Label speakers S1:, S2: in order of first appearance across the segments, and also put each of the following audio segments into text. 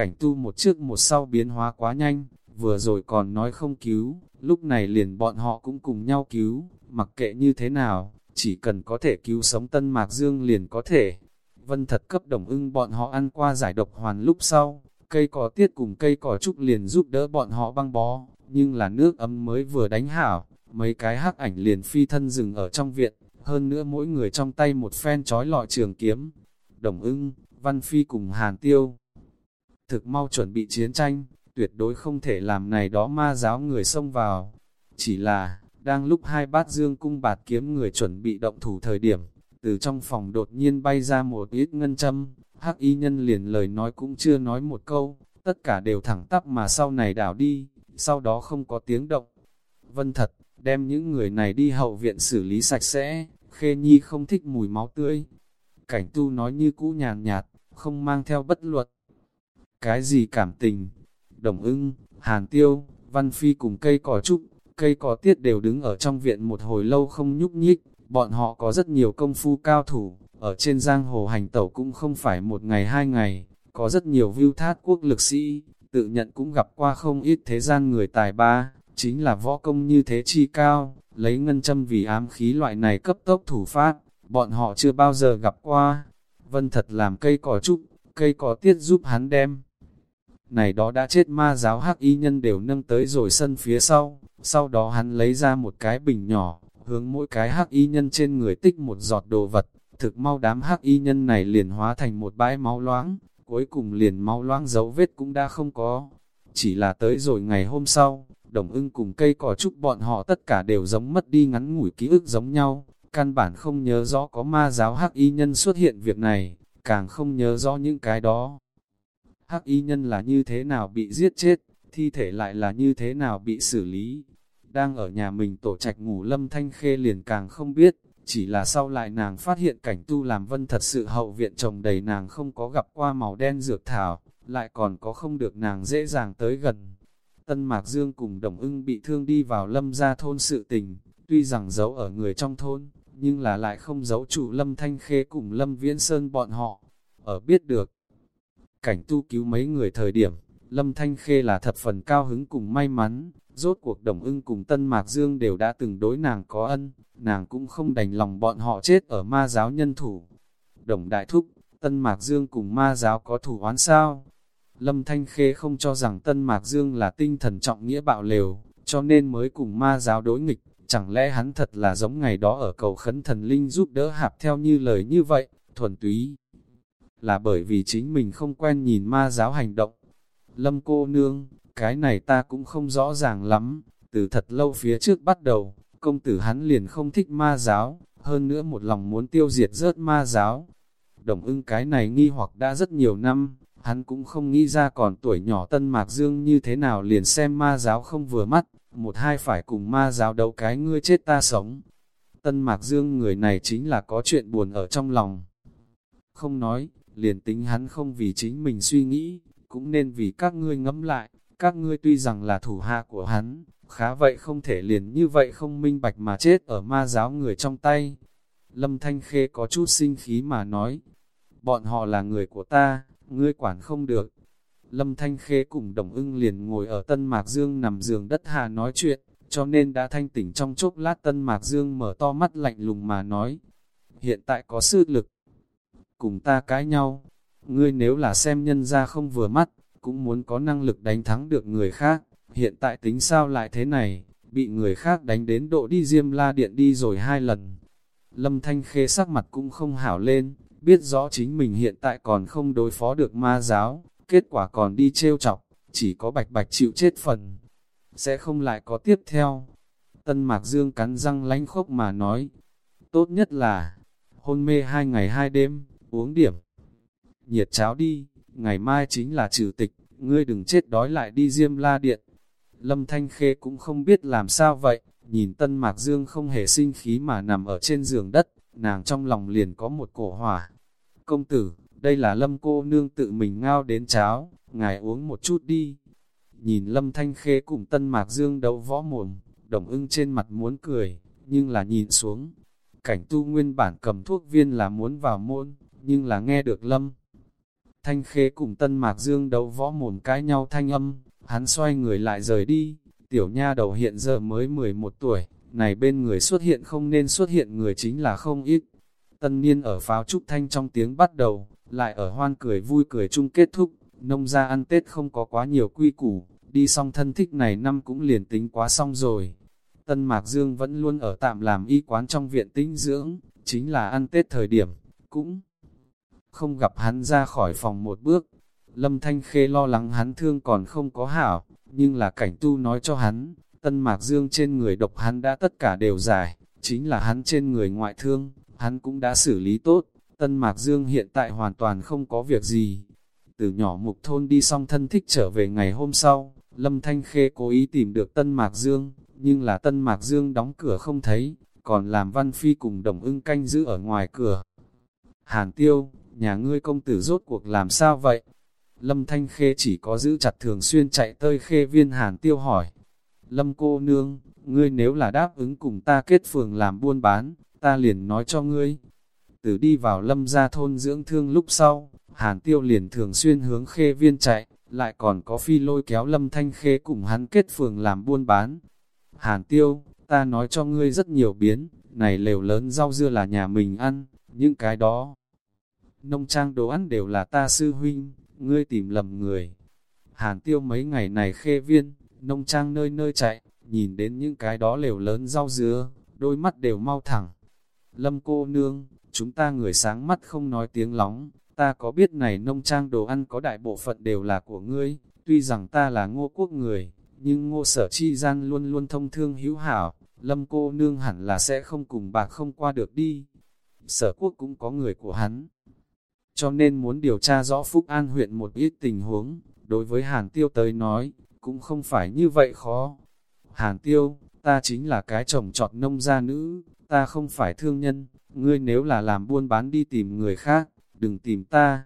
S1: Cảnh tu một trước một sau biến hóa quá nhanh, vừa rồi còn nói không cứu, lúc này liền bọn họ cũng cùng nhau cứu, mặc kệ như thế nào, chỉ cần có thể cứu sống Tân Mạc Dương liền có thể. Vân thật cấp đồng ưng bọn họ ăn qua giải độc hoàn lúc sau, cây cỏ tiết cùng cây cỏ trúc liền giúp đỡ bọn họ băng bó, nhưng là nước ấm mới vừa đánh hảo, mấy cái hắc ảnh liền phi thân rừng ở trong viện, hơn nữa mỗi người trong tay một phen trói lọi trường kiếm. Đồng ưng, Văn Phi cùng Hàn Tiêu. Thực mau chuẩn bị chiến tranh, tuyệt đối không thể làm này đó ma giáo người xông vào. Chỉ là, đang lúc hai bát dương cung bạt kiếm người chuẩn bị động thủ thời điểm, từ trong phòng đột nhiên bay ra một ít ngân châm, hắc y nhân liền lời nói cũng chưa nói một câu, tất cả đều thẳng tắp mà sau này đảo đi, sau đó không có tiếng động. Vân thật, đem những người này đi hậu viện xử lý sạch sẽ, khê nhi không thích mùi máu tươi. Cảnh tu nói như cũ nhàn nhạt, không mang theo bất luật. Cái gì cảm tình? Đồng ưng, hàn tiêu, văn phi cùng cây cỏ trúc, cây cỏ tiết đều đứng ở trong viện một hồi lâu không nhúc nhích, bọn họ có rất nhiều công phu cao thủ, ở trên giang hồ hành tẩu cũng không phải một ngày hai ngày, có rất nhiều view thát quốc lực sĩ, tự nhận cũng gặp qua không ít thế gian người tài ba, chính là võ công như thế chi cao, lấy ngân châm vì ám khí loại này cấp tốc thủ phát, bọn họ chưa bao giờ gặp qua. Vân thật làm cây cỏ trúc, cây cỏ tiết giúp hắn đem. Này đó đã chết ma giáo hắc y nhân đều nâng tới rồi sân phía sau, sau đó hắn lấy ra một cái bình nhỏ, hướng mỗi cái hắc y nhân trên người tích một giọt đồ vật, thực mau đám hắc y nhân này liền hóa thành một bãi máu loãng, cuối cùng liền máu loãng dấu vết cũng đã không có. Chỉ là tới rồi ngày hôm sau, đồng ưng cùng cây cỏ trúc bọn họ tất cả đều giống mất đi ngắn ngủi ký ức giống nhau, căn bản không nhớ rõ có ma giáo hắc y nhân xuất hiện việc này, càng không nhớ rõ những cái đó. Hắc y nhân là như thế nào bị giết chết, thi thể lại là như thế nào bị xử lý. Đang ở nhà mình tổ trạch ngủ lâm thanh khê liền càng không biết, chỉ là sau lại nàng phát hiện cảnh tu làm vân thật sự hậu viện trồng đầy nàng không có gặp qua màu đen dược thảo, lại còn có không được nàng dễ dàng tới gần. Tân Mạc Dương cùng Đồng ưng bị thương đi vào lâm gia thôn sự tình, tuy rằng giấu ở người trong thôn, nhưng là lại không giấu chủ lâm thanh khê cùng lâm viễn sơn bọn họ. Ở biết được, cảnh tu cứu mấy người thời điểm, lâm thanh khê là thập phần cao hứng cùng may mắn, rốt cuộc Đồng ưng cùng Tân Mạc Dương đều đã từng đối nàng có ân, nàng cũng không đành lòng bọn họ chết ở ma giáo nhân thủ. Đồng Đại Thúc, Tân Mạc Dương cùng ma giáo có thủ oán sao? Lâm Thanh Khê không cho rằng Tân Mạc Dương là tinh thần trọng nghĩa bạo lều, cho nên mới cùng ma giáo đối nghịch, chẳng lẽ hắn thật là giống ngày đó ở cầu khấn thần linh giúp đỡ hạp theo như lời như vậy, thuần túy. Là bởi vì chính mình không quen nhìn ma giáo hành động. Lâm cô nương, cái này ta cũng không rõ ràng lắm, từ thật lâu phía trước bắt đầu, công tử hắn liền không thích ma giáo, hơn nữa một lòng muốn tiêu diệt rớt ma giáo. Đồng ưng cái này nghi hoặc đã rất nhiều năm, Hắn cũng không nghĩ ra còn tuổi nhỏ Tân Mạc Dương như thế nào liền xem ma giáo không vừa mắt, một hai phải cùng ma giáo đấu cái ngươi chết ta sống. Tân Mạc Dương người này chính là có chuyện buồn ở trong lòng. Không nói, liền tính hắn không vì chính mình suy nghĩ, cũng nên vì các ngươi ngẫm lại, các ngươi tuy rằng là thủ hạ của hắn, khá vậy không thể liền như vậy không minh bạch mà chết ở ma giáo người trong tay. Lâm Thanh Khê có chút sinh khí mà nói, bọn họ là người của ta, ngươi quản không được. Lâm Thanh Khê cùng Đồng ưng liền ngồi ở Tân Mạc Dương nằm giường đất hà nói chuyện, cho nên đã thanh tỉnh trong chốc lát Tân Mạc Dương mở to mắt lạnh lùng mà nói. Hiện tại có sư lực, cùng ta cãi nhau, ngươi nếu là xem nhân ra không vừa mắt, cũng muốn có năng lực đánh thắng được người khác, hiện tại tính sao lại thế này, bị người khác đánh đến độ đi diêm la điện đi rồi hai lần. Lâm Thanh Khê sắc mặt cũng không hảo lên, biết rõ chính mình hiện tại còn không đối phó được ma giáo, kết quả còn đi trêu chọc, chỉ có bạch bạch chịu chết phần. Sẽ không lại có tiếp theo. Tân Mạc Dương cắn răng lánh khốc mà nói, tốt nhất là, hôn mê hai ngày hai đêm, uống điểm. Nhiệt cháo đi, ngày mai chính là trừ tịch, ngươi đừng chết đói lại đi diêm la điện. Lâm Thanh Khê cũng không biết làm sao vậy, nhìn Tân Mạc Dương không hề sinh khí mà nằm ở trên giường đất, nàng trong lòng liền có một cổ hỏa. Công tử, đây là lâm cô nương tự mình ngao đến cháo, ngài uống một chút đi. Nhìn lâm thanh khê cùng tân mạc dương đấu võ mồm, đồng ưng trên mặt muốn cười, nhưng là nhìn xuống. Cảnh tu nguyên bản cầm thuốc viên là muốn vào môn, nhưng là nghe được lâm. Thanh khế cùng tân mạc dương đấu võ mồm cãi nhau thanh âm, hắn xoay người lại rời đi, tiểu nha đầu hiện giờ mới 11 tuổi, này bên người xuất hiện không nên xuất hiện người chính là không ít. Tân niên ở pháo trúc thanh trong tiếng bắt đầu, lại ở hoan cười vui cười chung kết thúc, nông ra ăn Tết không có quá nhiều quy củ, đi xong thân thích này năm cũng liền tính quá xong rồi. Tân Mạc Dương vẫn luôn ở tạm làm y quán trong viện tĩnh dưỡng, chính là ăn Tết thời điểm, cũng không gặp hắn ra khỏi phòng một bước. Lâm Thanh Khê lo lắng hắn thương còn không có hảo, nhưng là cảnh tu nói cho hắn, Tân Mạc Dương trên người độc hắn đã tất cả đều giải, chính là hắn trên người ngoại thương, hắn cũng đã xử lý tốt, Tân Mạc Dương hiện tại hoàn toàn không có việc gì. Từ nhỏ mục thôn đi xong thân thích trở về ngày hôm sau, Lâm Thanh Khê cố ý tìm được Tân Mạc Dương, nhưng là Tân Mạc Dương đóng cửa không thấy, còn làm Văn Phi cùng đồng ưng canh giữ ở ngoài cửa. Hàn Tiêu, nhà ngươi công tử rốt cuộc làm sao vậy? Lâm Thanh Khê chỉ có giữ chặt thường xuyên chạy tơi khê viên Hàn Tiêu hỏi. Lâm cô nương, ngươi nếu là đáp ứng cùng ta kết phường làm buôn bán, ta liền nói cho ngươi. Từ đi vào lâm gia thôn dưỡng thương lúc sau, Hàn Tiêu liền thường xuyên hướng khê viên chạy, lại còn có phi lôi kéo lâm thanh khê cùng hắn kết phường làm buôn bán. Hàn Tiêu, ta nói cho ngươi rất nhiều biến, này lều lớn rau dưa là nhà mình ăn, những cái đó. Nông trang đồ ăn đều là ta sư huynh, ngươi tìm lầm người. Hàn Tiêu mấy ngày này khê viên, nông trang nơi nơi chạy, nhìn đến những cái đó lều lớn rau dứa, đôi mắt đều mau thẳng. Lâm cô nương, chúng ta người sáng mắt không nói tiếng lóng, ta có biết này nông trang đồ ăn có đại bộ phận đều là của ngươi, tuy rằng ta là ngô quốc người, nhưng ngô sở chi gian luôn luôn thông thương hữu hảo, lâm cô nương hẳn là sẽ không cùng bạc không qua được đi. Sở quốc cũng có người của hắn, cho nên muốn điều tra rõ Phúc An huyện một ít tình huống, đối với Hàn Tiêu tới nói, cũng không phải như vậy khó. Hàn Tiêu, ta chính là cái chồng trọt nông gia nữ, ta không phải thương nhân, ngươi nếu là làm buôn bán đi tìm người khác, đừng tìm ta.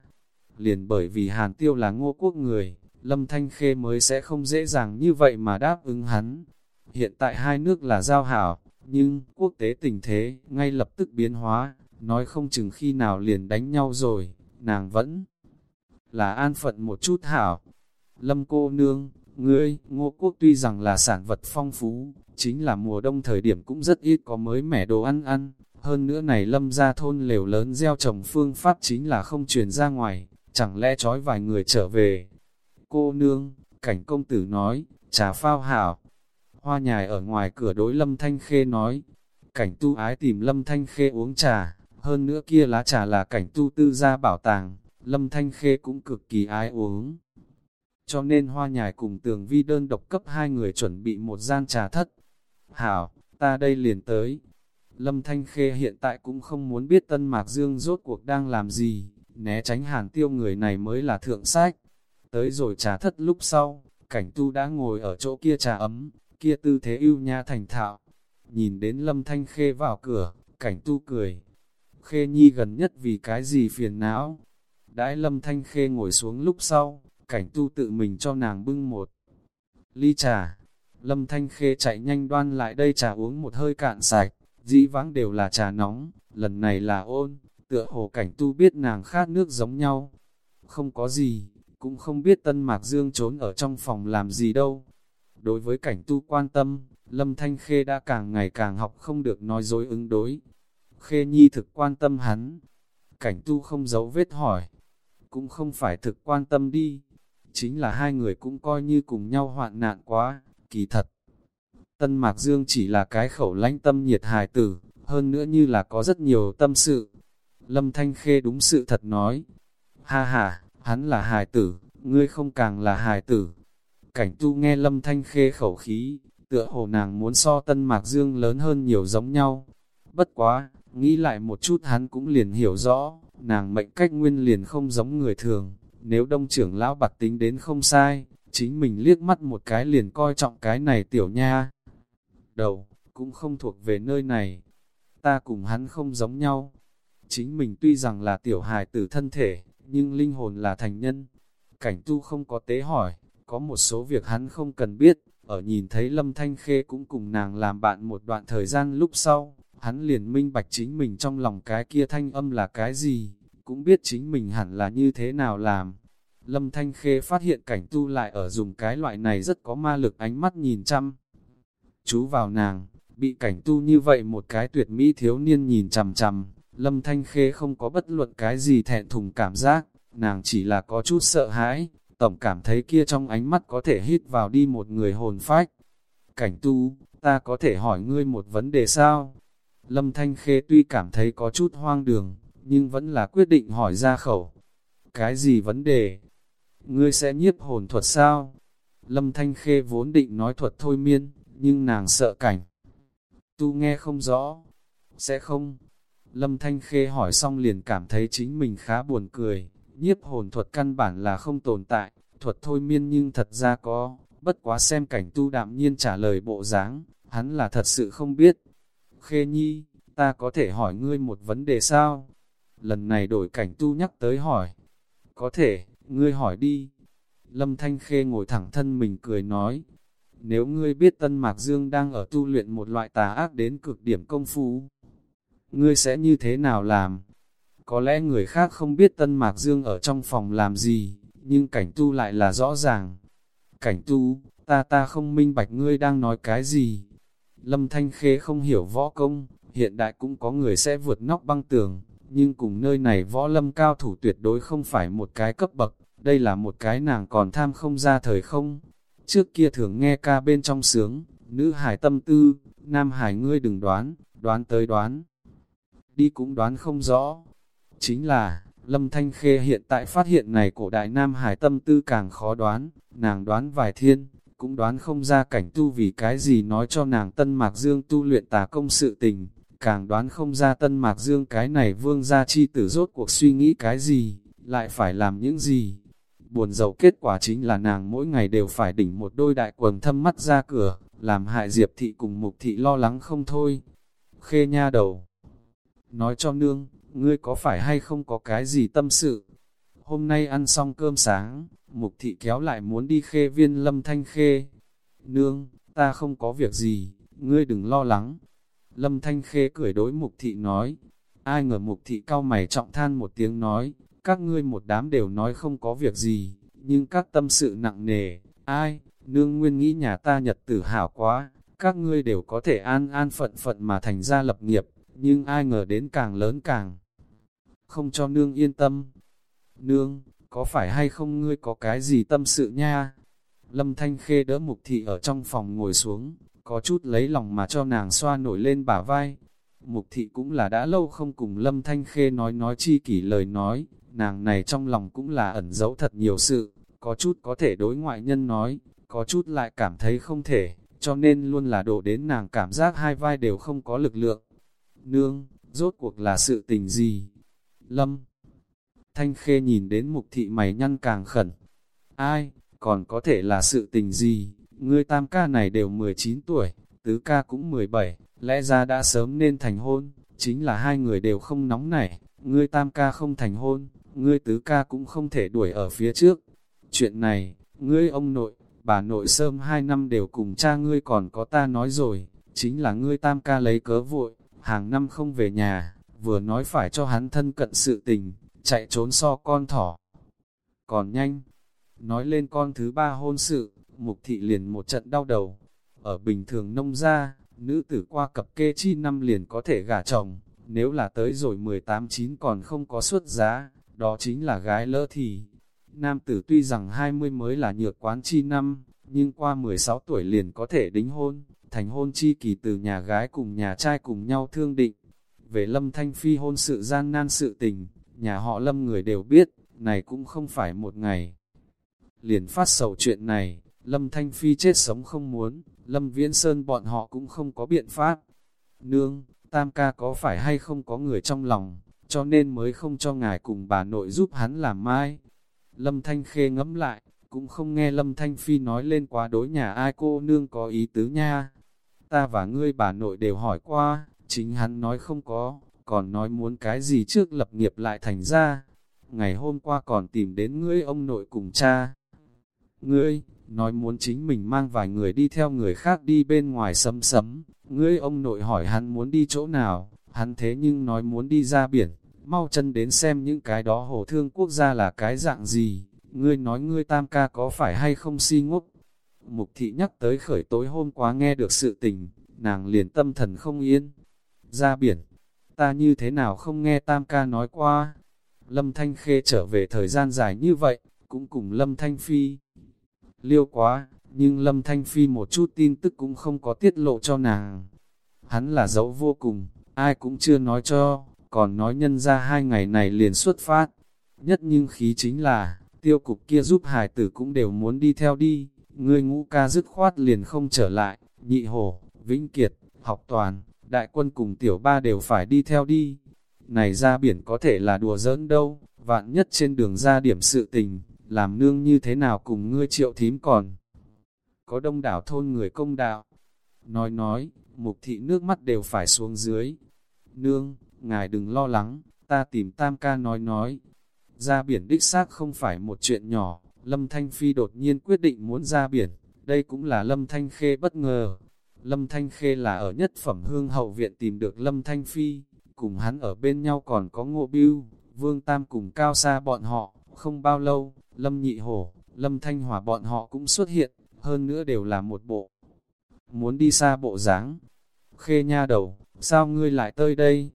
S1: Liền bởi vì Hàn Tiêu là ngô quốc người, Lâm Thanh Khê mới sẽ không dễ dàng như vậy mà đáp ứng hắn. Hiện tại hai nước là giao hảo, nhưng quốc tế tình thế ngay lập tức biến hóa, nói không chừng khi nào liền đánh nhau rồi, nàng vẫn là an phận một chút hảo. Lâm cô nương, ngươi, ngô quốc tuy rằng là sản vật phong phú, chính là mùa đông thời điểm cũng rất ít có mới mẻ đồ ăn ăn. Hơn nữa này lâm ra thôn lều lớn gieo trồng phương pháp chính là không truyền ra ngoài, chẳng lẽ trói vài người trở về. Cô nương, cảnh công tử nói, trà phao hảo. Hoa nhài ở ngoài cửa đối lâm thanh khê nói, cảnh tu ái tìm lâm thanh khê uống trà, hơn nữa kia lá trà là cảnh tu tư gia bảo tàng, lâm thanh khê cũng cực kỳ ái uống. Cho nên hoa nhài cùng tường vi đơn độc cấp hai người chuẩn bị một gian trà thất. Hảo, ta đây liền tới. Lâm Thanh Khê hiện tại cũng không muốn biết Tân Mạc Dương rốt cuộc đang làm gì, né tránh hàn tiêu người này mới là thượng sách. Tới rồi trà thất lúc sau, cảnh tu đã ngồi ở chỗ kia trà ấm, kia tư thế ưu nha thành thạo. Nhìn đến Lâm Thanh Khê vào cửa, cảnh tu cười. Khê Nhi gần nhất vì cái gì phiền não. Đãi Lâm Thanh Khê ngồi xuống lúc sau, cảnh tu tự mình cho nàng bưng một ly trà. Lâm Thanh Khê chạy nhanh đoan lại đây trà uống một hơi cạn sạch, dĩ vãng đều là trà nóng, lần này là ôn, tựa hồ cảnh tu biết nàng khát nước giống nhau. Không có gì, cũng không biết Tân Mạc Dương trốn ở trong phòng làm gì đâu. Đối với cảnh tu quan tâm, Lâm Thanh Khê đã càng ngày càng học không được nói dối ứng đối. Khê Nhi thực quan tâm hắn. Cảnh tu không giấu vết hỏi. Cũng không phải thực quan tâm đi, chính là hai người cũng coi như cùng nhau hoạn nạn quá, kỳ thật. Tân Mạc Dương chỉ là cái khẩu lãnh tâm nhiệt hài tử, hơn nữa như là có rất nhiều tâm sự. Lâm Thanh Khê đúng sự thật nói, ha ha, hắn là hài tử, ngươi không càng là hài tử. Cảnh tu nghe Lâm Thanh Khê khẩu khí, tựa hồ nàng muốn so Tân Mạc Dương lớn hơn nhiều giống nhau. Bất quá, nghĩ lại một chút hắn cũng liền hiểu rõ, nàng mệnh cách nguyên liền không giống người thường nếu đông trưởng lão bạc tính đến không sai, chính mình liếc mắt một cái liền coi trọng cái này tiểu nha. Đầu, cũng không thuộc về nơi này. Ta cùng hắn không giống nhau. Chính mình tuy rằng là tiểu hài tử thân thể, nhưng linh hồn là thành nhân. Cảnh tu không có tế hỏi, có một số việc hắn không cần biết, ở nhìn thấy Lâm Thanh Khê cũng cùng nàng làm bạn một đoạn thời gian lúc sau, hắn liền minh bạch chính mình trong lòng cái kia thanh âm là cái gì, cũng biết chính mình hẳn là như thế nào làm. Lâm Thanh Khê phát hiện cảnh tu lại ở dùng cái loại này rất có ma lực ánh mắt nhìn chăm. Chú vào nàng, bị cảnh tu như vậy một cái tuyệt mỹ thiếu niên nhìn chằm chằm, Lâm Thanh Khê không có bất luận cái gì thẹn thùng cảm giác, nàng chỉ là có chút sợ hãi, tổng cảm thấy kia trong ánh mắt có thể hít vào đi một người hồn phách. Cảnh tu, ta có thể hỏi ngươi một vấn đề sao? Lâm Thanh Khê tuy cảm thấy có chút hoang đường, nhưng vẫn là quyết định hỏi ra khẩu. Cái gì vấn đề? Ngươi sẽ nhiếp hồn thuật sao? Lâm Thanh Khê vốn định nói thuật thôi miên, nhưng nàng sợ cảnh. Tu nghe không rõ. Sẽ không? Lâm Thanh Khê hỏi xong liền cảm thấy chính mình khá buồn cười. Nhiếp hồn thuật căn bản là không tồn tại, thuật thôi miên nhưng thật ra có, bất quá xem cảnh tu đạm nhiên trả lời bộ dáng, hắn là thật sự không biết. Khê nhi, ta có thể hỏi ngươi một vấn đề sao? Lần này đổi cảnh tu nhắc tới hỏi. Có thể, ngươi hỏi đi. Lâm Thanh Khê ngồi thẳng thân mình cười nói. Nếu ngươi biết Tân Mạc Dương đang ở tu luyện một loại tà ác đến cực điểm công phu, ngươi sẽ như thế nào làm? Có lẽ người khác không biết Tân Mạc Dương ở trong phòng làm gì, nhưng cảnh tu lại là rõ ràng. Cảnh tu, ta ta không minh bạch ngươi đang nói cái gì. Lâm Thanh Khê không hiểu võ công, hiện đại cũng có người sẽ vượt nóc băng tường, nhưng cùng nơi này võ lâm cao thủ tuyệt đối không phải một cái cấp bậc, đây là một cái nàng còn tham không ra thời không. Trước kia thường nghe ca bên trong sướng, nữ hải tâm tư, nam hải ngươi đừng đoán, đoán tới đoán. Đi cũng đoán không rõ. Chính là, Lâm Thanh Khê hiện tại phát hiện này cổ đại nam hải tâm tư càng khó đoán, nàng đoán vài thiên, cũng đoán không ra cảnh tu vì cái gì nói cho nàng Tân Mạc Dương tu luyện tà công sự tình, càng đoán không ra Tân Mạc Dương cái này vương gia chi tử rốt cuộc suy nghĩ cái gì, lại phải làm những gì. Buồn giàu kết quả chính là nàng mỗi ngày đều phải đỉnh một đôi đại quần thâm mắt ra cửa, làm hại Diệp thị cùng mục thị lo lắng không thôi. Khê nha đầu. Nói cho nương, ngươi có phải hay không có cái gì tâm sự? Hôm nay ăn xong cơm sáng, mục thị kéo lại muốn đi khê viên lâm thanh khê. Nương, ta không có việc gì, ngươi đừng lo lắng. Lâm thanh khê cười đối mục thị nói. Ai ngờ mục thị cao mày trọng than một tiếng nói, các ngươi một đám đều nói không có việc gì, nhưng các tâm sự nặng nề, ai, nương nguyên nghĩ nhà ta nhật tử hảo quá, các ngươi đều có thể an an phận phận mà thành ra lập nghiệp, nhưng ai ngờ đến càng lớn càng không cho nương yên tâm. Nương, có phải hay không ngươi có cái gì tâm sự nha? Lâm Thanh Khê đỡ mục thị ở trong phòng ngồi xuống, có chút lấy lòng mà cho nàng xoa nổi lên bả vai. Mục thị cũng là đã lâu không cùng Lâm Thanh Khê nói nói chi kỷ lời nói, nàng này trong lòng cũng là ẩn giấu thật nhiều sự, có chút có thể đối ngoại nhân nói, có chút lại cảm thấy không thể, cho nên luôn là đổ đến nàng cảm giác hai vai đều không có lực lượng. Nương, rốt cuộc là sự tình gì? Lâm Thanh Khê nhìn đến mục thị mày nhăn càng khẩn. Ai, còn có thể là sự tình gì? Ngươi tam ca này đều 19 tuổi, tứ ca cũng 17, lẽ ra đã sớm nên thành hôn, chính là hai người đều không nóng nảy, ngươi tam ca không thành hôn, ngươi tứ ca cũng không thể đuổi ở phía trước. Chuyện này, ngươi ông nội, bà nội sớm hai năm đều cùng cha ngươi còn có ta nói rồi, chính là ngươi tam ca lấy cớ vội, hàng năm không về nhà, vừa nói phải cho hắn thân cận sự tình, chạy trốn so con thỏ. Còn nhanh, nói lên con thứ ba hôn sự, mục thị liền một trận đau đầu. Ở bình thường nông gia, nữ tử qua cập kê chi năm liền có thể gả chồng, nếu là tới rồi 18-9 còn không có xuất giá, đó chính là gái lỡ thì. Nam tử tuy rằng 20 mới là nhược quán chi năm, nhưng qua 16 tuổi liền có thể đính hôn, thành hôn chi kỳ từ nhà gái cùng nhà trai cùng nhau thương định. Về lâm thanh phi hôn sự gian nan sự tình, nhà họ lâm người đều biết, này cũng không phải một ngày. Liền phát sầu chuyện này, lâm thanh phi chết sống không muốn, lâm viễn sơn bọn họ cũng không có biện pháp. Nương, tam ca có phải hay không có người trong lòng, cho nên mới không cho ngài cùng bà nội giúp hắn làm mai. Lâm Thanh Khê ngẫm lại, cũng không nghe Lâm Thanh Phi nói lên quá đối nhà ai cô nương có ý tứ nha. Ta và ngươi bà nội đều hỏi qua, chính hắn nói không có, còn nói muốn cái gì trước lập nghiệp lại thành ra. Ngày hôm qua còn tìm đến ngươi ông nội cùng cha. Ngươi, nói muốn chính mình mang vài người đi theo người khác đi bên ngoài sấm sấm, ngươi ông nội hỏi hắn muốn đi chỗ nào, hắn thế nhưng nói muốn đi ra biển, mau chân đến xem những cái đó hồ thương quốc gia là cái dạng gì, ngươi nói ngươi tam ca có phải hay không si ngốc. Mục thị nhắc tới khởi tối hôm qua nghe được sự tình, nàng liền tâm thần không yên. Ra biển, ta như thế nào không nghe tam ca nói qua. Lâm Thanh Khê trở về thời gian dài như vậy, cũng cùng Lâm Thanh Phi. Liêu quá, nhưng Lâm Thanh Phi một chút tin tức cũng không có tiết lộ cho nàng. Hắn là dấu vô cùng, ai cũng chưa nói cho, còn nói nhân ra hai ngày này liền xuất phát. Nhất nhưng khí chính là, tiêu cục kia giúp hải tử cũng đều muốn đi theo đi, ngươi ngũ ca dứt khoát liền không trở lại, nhị hổ, vĩnh kiệt, học toàn, đại quân cùng tiểu ba đều phải đi theo đi. Này ra biển có thể là đùa giỡn đâu, vạn nhất trên đường ra điểm sự tình, làm nương như thế nào cùng ngươi triệu thím còn. Có đông đảo thôn người công đạo. Nói nói, mục thị nước mắt đều phải xuống dưới. Nương, ngài đừng lo lắng, ta tìm tam ca nói nói. Ra biển đích xác không phải một chuyện nhỏ, Lâm Thanh Phi đột nhiên quyết định muốn ra biển, đây cũng là Lâm Thanh Khê bất ngờ. Lâm Thanh Khê là ở nhất phẩm hương hậu viện tìm được Lâm Thanh Phi, cùng hắn ở bên nhau còn có Ngô Biêu, Vương Tam cùng Cao Sa bọn họ, không bao lâu, Lâm Nhị Hổ, Lâm Thanh Hòa bọn họ cũng xuất hiện, hơn nữa đều là một bộ. Muốn đi xa bộ dáng Khê nha đầu, sao ngươi lại tới đây?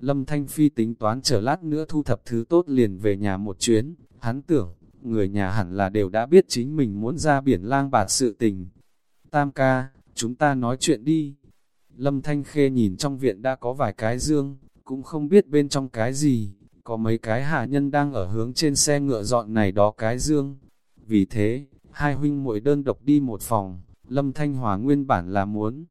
S1: Lâm Thanh Phi tính toán chờ lát nữa thu thập thứ tốt liền về nhà một chuyến, hắn tưởng, người nhà hẳn là đều đã biết chính mình muốn ra biển lang bạt sự tình. Tam ca, chúng ta nói chuyện đi. Lâm Thanh Khê nhìn trong viện đã có vài cái dương, cũng không biết bên trong cái gì, có mấy cái hạ nhân đang ở hướng trên xe ngựa dọn này đó cái dương. Vì thế, hai huynh muội đơn độc đi một phòng, Lâm Thanh Hòa nguyên bản là muốn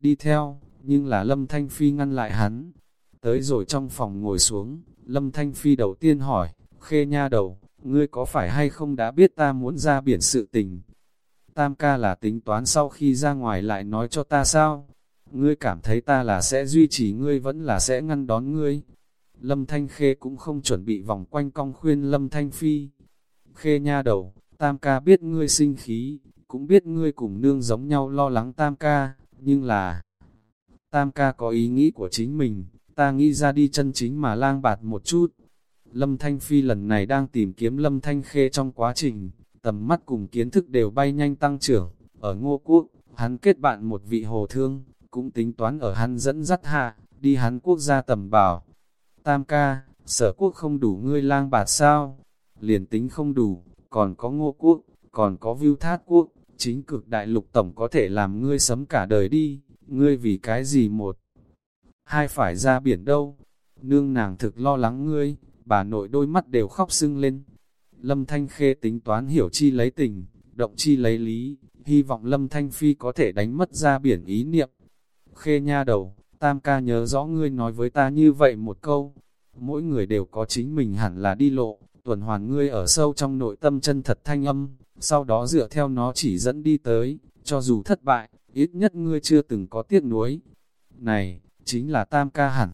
S1: đi theo, nhưng là Lâm Thanh Phi ngăn lại hắn. Tới rồi trong phòng ngồi xuống, Lâm Thanh Phi đầu tiên hỏi, khê nha đầu, ngươi có phải hay không đã biết ta muốn ra biển sự tình? Tam ca là tính toán sau khi ra ngoài lại nói cho ta sao? Ngươi cảm thấy ta là sẽ duy trì ngươi vẫn là sẽ ngăn đón ngươi. Lâm Thanh Khê cũng không chuẩn bị vòng quanh cong khuyên Lâm Thanh Phi. Khê nha đầu, Tam ca biết ngươi sinh khí, cũng biết ngươi cùng nương giống nhau lo lắng Tam ca, nhưng là... Tam ca có ý nghĩ của chính mình, ta nghĩ ra đi chân chính mà lang bạt một chút. Lâm Thanh Phi lần này đang tìm kiếm Lâm Thanh Khê trong quá trình, tầm mắt cùng kiến thức đều bay nhanh tăng trưởng. Ở Ngô Quốc, hắn kết bạn một vị hồ thương, cũng tính toán ở hắn dẫn dắt hạ, đi hắn quốc gia tầm bảo. Tam ca, sở quốc không đủ ngươi lang bạt sao? Liền tính không đủ, còn có Ngô Quốc, còn có Viu Thát Quốc, chính cực đại lục tổng có thể làm ngươi sấm cả đời đi, ngươi vì cái gì một? Hai phải ra biển đâu? Nương nàng thực lo lắng ngươi, bà nội đôi mắt đều khóc sưng lên. Lâm Thanh Khê tính toán hiểu chi lấy tình, động chi lấy lý, hy vọng Lâm Thanh Phi có thể đánh mất ra biển ý niệm. Khê nha đầu, Tam ca nhớ rõ ngươi nói với ta như vậy một câu, mỗi người đều có chính mình hẳn là đi lộ, tuần hoàn ngươi ở sâu trong nội tâm chân thật thanh âm, sau đó dựa theo nó chỉ dẫn đi tới, cho dù thất bại, ít nhất ngươi chưa từng có tiếc nuối. Này, chính là tam ca hẳn,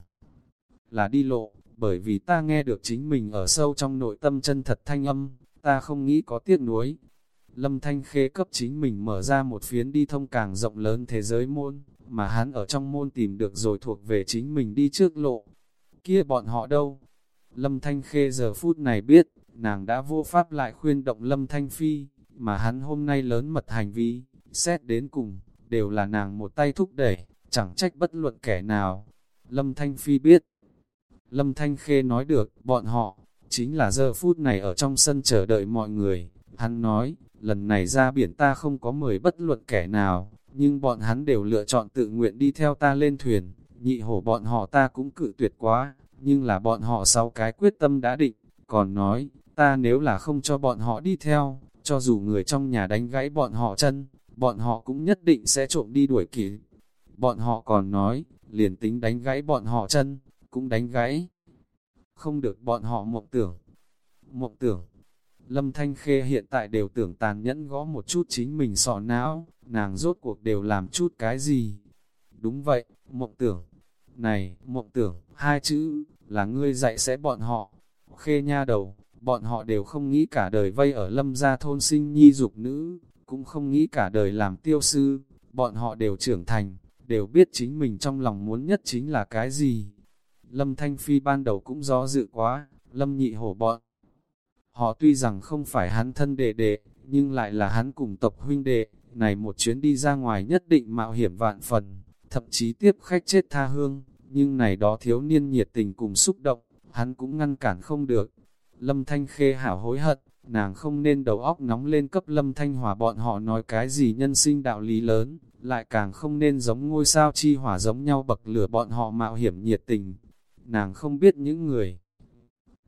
S1: là đi lộ, bởi vì ta nghe được chính mình ở sâu trong nội tâm chân thật thanh âm, ta không nghĩ có tiếc nuối. Lâm Thanh Khê cấp chính mình mở ra một phiến đi thông càng rộng lớn thế giới môn, mà hắn ở trong môn tìm được rồi thuộc về chính mình đi trước lộ. Kia bọn họ đâu? Lâm Thanh Khê giờ phút này biết, nàng đã vô pháp lại khuyên động Lâm Thanh Phi, mà hắn hôm nay lớn mật hành vi, xét đến cùng, đều là nàng một tay thúc đẩy, chẳng trách bất luận kẻ nào. Lâm Thanh Phi biết, Lâm Thanh Khê nói được, bọn họ, chính là giờ phút này ở trong sân chờ đợi mọi người. Hắn nói, lần này ra biển ta không có mời bất luận kẻ nào, nhưng bọn hắn đều lựa chọn tự nguyện đi theo ta lên thuyền. Nhị hổ bọn họ ta cũng cự tuyệt quá, nhưng là bọn họ sau cái quyết tâm đã định, còn nói, ta nếu là không cho bọn họ đi theo, cho dù người trong nhà đánh gãy bọn họ chân, bọn họ cũng nhất định sẽ trộm đi đuổi kịp. Bọn họ còn nói, liền tính đánh gãy bọn họ chân, cũng đánh gãy. Không được bọn họ mộng tưởng. Mộng tưởng. Lâm Thanh Khê hiện tại đều tưởng tàn nhẫn gõ một chút chính mình sọ não, nàng rốt cuộc đều làm chút cái gì. Đúng vậy, mộng tưởng. Này, mộng tưởng, hai chữ, là ngươi dạy sẽ bọn họ. Khê nha đầu, bọn họ đều không nghĩ cả đời vây ở lâm gia thôn sinh nhi dục nữ, cũng không nghĩ cả đời làm tiêu sư, bọn họ đều trưởng thành, đều biết chính mình trong lòng muốn nhất chính là cái gì. Lâm Thanh Phi ban đầu cũng do dự quá, Lâm nhị hổ bọn. Họ tuy rằng không phải hắn thân đệ đệ, nhưng lại là hắn cùng tộc huynh đệ, này một chuyến đi ra ngoài nhất định mạo hiểm vạn phần, thậm chí tiếp khách chết tha hương, nhưng này đó thiếu niên nhiệt tình cùng xúc động, hắn cũng ngăn cản không được. Lâm Thanh Khê hảo hối hận, nàng không nên đầu óc nóng lên cấp Lâm Thanh Hòa bọn họ nói cái gì nhân sinh đạo lý lớn, lại càng không nên giống ngôi sao chi hỏa giống nhau bậc lửa bọn họ mạo hiểm nhiệt tình. Nàng không biết những người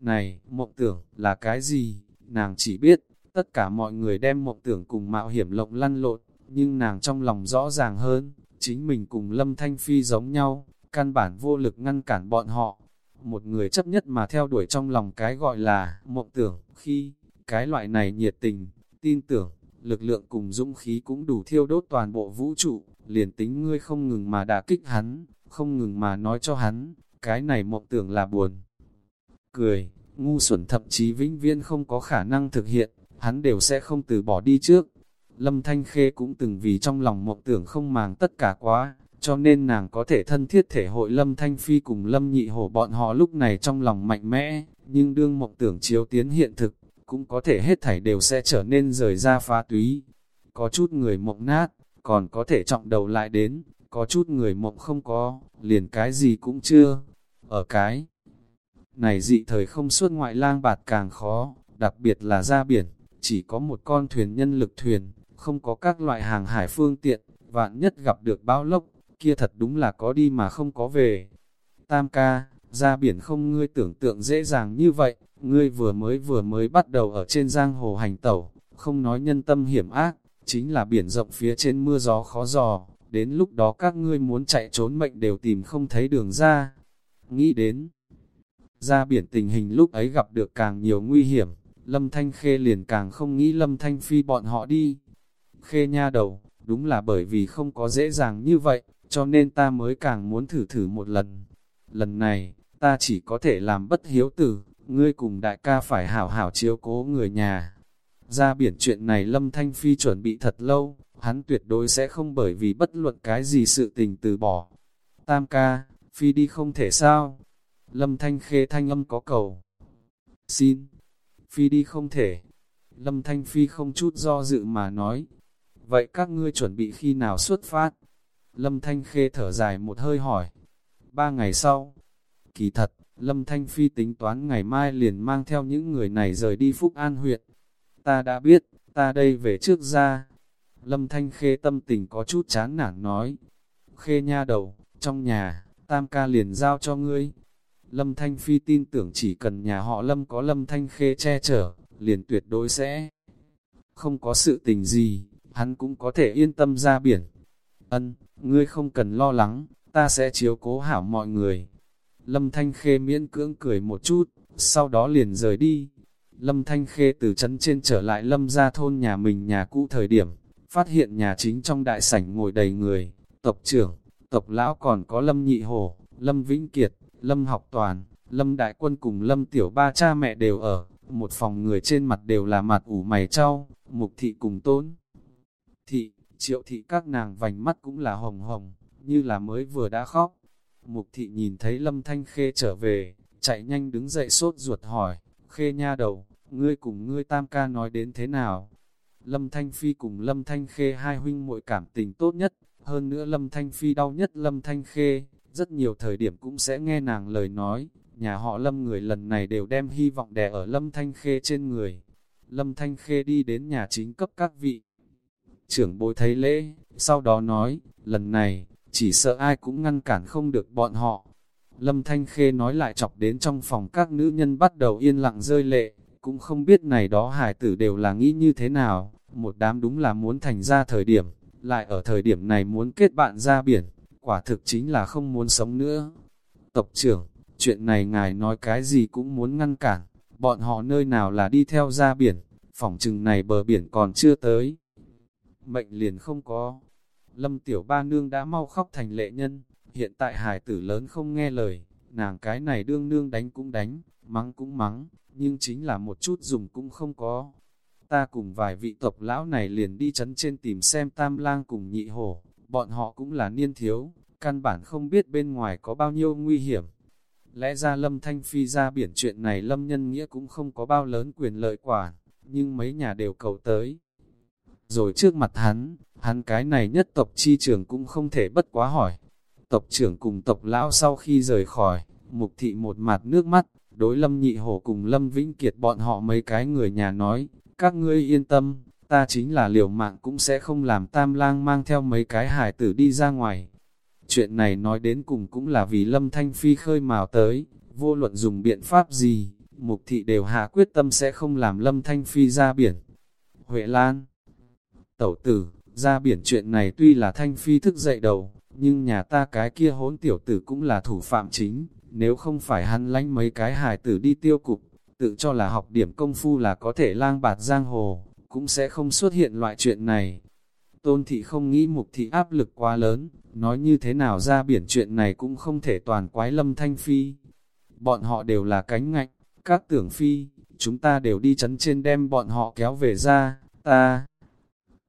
S1: này, mộng tưởng là cái gì, nàng chỉ biết, tất cả mọi người đem mộng tưởng cùng mạo hiểm lộng lăn lộn, nhưng nàng trong lòng rõ ràng hơn, chính mình cùng Lâm Thanh Phi giống nhau, căn bản vô lực ngăn cản bọn họ. Một người chấp nhất mà theo đuổi trong lòng cái gọi là mộng tưởng, khi cái loại này nhiệt tình, tin tưởng, lực lượng cùng dũng khí cũng đủ thiêu đốt toàn bộ vũ trụ, liền tính ngươi không ngừng mà đả kích hắn, không ngừng mà nói cho hắn, cái này mộng tưởng là buồn. Cười, ngu xuẩn thậm chí vĩnh viễn không có khả năng thực hiện, hắn đều sẽ không từ bỏ đi trước. Lâm Thanh Khê cũng từng vì trong lòng mộng tưởng không màng tất cả quá, cho nên nàng có thể thân thiết thể hội Lâm Thanh Phi cùng Lâm Nhị Hổ bọn họ lúc này trong lòng mạnh mẽ, nhưng đương mộng tưởng chiếu tiến hiện thực, cũng có thể hết thảy đều sẽ trở nên rời ra phá túy. Có chút người mộng nát, còn có thể trọng đầu lại đến, có chút người mộng không có, liền cái gì cũng chưa. Ở cái này dị thời không suốt ngoại lang bạt càng khó, đặc biệt là ra biển, chỉ có một con thuyền nhân lực thuyền, không có các loại hàng hải phương tiện, vạn nhất gặp được bão lốc, kia thật đúng là có đi mà không có về. Tam ca, ra biển không ngươi tưởng tượng dễ dàng như vậy, ngươi vừa mới vừa mới bắt đầu ở trên giang hồ hành tẩu, không nói nhân tâm hiểm ác, chính là biển rộng phía trên mưa gió khó dò, đến lúc đó các ngươi muốn chạy trốn mệnh đều tìm không thấy đường ra. Nghĩ đến, ra biển tình hình lúc ấy gặp được càng nhiều nguy hiểm, Lâm Thanh Khê liền càng không nghĩ Lâm Thanh Phi bọn họ đi. Khê nha đầu, đúng là bởi vì không có dễ dàng như vậy, cho nên ta mới càng muốn thử thử một lần. Lần này, ta chỉ có thể làm bất hiếu tử, ngươi cùng đại ca phải hảo hảo chiếu cố người nhà. Ra biển chuyện này Lâm Thanh Phi chuẩn bị thật lâu, hắn tuyệt đối sẽ không bởi vì bất luận cái gì sự tình từ bỏ. Tam ca, Phi đi không thể sao? Lâm Thanh Khê thanh âm có cầu. Xin, Phi đi không thể. Lâm Thanh Phi không chút do dự mà nói. Vậy các ngươi chuẩn bị khi nào xuất phát? Lâm Thanh Khê thở dài một hơi hỏi. Ba ngày sau, kỳ thật, Lâm Thanh Phi tính toán ngày mai liền mang theo những người này rời đi Phúc An huyện. Ta đã biết, ta đây về trước ra. Lâm Thanh Khê tâm tình có chút chán nản nói. Khê nha đầu, trong nhà, tam ca liền giao cho ngươi. Lâm Thanh Phi tin tưởng chỉ cần nhà họ Lâm có Lâm Thanh Khê che chở, liền tuyệt đối sẽ không có sự tình gì, hắn cũng có thể yên tâm ra biển. Ân, ngươi không cần lo lắng, ta sẽ chiếu cố hảo mọi người. Lâm Thanh Khê miễn cưỡng cười một chút, sau đó liền rời đi. Lâm Thanh Khê từ trấn trên trở lại Lâm ra thôn nhà mình nhà cũ thời điểm, phát hiện nhà chính trong đại sảnh ngồi đầy người, tộc trưởng, tộc lão còn có Lâm Nhị Hồ, Lâm Vĩnh Kiệt, Lâm Học Toàn, Lâm Đại Quân cùng Lâm Tiểu Ba cha mẹ đều ở, một phòng người trên mặt đều là mặt ủ mày trao, mục thị cùng tốn. Thị, triệu thị các nàng vành mắt cũng là hồng hồng, như là mới vừa đã khóc. Mục thị nhìn thấy Lâm Thanh Khê trở về, chạy nhanh đứng dậy sốt ruột hỏi, Khê nha đầu, ngươi cùng ngươi tam ca nói đến thế nào? Lâm Thanh Phi cùng Lâm Thanh Khê hai huynh muội cảm tình tốt nhất, hơn nữa Lâm Thanh Phi đau nhất Lâm Thanh Khê, rất nhiều thời điểm cũng sẽ nghe nàng lời nói, nhà họ Lâm người lần này đều đem hy vọng đè ở Lâm Thanh Khê trên người. Lâm Thanh Khê đi đến nhà chính cấp các vị. Trưởng bối thấy lễ, sau đó nói, lần này, chỉ sợ ai cũng ngăn cản không được bọn họ. Lâm Thanh Khê nói lại chọc đến trong phòng các nữ nhân bắt đầu yên lặng rơi lệ, cũng không biết này đó hải tử đều là nghĩ như thế nào, một đám đúng là muốn thành ra thời điểm, lại ở thời điểm này muốn kết bạn ra biển, quả thực chính là không muốn sống nữa. Tộc trưởng, chuyện này ngài nói cái gì cũng muốn ngăn cản, bọn họ nơi nào là đi theo ra biển, phòng trừng này bờ biển còn chưa tới. Mệnh liền không có. Lâm tiểu ba nương đã mau khóc thành lệ nhân, hiện tại hải tử lớn không nghe lời, nàng cái này đương nương đánh cũng đánh, mắng cũng mắng, nhưng chính là một chút dùng cũng không có. Ta cùng vài vị tộc lão này liền đi chấn trên tìm xem tam lang cùng nhị hổ, bọn họ cũng là niên thiếu, căn bản không biết bên ngoài có bao nhiêu nguy hiểm. lẽ ra Lâm Thanh Phi ra biển chuyện này Lâm Nhân Nghĩa cũng không có bao lớn quyền lợi quả nhưng mấy nhà đều cầu tới. Rồi trước mặt hắn, hắn cái này nhất tộc chi trưởng cũng không thể bất quá hỏi. Tộc trưởng cùng tộc lão sau khi rời khỏi, mục thị một mặt nước mắt, đối Lâm Nhị Hổ cùng Lâm Vĩnh Kiệt bọn họ mấy cái người nhà nói, các ngươi yên tâm, ta chính là liều mạng cũng sẽ không làm tam lang mang theo mấy cái hải tử đi ra ngoài. Chuyện này nói đến cùng cũng là vì Lâm Thanh Phi khơi mào tới, vô luận dùng biện pháp gì, mục thị đều hạ quyết tâm sẽ không làm Lâm Thanh Phi ra biển. Huệ Lan Tẩu tử, ra biển chuyện này tuy là Thanh Phi thức dậy đầu, nhưng nhà ta cái kia hỗn tiểu tử cũng là thủ phạm chính, nếu không phải hắn lánh mấy cái hài tử đi tiêu cục, tự cho là học điểm công phu là có thể lang bạt giang hồ, cũng sẽ không xuất hiện loại chuyện này. Tôn thị không nghĩ mục thị áp lực quá lớn, nói như thế nào ra biển chuyện này cũng không thể toàn quái lâm thanh phi. Bọn họ đều là cánh ngạnh, các tưởng phi, chúng ta đều đi chấn trên đem bọn họ kéo về ra, ta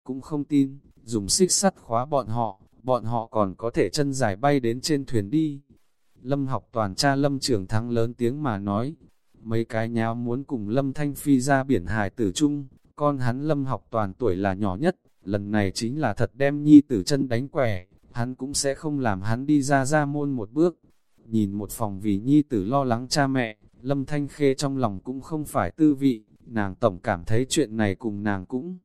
S1: cũng không tin, dùng xích sắt khóa bọn họ, bọn họ còn có thể chân dài bay đến trên thuyền đi. Lâm học toàn cha Lâm trưởng thắng lớn tiếng mà nói, mấy cái nháo muốn cùng Lâm Thanh Phi ra biển hải tử chung, con hắn Lâm học toàn tuổi là nhỏ nhất, lần này chính là thật đem nhi tử chân đánh quẻ, hắn cũng sẽ không làm hắn đi ra ra môn một bước. Nhìn một phòng vì nhi tử lo lắng cha mẹ, Lâm Thanh Khê trong lòng cũng không phải tư vị, nàng tổng cảm thấy chuyện này cùng nàng cũng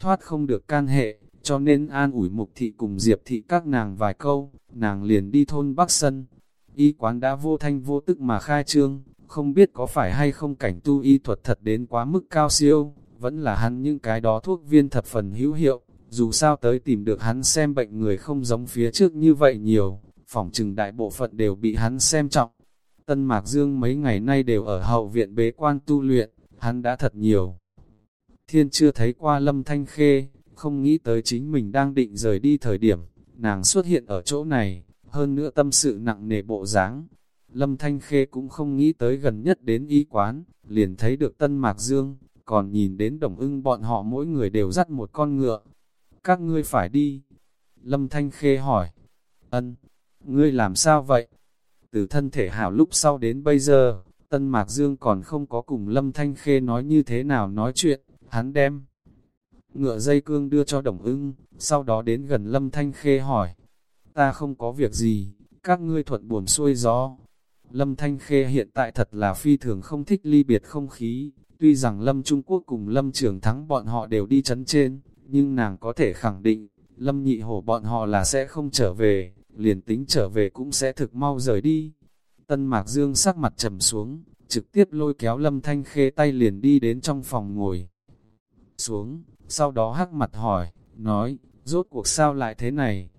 S1: thoát không được can hệ, cho nên an ủi mục thị cùng diệp thị các nàng vài câu, nàng liền đi thôn Bắc Sân. Y quán đã vô thanh vô tức mà khai trương, không biết có phải hay không cảnh tu y thuật thật đến quá mức cao siêu, vẫn là hắn những cái đó thuốc viên thập phần hữu hiệu, dù sao tới tìm được hắn xem bệnh người không giống phía trước như vậy nhiều, phỏng trừng đại bộ phận đều bị hắn xem trọng. Tân Mạc Dương mấy ngày nay đều ở hậu viện bế quan tu luyện, hắn đã thật nhiều. Thiên chưa thấy qua lâm thanh khê, không nghĩ tới chính mình đang định rời đi thời điểm, nàng xuất hiện ở chỗ này, hơn nữa tâm sự nặng nề bộ dáng. Lâm Thanh Khê cũng không nghĩ tới gần nhất đến y quán, liền thấy được Tân Mạc Dương, còn nhìn đến đồng ưng bọn họ mỗi người đều dắt một con ngựa. Các ngươi phải đi. Lâm Thanh Khê hỏi. Ân, ngươi làm sao vậy? Từ thân thể hảo lúc sau đến bây giờ, Tân Mạc Dương còn không có cùng Lâm Thanh Khê nói như thế nào nói chuyện, hắn đem. Ngựa dây cương đưa cho đồng ưng, sau đó đến gần Lâm Thanh Khê hỏi. Ta không có việc gì, các ngươi thuận buồn xuôi gió. Lâm Thanh Khê hiện tại thật là phi thường không thích ly biệt không khí, Tuy rằng Lâm Trung Quốc cùng Lâm Trường Thắng bọn họ đều đi chấn trên, nhưng nàng có thể khẳng định, Lâm Nhị Hổ bọn họ là sẽ không trở về, liền tính trở về cũng sẽ thực mau rời đi. Tân Mạc Dương sắc mặt trầm xuống, trực tiếp lôi kéo Lâm Thanh Khê tay liền đi đến trong phòng ngồi. Xuống, sau đó hắc mặt hỏi, nói, rốt cuộc sao lại thế này?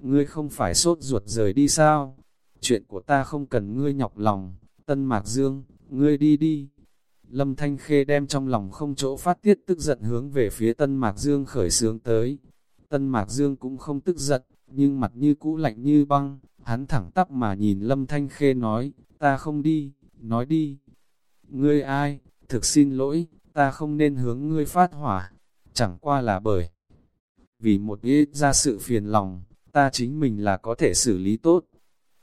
S1: Ngươi không phải sốt ruột rời đi sao? Chuyện của ta không cần ngươi nhọc lòng, Tân Mạc Dương, ngươi đi đi, Lâm Thanh Khê đem trong lòng không chỗ phát tiết tức giận hướng về phía Tân Mạc Dương khởi sướng tới. Tân Mạc Dương cũng không tức giận, nhưng mặt như cũ lạnh như băng, hắn thẳng tắp mà nhìn Lâm Thanh Khê nói, ta không đi, nói đi. Ngươi ai, thực xin lỗi, ta không nên hướng ngươi phát hỏa, chẳng qua là bởi. Vì một ít ra sự phiền lòng, ta chính mình là có thể xử lý tốt.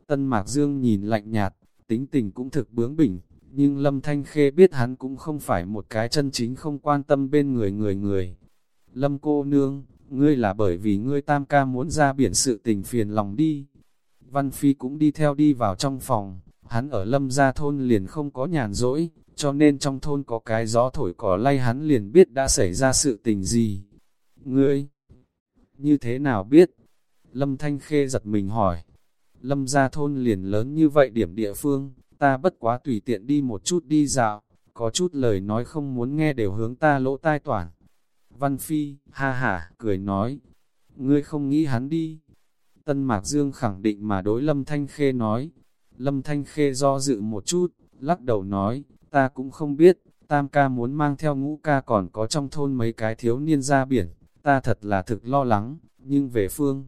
S1: Tân Mạc Dương nhìn lạnh nhạt, tính tình cũng thực bướng bỉnh, nhưng Lâm Thanh Khê biết hắn cũng không phải một cái chân chính không quan tâm bên người người người. Lâm cô nương, ngươi là bởi vì ngươi tam ca muốn ra biển sự tình phiền lòng đi. Văn Phi cũng đi theo đi vào trong phòng, hắn ở Lâm gia thôn liền không có nhàn rỗi, cho nên trong thôn có cái gió thổi cỏ lay hắn liền biết đã xảy ra sự tình gì. Ngươi, như thế nào biết? Lâm Thanh Khê giật mình hỏi. Lâm gia thôn liền lớn như vậy điểm địa phương, ta bất quá tùy tiện đi một chút đi dạo, có chút lời nói không muốn nghe đều hướng ta lỗ tai toàn. Văn Phi, ha ha, cười nói, ngươi không nghĩ hắn đi. Tân Mạc Dương khẳng định mà đối Lâm Thanh Khê nói. Lâm Thanh Khê do dự một chút, lắc đầu nói, ta cũng không biết, Tam ca muốn mang theo ngũ ca còn có trong thôn mấy cái thiếu niên ra biển, ta thật là thực lo lắng, nhưng về phương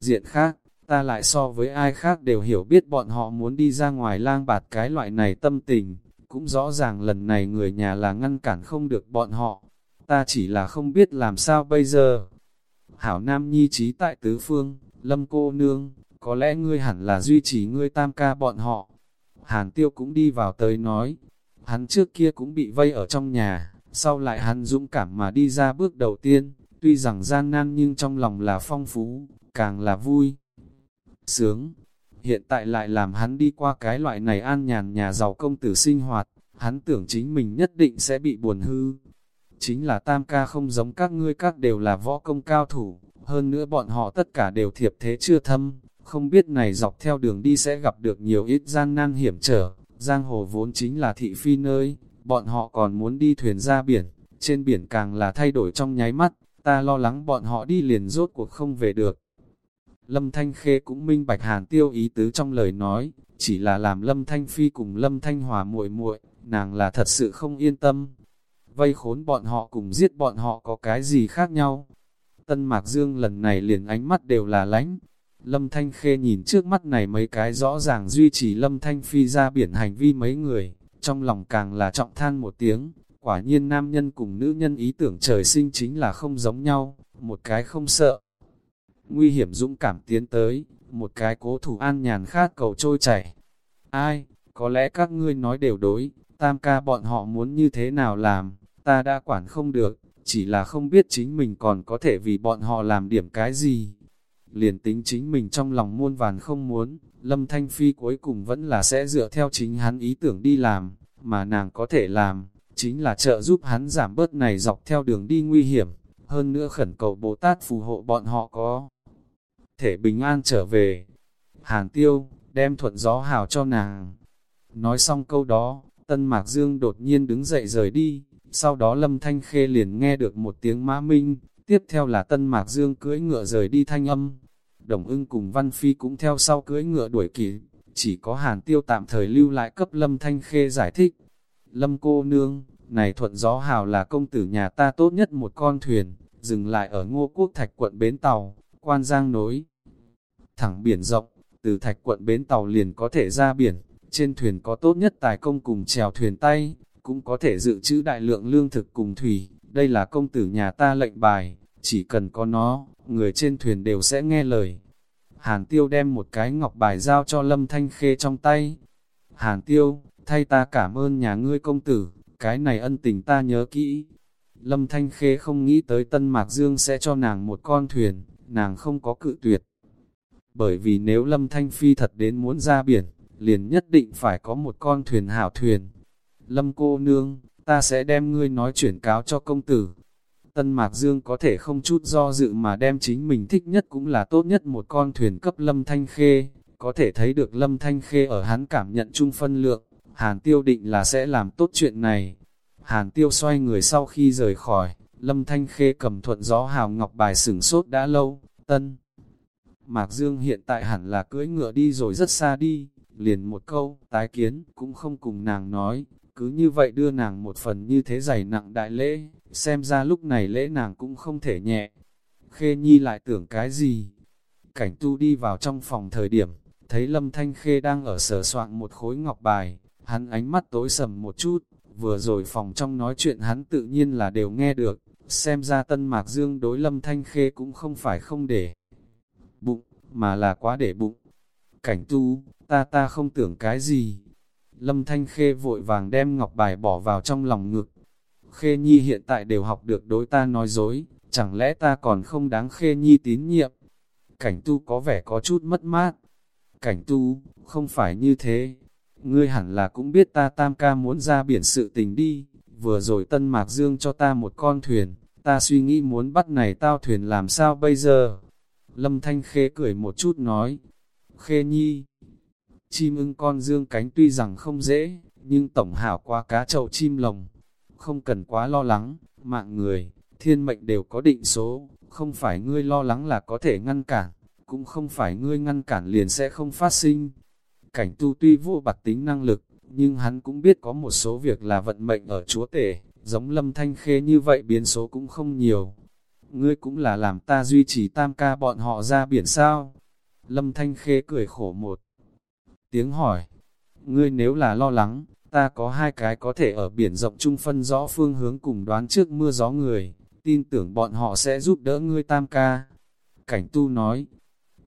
S1: diện khác, ta lại so với ai khác đều hiểu biết bọn họ muốn đi ra ngoài lang bạt cái loại này tâm tình, cũng rõ ràng lần này người nhà là ngăn cản không được bọn họ, ta chỉ là không biết làm sao bây giờ. Hảo Nam nhi trí tại tứ phương, lâm cô nương, có lẽ ngươi hẳn là duy trì ngươi tam ca bọn họ. Hàn tiêu cũng đi vào tới nói, hắn trước kia cũng bị vây ở trong nhà, sau lại hắn dũng cảm mà đi ra bước đầu tiên, tuy rằng gian nan nhưng trong lòng là phong phú, càng là vui, sướng. Hiện tại lại làm hắn đi qua cái loại này an nhàn nhà giàu công tử sinh hoạt, hắn tưởng chính mình nhất định sẽ bị buồn hư. Chính là tam ca không giống các ngươi các đều là võ công cao thủ, hơn nữa bọn họ tất cả đều thiệp thế chưa thâm, không biết này dọc theo đường đi sẽ gặp được nhiều ít gian nan hiểm trở, giang hồ vốn chính là thị phi nơi, bọn họ còn muốn đi thuyền ra biển, trên biển càng là thay đổi trong nháy mắt, ta lo lắng bọn họ đi liền rốt cuộc không về được. Lâm Thanh Khê cũng minh bạch hàn tiêu ý tứ trong lời nói, chỉ là làm Lâm Thanh Phi cùng Lâm Thanh Hòa muội muội, nàng là thật sự không yên tâm. Vây khốn bọn họ cùng giết bọn họ có cái gì khác nhau? Tân Mạc Dương lần này liền ánh mắt đều là lánh. Lâm Thanh Khê nhìn trước mắt này mấy cái rõ ràng duy trì Lâm Thanh Phi ra biển hành vi mấy người, trong lòng càng là trọng than một tiếng. Quả nhiên nam nhân cùng nữ nhân ý tưởng trời sinh chính là không giống nhau, một cái không sợ. Nguy hiểm dũng cảm tiến tới, một cái cố thủ an nhàn khát cầu trôi chảy. Ai, có lẽ các ngươi nói đều đối, tam ca bọn họ muốn như thế nào làm, ta đã quản không được, chỉ là không biết chính mình còn có thể vì bọn họ làm điểm cái gì. Liền tính chính mình trong lòng muôn vàn không muốn, Lâm Thanh Phi cuối cùng vẫn là sẽ dựa theo chính hắn ý tưởng đi làm, mà nàng có thể làm, chính là trợ giúp hắn giảm bớt này dọc theo đường đi nguy hiểm, hơn nữa khẩn cầu Bồ Tát phù hộ bọn họ có thể bình an trở về. Hàn tiêu, đem thuận gió hào cho nàng. Nói xong câu đó, Tân Mạc Dương đột nhiên đứng dậy rời đi, sau đó Lâm Thanh Khê liền nghe được một tiếng mã minh, tiếp theo là Tân Mạc Dương cưỡi ngựa rời đi thanh âm. Đồng ưng cùng Văn Phi cũng theo sau cưỡi ngựa đuổi kịp, chỉ có Hàn Tiêu tạm thời lưu lại cấp Lâm Thanh Khê giải thích. Lâm cô nương, này thuận gió hào là công tử nhà ta tốt nhất một con thuyền, dừng lại ở ngô quốc thạch quận Bến Tàu, quan giang nối. Thẳng biển rộng, từ thạch quận Bến Tàu liền có thể ra biển, trên thuyền có tốt nhất tài công cùng chèo thuyền tay, cũng có thể dự trữ đại lượng lương thực cùng thủy, đây là công tử nhà ta lệnh bài, chỉ cần có nó, người trên thuyền đều sẽ nghe lời. Hàn Tiêu đem một cái ngọc bài giao cho Lâm Thanh Khê trong tay. Hàn Tiêu, thay ta cảm ơn nhà ngươi công tử, cái này ân tình ta nhớ kỹ. Lâm Thanh Khê không nghĩ tới Tân Mạc Dương sẽ cho nàng một con thuyền, nàng không có cự tuyệt. Bởi vì nếu Lâm Thanh Phi thật đến muốn ra biển, liền nhất định phải có một con thuyền hảo thuyền. Lâm cô nương, ta sẽ đem ngươi nói chuyển cáo cho công tử. Tân Mạc Dương có thể không chút do dự mà đem chính mình thích nhất cũng là tốt nhất một con thuyền cấp Lâm Thanh Khê. Có thể thấy được Lâm Thanh Khê ở hắn cảm nhận chung phân lượng, Hàn Tiêu định là sẽ làm tốt chuyện này. Hàn Tiêu xoay người sau khi rời khỏi, Lâm Thanh Khê cầm thuận gió hào ngọc bài sửng sốt đã lâu, tân. Mạc Dương hiện tại hẳn là cưỡi ngựa đi rồi rất xa đi, liền một câu, tái kiến, cũng không cùng nàng nói, cứ như vậy đưa nàng một phần như thế dày nặng đại lễ, xem ra lúc này lễ nàng cũng không thể nhẹ. Khê Nhi lại tưởng cái gì? Cảnh tu đi vào trong phòng thời điểm, thấy Lâm Thanh Khê đang ở sở soạn một khối ngọc bài, hắn ánh mắt tối sầm một chút, vừa rồi phòng trong nói chuyện hắn tự nhiên là đều nghe được, xem ra Tân Mạc Dương đối Lâm Thanh Khê cũng không phải không để bụng, mà là quá để bụng. Cảnh tu, ta ta không tưởng cái gì. Lâm Thanh Khê vội vàng đem ngọc bài bỏ vào trong lòng ngực. Khê Nhi hiện tại đều học được đối ta nói dối, chẳng lẽ ta còn không đáng Khê Nhi tín nhiệm? Cảnh tu có vẻ có chút mất mát. Cảnh tu, không phải như thế. Ngươi hẳn là cũng biết ta tam ca muốn ra biển sự tình đi. Vừa rồi Tân Mạc Dương cho ta một con thuyền, ta suy nghĩ muốn bắt này tao thuyền làm sao bây giờ? Lâm Thanh Khê cười một chút nói, Khê Nhi, chim ưng con dương cánh tuy rằng không dễ, nhưng tổng hảo qua cá trầu chim lồng, không cần quá lo lắng, mạng người, thiên mệnh đều có định số, không phải ngươi lo lắng là có thể ngăn cản, cũng không phải ngươi ngăn cản liền sẽ không phát sinh. Cảnh tu tuy vô bạc tính năng lực, nhưng hắn cũng biết có một số việc là vận mệnh ở chúa tể, giống lâm thanh khê như vậy biến số cũng không nhiều, ngươi cũng là làm ta duy trì tam ca bọn họ ra biển sao? Lâm Thanh Khê cười khổ một tiếng hỏi, ngươi nếu là lo lắng, ta có hai cái có thể ở biển rộng chung phân rõ phương hướng cùng đoán trước mưa gió người, tin tưởng bọn họ sẽ giúp đỡ ngươi tam ca. Cảnh tu nói,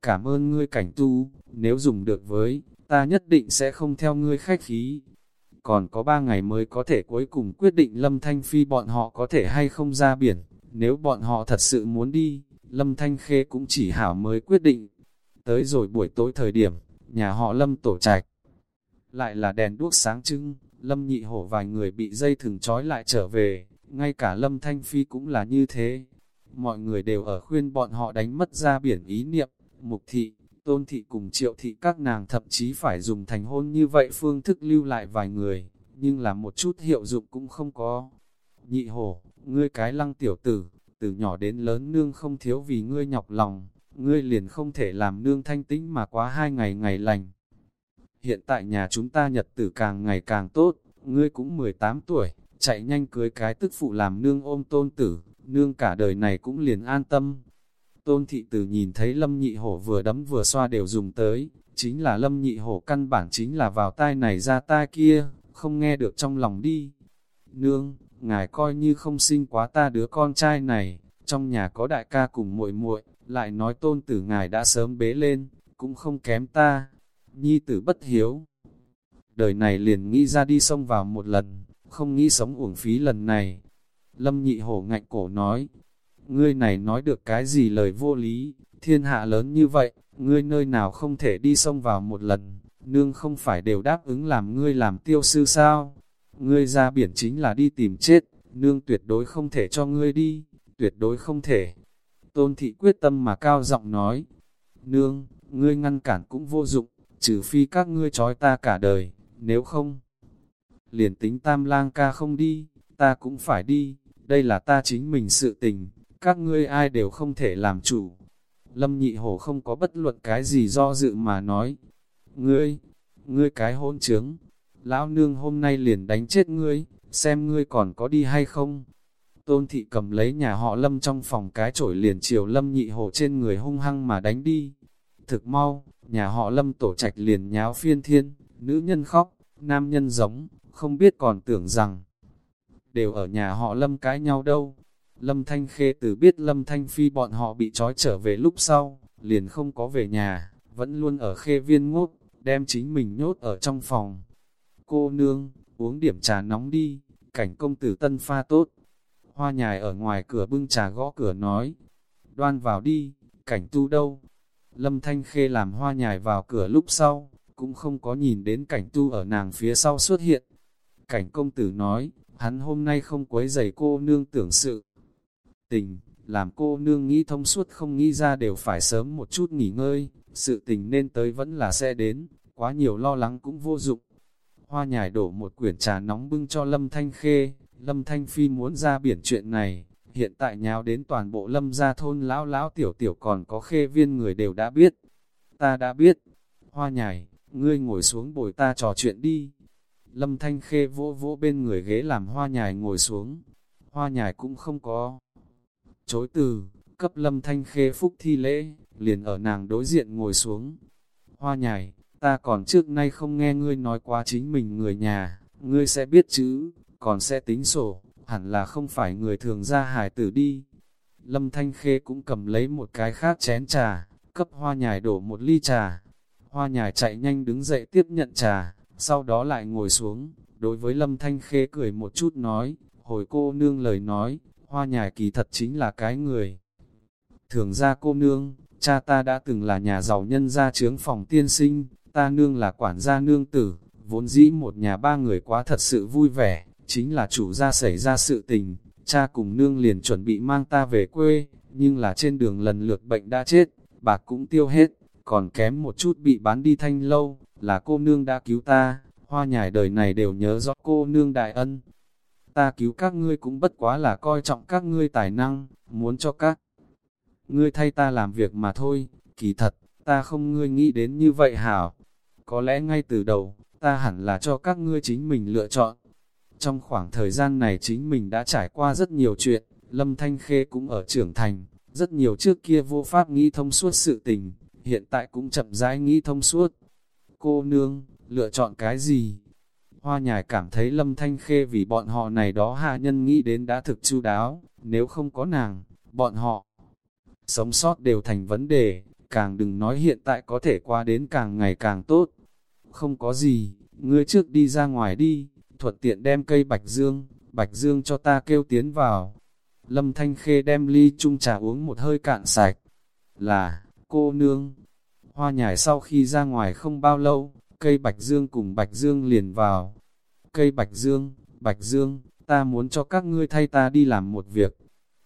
S1: cảm ơn ngươi cảnh tu, nếu dùng được với, ta nhất định sẽ không theo ngươi khách khí. Còn có ba ngày mới có thể cuối cùng quyết định Lâm Thanh Phi bọn họ có thể hay không ra biển, nếu bọn họ thật sự muốn đi, Lâm Thanh Khê cũng chỉ hảo mới quyết định. Tới rồi buổi tối thời điểm, nhà họ Lâm tổ trạch. Lại là đèn đuốc sáng trưng, Lâm nhị hổ vài người bị dây thừng trói lại trở về, ngay cả Lâm Thanh Phi cũng là như thế. Mọi người đều ở khuyên bọn họ đánh mất ra biển ý niệm, mục thị, tôn thị cùng triệu thị các nàng thậm chí phải dùng thành hôn như vậy phương thức lưu lại vài người, nhưng là một chút hiệu dụng cũng không có. Nhị hổ, ngươi cái lăng tiểu tử, từ nhỏ đến lớn nương không thiếu vì ngươi nhọc lòng, ngươi liền không thể làm nương thanh tĩnh mà quá hai ngày ngày lành. Hiện tại nhà chúng ta nhật tử càng ngày càng tốt, ngươi cũng 18 tuổi, chạy nhanh cưới cái tức phụ làm nương ôm tôn tử, nương cả đời này cũng liền an tâm. Tôn thị Từ nhìn thấy lâm nhị hổ vừa đấm vừa xoa đều dùng tới, chính là lâm nhị hổ căn bản chính là vào tai này ra tai kia, không nghe được trong lòng đi. Nương, ngài coi như không sinh quá ta đứa con trai này, trong nhà có đại ca cùng muội muội, lại nói tôn tử ngài đã sớm bế lên, cũng không kém ta. Nhi tử bất hiếu. Đời này liền nghĩ ra đi sông vào một lần, không nghĩ sống uổng phí lần này. Lâm nhị hổ ngạnh cổ nói, ngươi này nói được cái gì lời vô lý, thiên hạ lớn như vậy, ngươi nơi nào không thể đi sông vào một lần, nương không phải đều đáp ứng làm ngươi làm tiêu sư sao? Ngươi ra biển chính là đi tìm chết, nương tuyệt đối không thể cho ngươi đi, tuyệt đối không thể. Tôn thị quyết tâm mà cao giọng nói, nương, ngươi ngăn cản cũng vô dụng, trừ phi các ngươi trói ta cả đời, nếu không, liền tính tam lang ca không đi, ta cũng phải đi, đây là ta chính mình sự tình, các ngươi ai đều không thể làm chủ. Lâm nhị hổ không có bất luận cái gì do dự mà nói, ngươi, ngươi cái hôn trướng, lão nương hôm nay liền đánh chết ngươi, xem ngươi còn có đi hay không. Tôn thị cầm lấy nhà họ lâm trong phòng cái chổi liền chiều lâm nhị hổ trên người hung hăng mà đánh đi. Thực mau, nhà họ lâm tổ trạch liền nháo phiên thiên, nữ nhân khóc, nam nhân giống, không biết còn tưởng rằng đều ở nhà họ lâm cãi nhau đâu. Lâm Thanh Khê từ biết Lâm Thanh Phi bọn họ bị trói trở về lúc sau, liền không có về nhà, vẫn luôn ở khê viên ngốt, đem chính mình nhốt ở trong phòng. Cô nương, uống điểm trà nóng đi, cảnh công tử tân pha tốt. Hoa nhài ở ngoài cửa bưng trà gõ cửa nói, đoan vào đi, cảnh tu đâu. Lâm Thanh Khê làm hoa nhài vào cửa lúc sau, cũng không có nhìn đến cảnh tu ở nàng phía sau xuất hiện. Cảnh công tử nói, hắn hôm nay không quấy giày cô nương tưởng sự. Tình, làm cô nương nghĩ thông suốt không nghĩ ra đều phải sớm một chút nghỉ ngơi, sự tình nên tới vẫn là sẽ đến, quá nhiều lo lắng cũng vô dụng. Hoa nhài đổ một quyển trà nóng bưng cho Lâm Thanh Khê, Lâm Thanh Phi muốn ra biển chuyện này, hiện tại nháo đến toàn bộ Lâm gia thôn lão lão tiểu tiểu còn có khê viên người đều đã biết. Ta đã biết, hoa nhài, ngươi ngồi xuống bồi ta trò chuyện đi. Lâm Thanh Khê vỗ vỗ bên người ghế làm hoa nhài ngồi xuống, hoa nhài cũng không có. Chối từ, cấp Lâm Thanh Khê phúc thi lễ, liền ở nàng đối diện ngồi xuống. Hoa nhài, ta còn trước nay không nghe ngươi nói qua chính mình người nhà, ngươi sẽ biết chữ, còn sẽ tính sổ, hẳn là không phải người thường ra hải tử đi. Lâm Thanh Khê cũng cầm lấy một cái khác chén trà, cấp hoa nhài đổ một ly trà. Hoa nhài chạy nhanh đứng dậy tiếp nhận trà, sau đó lại ngồi xuống, đối với Lâm Thanh Khê cười một chút nói, hồi cô nương lời nói, hoa nhài kỳ thật chính là cái người. Thường ra cô nương, cha ta đã từng là nhà giàu nhân gia trướng phòng tiên sinh, ta nương là quản gia nương tử, vốn dĩ một nhà ba người quá thật sự vui vẻ, chính là chủ gia xảy ra sự tình, cha cùng nương liền chuẩn bị mang ta về quê, nhưng là trên đường lần lượt bệnh đã chết, bạc cũng tiêu hết, còn kém một chút bị bán đi thanh lâu, là cô nương đã cứu ta, hoa nhài đời này đều nhớ rõ cô nương đại ân. Ta cứu các ngươi cũng bất quá là coi trọng các ngươi tài năng, muốn cho các ngươi thay ta làm việc mà thôi, kỳ thật, ta không ngươi nghĩ đến như vậy hảo. Có lẽ ngay từ đầu, ta hẳn là cho các ngươi chính mình lựa chọn. Trong khoảng thời gian này chính mình đã trải qua rất nhiều chuyện, Lâm Thanh Khê cũng ở trưởng thành, rất nhiều trước kia vô pháp nghĩ thông suốt sự tình, hiện tại cũng chậm rãi nghĩ thông suốt. Cô nương, lựa chọn cái gì? Hoa nhài cảm thấy Lâm Thanh Khê vì bọn họ này đó hạ nhân nghĩ đến đã thực chu đáo, nếu không có nàng, bọn họ sống sót đều thành vấn đề, càng đừng nói hiện tại có thể qua đến càng ngày càng tốt. Không có gì, ngươi trước đi ra ngoài đi, thuận tiện đem cây bạch dương, bạch dương cho ta kêu tiến vào. Lâm Thanh Khê đem ly chung trà uống một hơi cạn sạch. Là, cô nương. Hoa nhài sau khi ra ngoài không bao lâu, cây bạch dương cùng bạch dương liền vào. Cây bạch dương, bạch dương, ta muốn cho các ngươi thay ta đi làm một việc.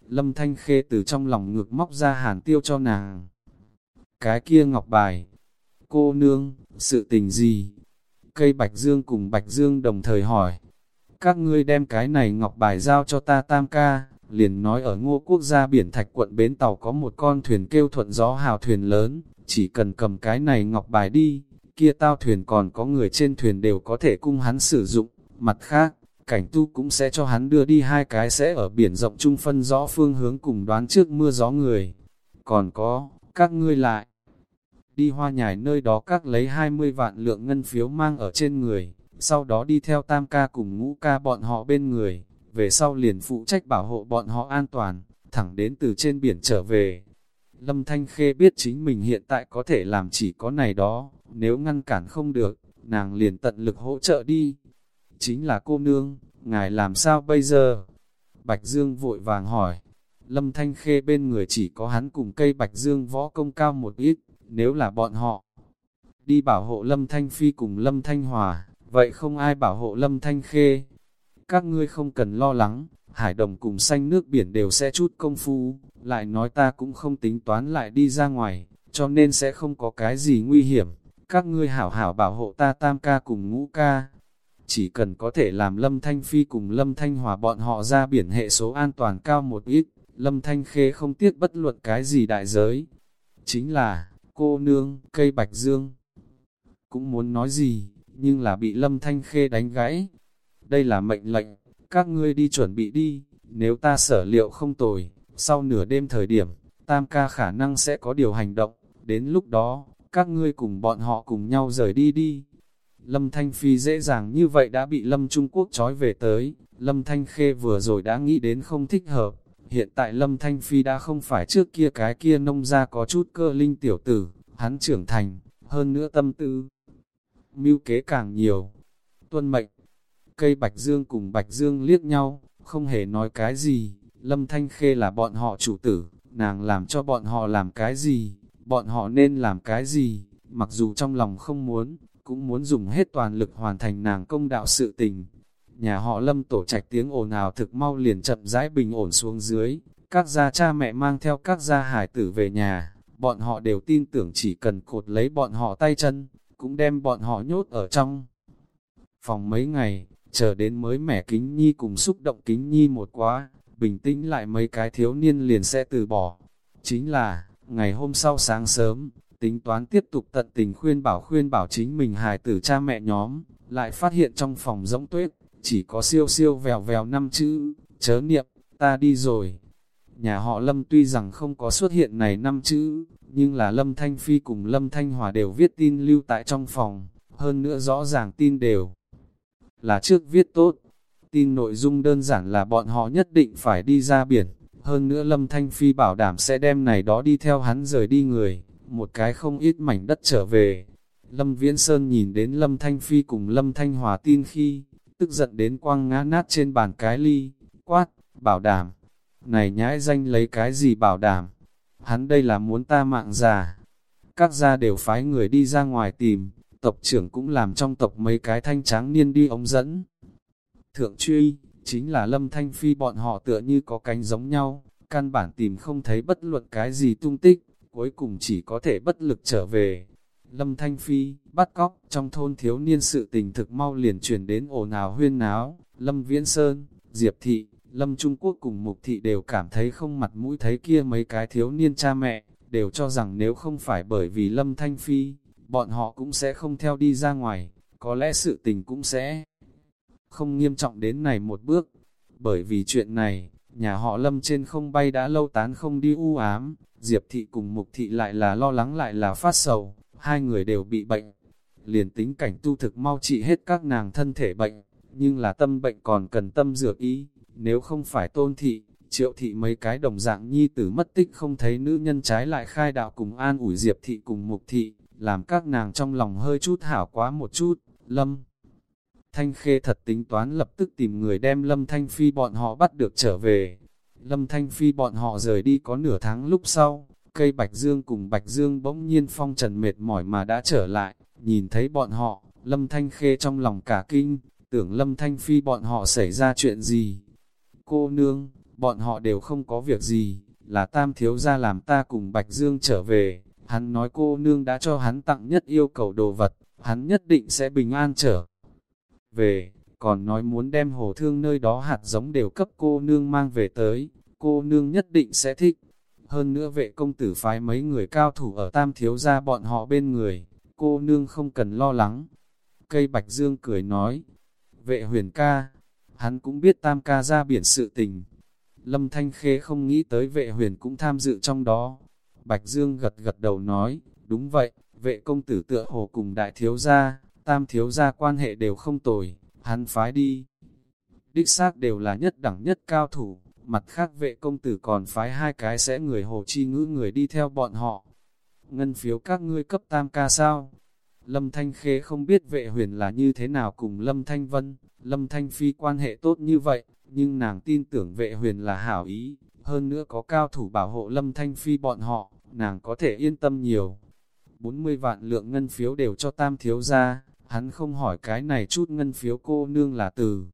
S1: Lâm Thanh Khê từ trong lòng ngược móc ra hàn tiêu cho nàng. Cái kia ngọc bài. Cô nương, sự tình gì? Cây Bạch Dương cùng Bạch Dương đồng thời hỏi. Các ngươi đem cái này ngọc bài giao cho ta tam ca, liền nói ở ngô quốc gia biển thạch quận bến tàu có một con thuyền kêu thuận gió hào thuyền lớn, chỉ cần cầm cái này ngọc bài đi, kia tao thuyền còn có người trên thuyền đều có thể cung hắn sử dụng. Mặt khác, cảnh tu cũng sẽ cho hắn đưa đi hai cái sẽ ở biển rộng trung phân rõ phương hướng cùng đoán trước mưa gió người. Còn có, các ngươi lại, đi hoa nhài nơi đó các lấy 20 vạn lượng ngân phiếu mang ở trên người, sau đó đi theo tam ca cùng ngũ ca bọn họ bên người, về sau liền phụ trách bảo hộ bọn họ an toàn, thẳng đến từ trên biển trở về. Lâm Thanh Khê biết chính mình hiện tại có thể làm chỉ có này đó, nếu ngăn cản không được, nàng liền tận lực hỗ trợ đi. Chính là cô nương, ngài làm sao bây giờ? Bạch Dương vội vàng hỏi. Lâm Thanh Khê bên người chỉ có hắn cùng cây Bạch Dương võ công cao một ít, nếu là bọn họ đi bảo hộ Lâm Thanh Phi cùng Lâm Thanh Hòa, vậy không ai bảo hộ Lâm Thanh Khê. Các ngươi không cần lo lắng, hải đồng cùng xanh nước biển đều sẽ chút công phu, lại nói ta cũng không tính toán lại đi ra ngoài, cho nên sẽ không có cái gì nguy hiểm. Các ngươi hảo hảo bảo hộ ta tam ca cùng ngũ ca. Chỉ cần có thể làm Lâm Thanh Phi cùng Lâm Thanh Hòa bọn họ ra biển hệ số an toàn cao một ít, Lâm Thanh Khê không tiếc bất luận cái gì đại giới. Chính là, cô nương, cây bạch dương. Cũng muốn nói gì, nhưng là bị lâm thanh khê đánh gãy. Đây là mệnh lệnh, các ngươi đi chuẩn bị đi, nếu ta sở liệu không tồi, sau nửa đêm thời điểm, tam ca khả năng sẽ có điều hành động, đến lúc đó, các ngươi cùng bọn họ cùng nhau rời đi đi. Lâm Thanh Phi dễ dàng như vậy đã bị Lâm Trung Quốc trói về tới, Lâm Thanh Khê vừa rồi đã nghĩ đến không thích hợp, Hiện tại Lâm Thanh Phi đã không phải trước kia cái kia nông ra có chút cơ linh tiểu tử, hắn trưởng thành, hơn nữa tâm tư. Mưu kế càng nhiều. Tuân mệnh, cây Bạch Dương cùng Bạch Dương liếc nhau, không hề nói cái gì, Lâm Thanh Khê là bọn họ chủ tử, nàng làm cho bọn họ làm cái gì, bọn họ nên làm cái gì, mặc dù trong lòng không muốn, cũng muốn dùng hết toàn lực hoàn thành nàng công đạo sự tình. Nhà họ lâm tổ trạch tiếng ồn ào thực mau liền chậm rãi bình ổn xuống dưới, các gia cha mẹ mang theo các gia hải tử về nhà, bọn họ đều tin tưởng chỉ cần cột lấy bọn họ tay chân, cũng đem bọn họ nhốt ở trong. Phòng mấy ngày, chờ đến mới mẻ kính nhi cùng xúc động kính nhi một quá, bình tĩnh lại mấy cái thiếu niên liền sẽ từ bỏ. Chính là, ngày hôm sau sáng sớm, tính toán tiếp tục tận tình khuyên bảo khuyên bảo chính mình hài tử cha mẹ nhóm, lại phát hiện trong phòng rỗng tuyết, chỉ có siêu siêu vèo vèo năm chữ, chớ niệm, ta đi rồi. Nhà họ Lâm tuy rằng không có xuất hiện này năm chữ, nhưng là Lâm Thanh Phi cùng Lâm Thanh Hòa đều viết tin lưu tại trong phòng, hơn nữa rõ ràng tin đều là trước viết tốt. Tin nội dung đơn giản là bọn họ nhất định phải đi ra biển, hơn nữa Lâm Thanh Phi bảo đảm sẽ đem này đó đi theo hắn rời đi người, một cái không ít mảnh đất trở về. Lâm Viễn Sơn nhìn đến Lâm Thanh Phi cùng Lâm Thanh Hòa tin khi, tức giận đến quăng ngã nát trên bàn cái ly, quát, bảo đảm. Này nhãi danh lấy cái gì bảo đảm? Hắn đây là muốn ta mạng già. Các gia đều phái người đi ra ngoài tìm, tộc trưởng cũng làm trong tộc mấy cái thanh tráng niên đi ống dẫn. Thượng truy, chính là lâm thanh phi bọn họ tựa như có cánh giống nhau, căn bản tìm không thấy bất luận cái gì tung tích, cuối cùng chỉ có thể bất lực trở về. Lâm Thanh Phi, bắt cóc, trong thôn thiếu niên sự tình thực mau liền chuyển đến ồn ào huyên náo, Lâm Viễn Sơn, Diệp Thị, Lâm Trung Quốc cùng Mục Thị đều cảm thấy không mặt mũi thấy kia mấy cái thiếu niên cha mẹ, đều cho rằng nếu không phải bởi vì Lâm Thanh Phi, bọn họ cũng sẽ không theo đi ra ngoài, có lẽ sự tình cũng sẽ không nghiêm trọng đến này một bước. Bởi vì chuyện này, nhà họ Lâm trên không bay đã lâu tán không đi u ám, Diệp Thị cùng Mục Thị lại là lo lắng lại là phát sầu, hai người đều bị bệnh. Liền tính cảnh tu thực mau trị hết các nàng thân thể bệnh, nhưng là tâm bệnh còn cần tâm dược ý, nếu không phải tôn thị, Triệu thị mấy cái đồng dạng nhi tử mất tích không thấy nữ nhân trái lại khai đạo cùng an ủi Diệp thị cùng mục thị, làm các nàng trong lòng hơi chút hảo quá một chút, lâm. Thanh Khê thật tính toán lập tức tìm người đem Lâm Thanh Phi bọn họ bắt được trở về. Lâm Thanh Phi bọn họ rời đi có nửa tháng lúc sau, cây Bạch Dương cùng Bạch Dương bỗng nhiên phong trần mệt mỏi mà đã trở lại, nhìn thấy bọn họ, Lâm Thanh Khê trong lòng cả kinh, tưởng Lâm Thanh Phi bọn họ xảy ra chuyện gì. Cô nương, bọn họ đều không có việc gì, là tam thiếu ra làm ta cùng Bạch Dương trở về, hắn nói cô nương đã cho hắn tặng nhất yêu cầu đồ vật, hắn nhất định sẽ bình an trở về, còn nói muốn đem hồ thương nơi đó hạt giống đều cấp cô nương mang về tới, cô nương nhất định sẽ thích. Hơn nữa vệ công tử phái mấy người cao thủ ở tam thiếu ra bọn họ bên người, cô nương không cần lo lắng. Cây Bạch Dương cười nói, vệ huyền ca, hắn cũng biết tam ca ra biển sự tình. Lâm Thanh Khê không nghĩ tới vệ huyền cũng tham dự trong đó. Bạch Dương gật gật đầu nói, đúng vậy, vệ công tử tựa hồ cùng đại thiếu gia, tam thiếu gia quan hệ đều không tồi, hắn phái đi. Đích xác đều là nhất đẳng nhất cao thủ, mặt khác vệ công tử còn phái hai cái sẽ người hồ chi ngữ người đi theo bọn họ. Ngân phiếu các ngươi cấp tam ca sao? Lâm Thanh Khê không biết vệ huyền là như thế nào cùng Lâm Thanh Vân, Lâm Thanh Phi quan hệ tốt như vậy, nhưng nàng tin tưởng vệ huyền là hảo ý, hơn nữa có cao thủ bảo hộ Lâm Thanh Phi bọn họ, nàng có thể yên tâm nhiều. 40 vạn lượng ngân phiếu đều cho tam thiếu ra, hắn không hỏi cái này chút ngân phiếu cô nương là từ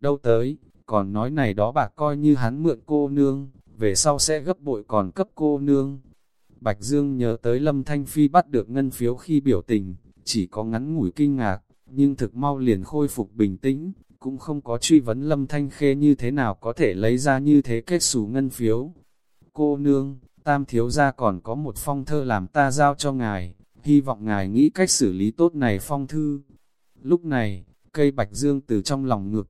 S1: đâu tới, còn nói này đó bạc coi như hắn mượn cô nương, về sau sẽ gấp bội còn cấp cô nương. Bạch Dương nhớ tới Lâm Thanh Phi bắt được ngân phiếu khi biểu tình, chỉ có ngắn ngủi kinh ngạc, nhưng thực mau liền khôi phục bình tĩnh, cũng không có truy vấn Lâm Thanh Khê như thế nào có thể lấy ra như thế kết xù ngân phiếu. Cô nương, tam thiếu gia còn có một phong thơ làm ta giao cho ngài, hy vọng ngài nghĩ cách xử lý tốt này phong thư. Lúc này, cây bạch dương từ trong lòng ngực,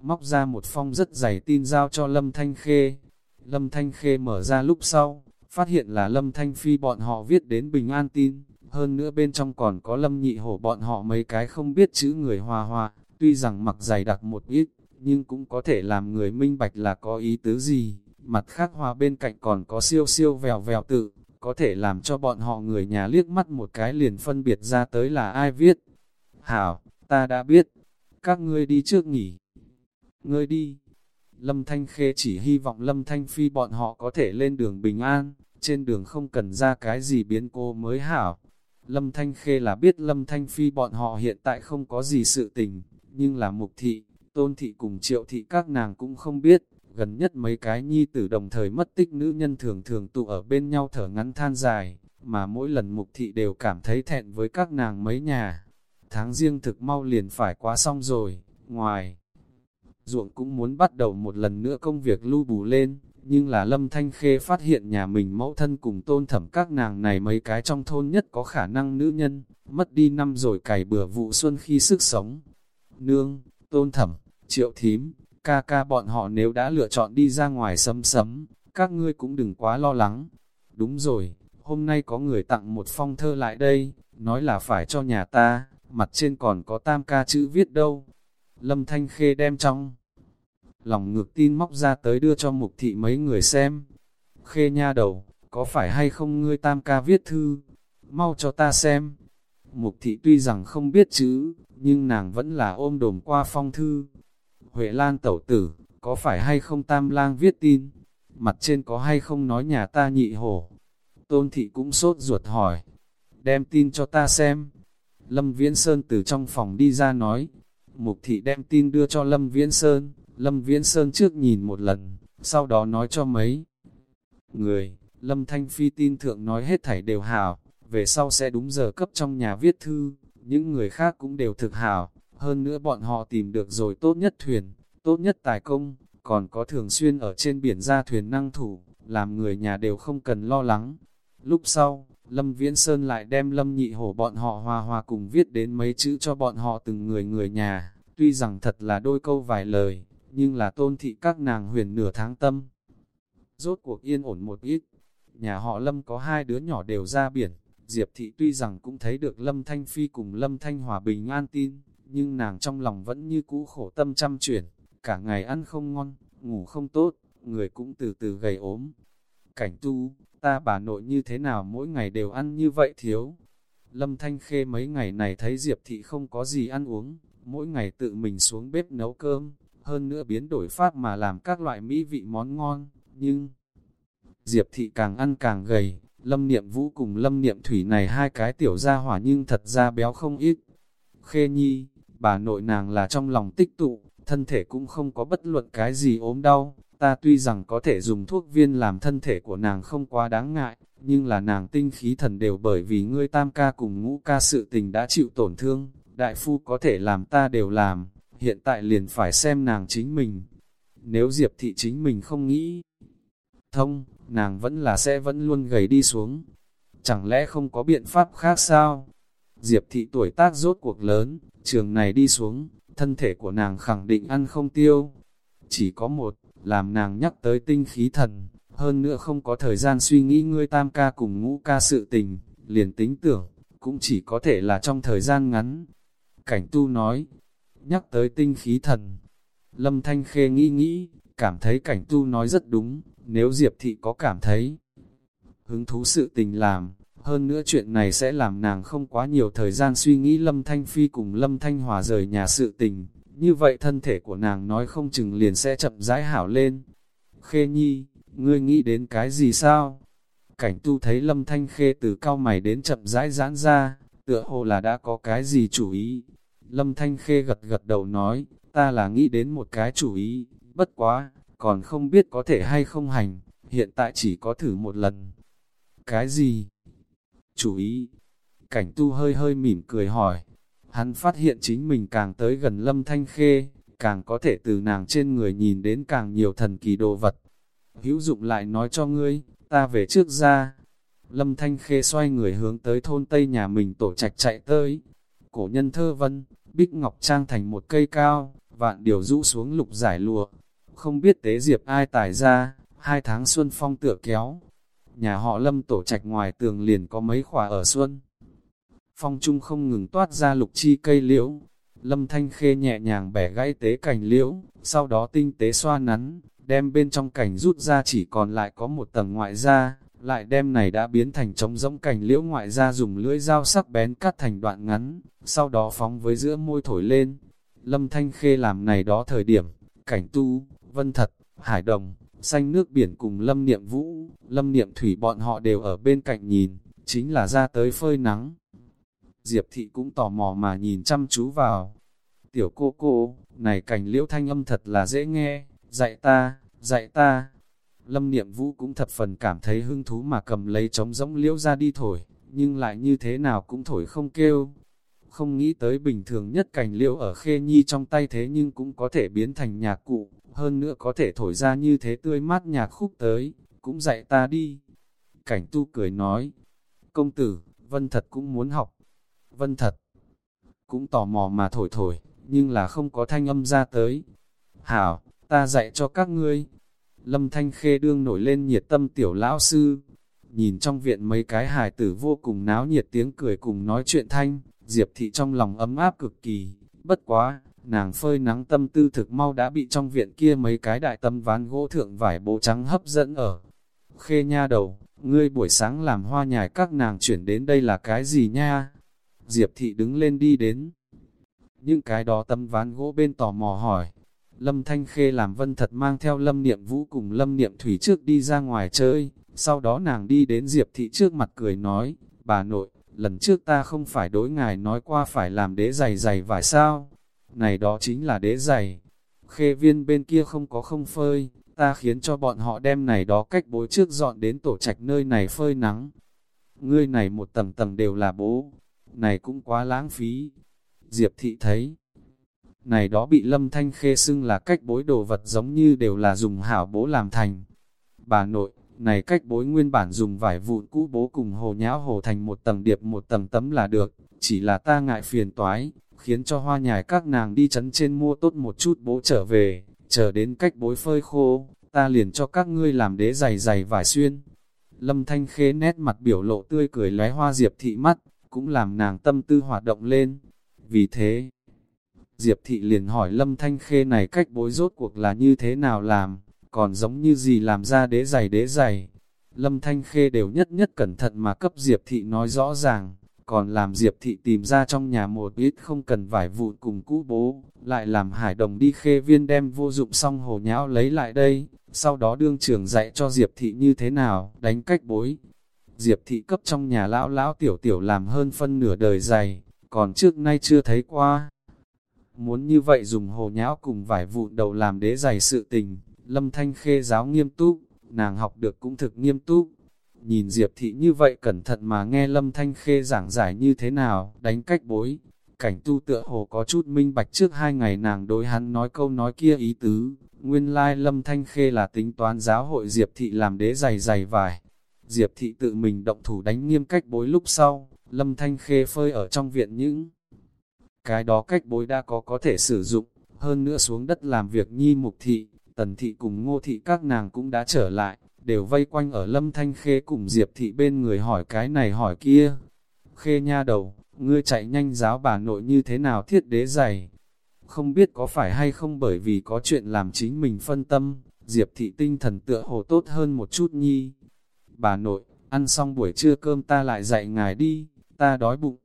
S1: móc ra một phong rất dày tin giao cho Lâm Thanh Khê. Lâm Thanh Khê mở ra lúc sau, phát hiện là Lâm Thanh Phi bọn họ viết đến bình an tin, hơn nữa bên trong còn có Lâm Nhị Hổ bọn họ mấy cái không biết chữ người hòa hòa, tuy rằng mặc dày đặc một ít, nhưng cũng có thể làm người minh bạch là có ý tứ gì. Mặt khác hòa bên cạnh còn có siêu siêu vèo vèo tự, có thể làm cho bọn họ người nhà liếc mắt một cái liền phân biệt ra tới là ai viết. Hảo, ta đã biết, các ngươi đi trước nghỉ. Ngươi đi. Lâm Thanh Khê chỉ hy vọng Lâm Thanh Phi bọn họ có thể lên đường bình an, trên đường không cần ra cái gì biến cô mới hảo. Lâm Thanh Khê là biết Lâm Thanh Phi bọn họ hiện tại không có gì sự tình, nhưng là mục thị, tôn thị cùng triệu thị các nàng cũng không biết gần nhất mấy cái nhi tử đồng thời mất tích nữ nhân thường thường tụ ở bên nhau thở ngắn than dài, mà mỗi lần mục thị đều cảm thấy thẹn với các nàng mấy nhà. Tháng riêng thực mau liền phải quá xong rồi, ngoài ruộng cũng muốn bắt đầu một lần nữa công việc lưu bù lên, nhưng là Lâm Thanh Khê phát hiện nhà mình mẫu thân cùng tôn thẩm các nàng này mấy cái trong thôn nhất có khả năng nữ nhân, mất đi năm rồi cày bừa vụ xuân khi sức sống. Nương, tôn thẩm, triệu thím, ca ca bọn họ nếu đã lựa chọn đi ra ngoài sấm sấm, các ngươi cũng đừng quá lo lắng. Đúng rồi, hôm nay có người tặng một phong thơ lại đây, nói là phải cho nhà ta, mặt trên còn có tam ca chữ viết đâu. Lâm Thanh Khê đem trong lòng ngược tin móc ra tới đưa cho mục thị mấy người xem. Khê nha đầu, có phải hay không ngươi tam ca viết thư? Mau cho ta xem. Mục thị tuy rằng không biết chữ, nhưng nàng vẫn là ôm đồm qua phong thư, Huệ Lan tẩu tử, có phải hay không tam lang viết tin? Mặt trên có hay không nói nhà ta nhị hổ? Tôn thị cũng sốt ruột hỏi. Đem tin cho ta xem. Lâm Viễn Sơn từ trong phòng đi ra nói. Mục thị đem tin đưa cho Lâm Viễn Sơn. Lâm Viễn Sơn trước nhìn một lần, sau đó nói cho mấy người. Lâm Thanh Phi tin thượng nói hết thảy đều hảo, về sau sẽ đúng giờ cấp trong nhà viết thư. Những người khác cũng đều thực hảo, hơn nữa bọn họ tìm được rồi tốt nhất thuyền, tốt nhất tài công, còn có thường xuyên ở trên biển ra thuyền năng thủ, làm người nhà đều không cần lo lắng. Lúc sau, Lâm Viễn Sơn lại đem Lâm Nhị Hổ bọn họ hòa hòa cùng viết đến mấy chữ cho bọn họ từng người người nhà, tuy rằng thật là đôi câu vài lời, nhưng là tôn thị các nàng huyền nửa tháng tâm. Rốt cuộc yên ổn một ít, nhà họ Lâm có hai đứa nhỏ đều ra biển, Diệp thị tuy rằng cũng thấy được Lâm Thanh Phi cùng Lâm Thanh Hòa bình an tin, nhưng nàng trong lòng vẫn như cũ khổ tâm chăm chuyển, cả ngày ăn không ngon, ngủ không tốt, người cũng từ từ gầy ốm. Cảnh tu, ta bà nội như thế nào mỗi ngày đều ăn như vậy thiếu. Lâm Thanh Khê mấy ngày này thấy Diệp Thị không có gì ăn uống, mỗi ngày tự mình xuống bếp nấu cơm, hơn nữa biến đổi pháp mà làm các loại mỹ vị món ngon, nhưng... Diệp Thị càng ăn càng gầy, Lâm Niệm Vũ cùng Lâm Niệm Thủy này hai cái tiểu gia hỏa nhưng thật ra béo không ít. Khê Nhi, bà nội nàng là trong lòng tích tụ, thân thể cũng không có bất luận cái gì ốm đau, ta tuy rằng có thể dùng thuốc viên làm thân thể của nàng không quá đáng ngại, nhưng là nàng tinh khí thần đều bởi vì ngươi tam ca cùng ngũ ca sự tình đã chịu tổn thương, đại phu có thể làm ta đều làm, hiện tại liền phải xem nàng chính mình. Nếu Diệp thị chính mình không nghĩ thông, nàng vẫn là sẽ vẫn luôn gầy đi xuống. Chẳng lẽ không có biện pháp khác sao? Diệp thị tuổi tác rốt cuộc lớn, trường này đi xuống, thân thể của nàng khẳng định ăn không tiêu. Chỉ có một, làm nàng nhắc tới tinh khí thần, hơn nữa không có thời gian suy nghĩ ngươi tam ca cùng ngũ ca sự tình, liền tính tưởng, cũng chỉ có thể là trong thời gian ngắn. Cảnh tu nói, nhắc tới tinh khí thần, lâm thanh khê nghĩ nghĩ, cảm thấy cảnh tu nói rất đúng, nếu Diệp thị có cảm thấy hứng thú sự tình làm, hơn nữa chuyện này sẽ làm nàng không quá nhiều thời gian suy nghĩ Lâm Thanh Phi cùng Lâm Thanh Hòa rời nhà sự tình, như vậy thân thể của nàng nói không chừng liền sẽ chậm rãi hảo lên. Khê Nhi, ngươi nghĩ đến cái gì sao? Cảnh tu thấy Lâm Thanh Khê từ cao mày đến chậm rãi giãn ra, tựa hồ là đã có cái gì chủ ý. Lâm Thanh Khê gật gật đầu nói, ta là nghĩ đến một cái chủ ý, bất quá, còn không biết có thể hay không hành, hiện tại chỉ có thử một lần. Cái gì? Chú ý. Cảnh tu hơi hơi mỉm cười hỏi. Hắn phát hiện chính mình càng tới gần lâm thanh khê, càng có thể từ nàng trên người nhìn đến càng nhiều thần kỳ đồ vật. Hữu dụng lại nói cho ngươi, ta về trước ra. Lâm thanh khê xoay người hướng tới thôn tây nhà mình tổ trạch chạy tới. Cổ nhân thơ vân, bích ngọc trang thành một cây cao, vạn điều rũ xuống lục giải lụa. Không biết tế diệp ai tải ra, hai tháng xuân phong tựa kéo, nhà họ lâm tổ trạch ngoài tường liền có mấy khỏa ở xuân. Phong trung không ngừng toát ra lục chi cây liễu, lâm thanh khê nhẹ nhàng bẻ gãy tế cành liễu, sau đó tinh tế xoa nắn, đem bên trong cành rút ra chỉ còn lại có một tầng ngoại da, lại đem này đã biến thành trống rỗng cành liễu ngoại da dùng lưỡi dao sắc bén cắt thành đoạn ngắn, sau đó phóng với giữa môi thổi lên. Lâm Thanh Khê làm này đó thời điểm, cảnh tu, vân thật, hải đồng, xanh nước biển cùng lâm niệm vũ, lâm niệm thủy bọn họ đều ở bên cạnh nhìn, chính là ra tới phơi nắng. Diệp thị cũng tò mò mà nhìn chăm chú vào. Tiểu cô cô, này cảnh liễu thanh âm thật là dễ nghe, dạy ta, dạy ta. Lâm niệm vũ cũng thật phần cảm thấy hứng thú mà cầm lấy trống rỗng liễu ra đi thổi, nhưng lại như thế nào cũng thổi không kêu. Không nghĩ tới bình thường nhất cảnh liễu ở khê nhi trong tay thế nhưng cũng có thể biến thành nhạc cụ, hơn nữa có thể thổi ra như thế tươi mát nhạc khúc tới, cũng dạy ta đi. Cảnh tu cười nói, công tử, vân thật cũng muốn học. Vân thật, cũng tò mò mà thổi thổi, nhưng là không có thanh âm ra tới. Hảo, ta dạy cho các ngươi. Lâm Thanh Khê đương nổi lên nhiệt tâm tiểu lão sư. Nhìn trong viện mấy cái hài tử vô cùng náo nhiệt tiếng cười cùng nói chuyện thanh, Diệp Thị trong lòng ấm áp cực kỳ. Bất quá, Nàng phơi nắng tâm tư thực mau đã bị trong viện kia mấy cái đại tâm ván gỗ thượng vải bố trắng hấp dẫn ở. Khê nha đầu, ngươi buổi sáng làm hoa nhài các nàng chuyển đến đây là cái gì nha? Diệp thị đứng lên đi đến. Những cái đó tâm ván gỗ bên tò mò hỏi. Lâm Thanh Khê làm vân thật mang theo Lâm Niệm Vũ cùng Lâm Niệm Thủy trước đi ra ngoài chơi. Sau đó nàng đi đến Diệp thị trước mặt cười nói, bà nội, lần trước ta không phải đối ngài nói qua phải làm đế giày giày vải sao? Này đó chính là đế giày. Khê viên bên kia không có không phơi, ta khiến cho bọn họ đem này đó cách bối trước dọn đến tổ trạch nơi này phơi nắng. Ngươi này một tầng tầng đều là bố, này cũng quá lãng phí. Diệp thị thấy, này đó bị lâm thanh khê xưng là cách bối đồ vật giống như đều là dùng hảo bố làm thành. Bà nội, này cách bối nguyên bản dùng vải vụn cũ bố cùng hồ nháo hồ thành một tầng điệp một tầng tấm là được, chỉ là ta ngại phiền toái, khiến cho hoa nhài các nàng đi chấn trên mua tốt một chút bố trở về, chờ đến cách bối phơi khô, ta liền cho các ngươi làm đế dày dày vải xuyên. Lâm Thanh Khê nét mặt biểu lộ tươi cười lóe hoa Diệp Thị mắt, cũng làm nàng tâm tư hoạt động lên. Vì thế, Diệp Thị liền hỏi Lâm Thanh Khê này cách bối rốt cuộc là như thế nào làm, còn giống như gì làm ra đế dày đế dày. Lâm Thanh Khê đều nhất nhất cẩn thận mà cấp Diệp Thị nói rõ ràng, còn làm Diệp Thị tìm ra trong nhà một ít không cần vải vụn cùng cũ bố, lại làm Hải Đồng đi khê viên đem vô dụng xong hồ nhão lấy lại đây, sau đó đương trưởng dạy cho Diệp Thị như thế nào, đánh cách bối. Diệp Thị cấp trong nhà lão lão tiểu tiểu làm hơn phân nửa đời dày, còn trước nay chưa thấy qua. Muốn như vậy dùng hồ nhão cùng vải vụn đầu làm đế giày sự tình, Lâm Thanh Khê giáo nghiêm túc, nàng học được cũng thực nghiêm túc. Nhìn Diệp Thị như vậy cẩn thận mà nghe Lâm Thanh Khê giảng giải như thế nào, đánh cách bối. Cảnh tu tựa hồ có chút minh bạch trước hai ngày nàng đối hắn nói câu nói kia ý tứ. Nguyên lai Lâm Thanh Khê là tính toán giáo hội Diệp Thị làm đế dày dày vải. Diệp Thị tự mình động thủ đánh nghiêm cách bối lúc sau, Lâm Thanh Khê phơi ở trong viện những cái đó cách bối đã có có thể sử dụng, hơn nữa xuống đất làm việc nhi mục thị, tần thị cùng ngô thị các nàng cũng đã trở lại, đều vây quanh ở lâm thanh khê cùng diệp thị bên người hỏi cái này hỏi kia. Khê nha đầu, ngươi chạy nhanh giáo bà nội như thế nào thiết đế giày. Không biết có phải hay không bởi vì có chuyện làm chính mình phân tâm, diệp thị tinh thần tựa hồ tốt hơn một chút nhi. Bà nội, ăn xong buổi trưa cơm ta lại dạy ngài đi, ta đói bụng.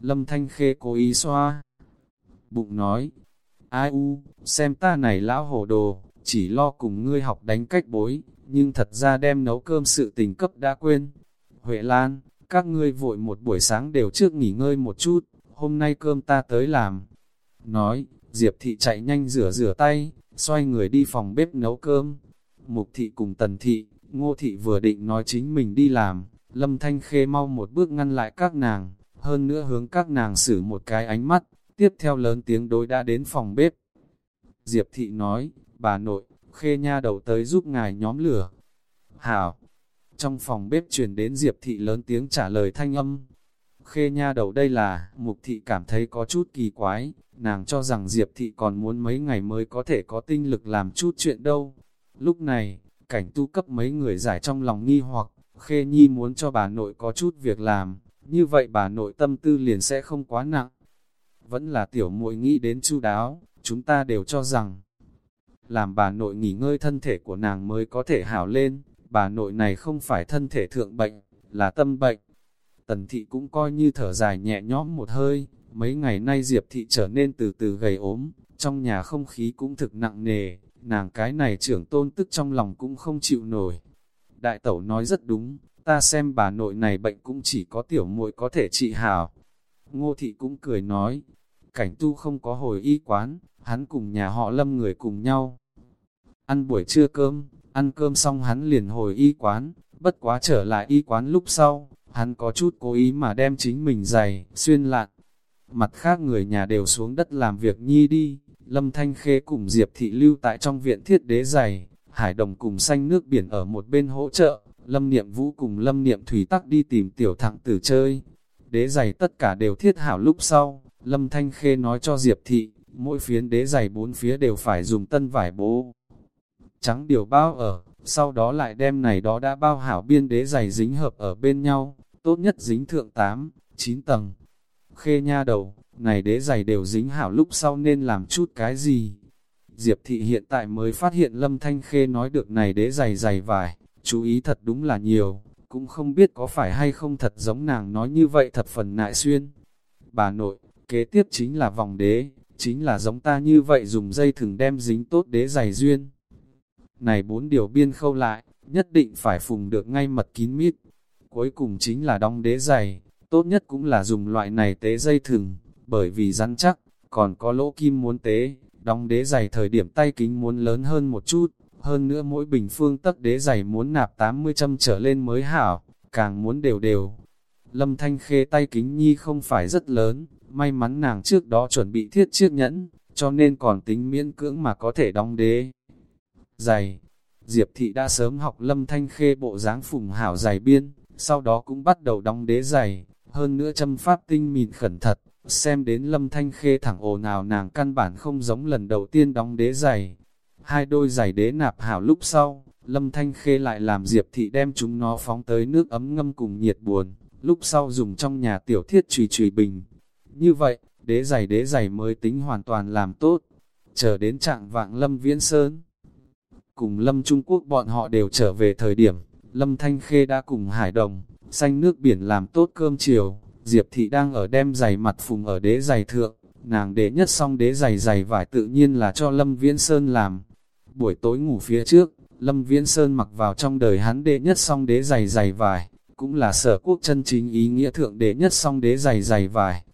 S1: Lâm Thanh Khê cố ý xoa. Bụng nói, ai u, xem ta này lão hồ đồ, chỉ lo cùng ngươi học đánh cách bối, nhưng thật ra đem nấu cơm sự tình cấp đã quên. Huệ Lan, các ngươi vội một buổi sáng đều trước nghỉ ngơi một chút, hôm nay cơm ta tới làm. Nói, Diệp Thị chạy nhanh rửa rửa tay, xoay người đi phòng bếp nấu cơm. Mục Thị cùng Tần Thị, Ngô Thị vừa định nói chính mình đi làm, Lâm Thanh Khê mau một bước ngăn lại các nàng, hơn nữa hướng các nàng xử một cái ánh mắt, tiếp theo lớn tiếng đối đã đến phòng bếp. Diệp Thị nói, bà nội, khê nha đầu tới giúp ngài nhóm lửa. Hảo! Trong phòng bếp truyền đến Diệp Thị lớn tiếng trả lời thanh âm. Khê nha đầu đây là, Mục Thị cảm thấy có chút kỳ quái, nàng cho rằng Diệp Thị còn muốn mấy ngày mới có thể có tinh lực làm chút chuyện đâu. Lúc này, cảnh tu cấp mấy người giải trong lòng nghi hoặc, Khê Nhi muốn cho bà nội có chút việc làm, như vậy bà nội tâm tư liền sẽ không quá nặng. Vẫn là tiểu muội nghĩ đến chu đáo, chúng ta đều cho rằng, làm bà nội nghỉ ngơi thân thể của nàng mới có thể hảo lên, bà nội này không phải thân thể thượng bệnh, là tâm bệnh. Tần thị cũng coi như thở dài nhẹ nhõm một hơi, mấy ngày nay Diệp thị trở nên từ từ gầy ốm, trong nhà không khí cũng thực nặng nề, nàng cái này trưởng tôn tức trong lòng cũng không chịu nổi. Đại tẩu nói rất đúng, ta xem bà nội này bệnh cũng chỉ có tiểu muội có thể trị hảo. Ngô thị cũng cười nói, cảnh tu không có hồi y quán, hắn cùng nhà họ lâm người cùng nhau. Ăn buổi trưa cơm, ăn cơm xong hắn liền hồi y quán, bất quá trở lại y quán lúc sau, hắn có chút cố ý mà đem chính mình giày, xuyên lạn. Mặt khác người nhà đều xuống đất làm việc nhi đi, Lâm Thanh Khê cùng Diệp Thị lưu tại trong viện thiết đế giày, Hải Đồng cùng xanh nước biển ở một bên hỗ trợ, Lâm Niệm Vũ cùng Lâm Niệm Thủy tắc đi tìm tiểu thẳng tử chơi. Đế giày tất cả đều thiết hảo lúc sau, Lâm Thanh Khê nói cho Diệp Thị, mỗi phiến đế giày bốn phía đều phải dùng tân vải bố. Trắng điều bao ở, sau đó lại đem này đó đã bao hảo biên đế giày dính hợp ở bên nhau, tốt nhất dính thượng 8, 9 tầng. Khê nha đầu, này đế giày đều dính hảo lúc sau nên làm chút cái gì? Diệp thị hiện tại mới phát hiện Lâm Thanh Khê nói được này đế giày giày vải, chú ý thật đúng là nhiều, cũng không biết có phải hay không thật giống nàng nói như vậy thật phần nại xuyên. Bà nội, kế tiếp chính là vòng đế, chính là giống ta như vậy dùng dây thừng đem dính tốt đế giày duyên. Này bốn điều biên khâu lại, nhất định phải phùng được ngay mật kín mít. Cuối cùng chính là đong đế dày tốt nhất cũng là dùng loại này tế dây thừng, bởi vì rắn chắc, còn có lỗ kim muốn tế, đong đế dày thời điểm tay kính muốn lớn hơn một chút, hơn nữa mỗi bình phương tắc đế dày muốn nạp 80 châm trở lên mới hảo, càng muốn đều đều. Lâm Thanh Khê tay kính nhi không phải rất lớn, may mắn nàng trước đó chuẩn bị thiết chiếc nhẫn, cho nên còn tính miễn cưỡng mà có thể đong đế. Giày Diệp thị đã sớm học Lâm Thanh Khê bộ dáng phùng hảo giày biên, sau đó cũng bắt đầu đóng đế giày, hơn nữa châm pháp tinh mịn khẩn thật, xem đến Lâm Thanh Khê thẳng ồ nào nàng căn bản không giống lần đầu tiên đóng đế giày, Hai đôi giày đế nạp hảo lúc sau, Lâm Thanh Khê lại làm Diệp Thị đem chúng nó phóng tới nước ấm ngâm cùng nhiệt buồn, lúc sau dùng trong nhà tiểu thiết trùy trùy bình. Như vậy, đế giày đế giày mới tính hoàn toàn làm tốt, chờ đến trạng vạng Lâm Viễn Sơn. Cùng Lâm Trung Quốc bọn họ đều trở về thời điểm, Lâm Thanh Khê đã cùng Hải Đồng, xanh nước biển làm tốt cơm chiều, Diệp Thị đang ở đem giày mặt phùng ở đế giày thượng, nàng đế nhất xong đế giày giày vải tự nhiên là cho Lâm Viễn Sơn làm. Buổi tối ngủ phía trước, Lâm Viễn Sơn mặc vào trong đời hắn đế nhất xong đế giày giày vải, cũng là sở quốc chân chính ý nghĩa thượng đế nhất xong đế giày giày vải.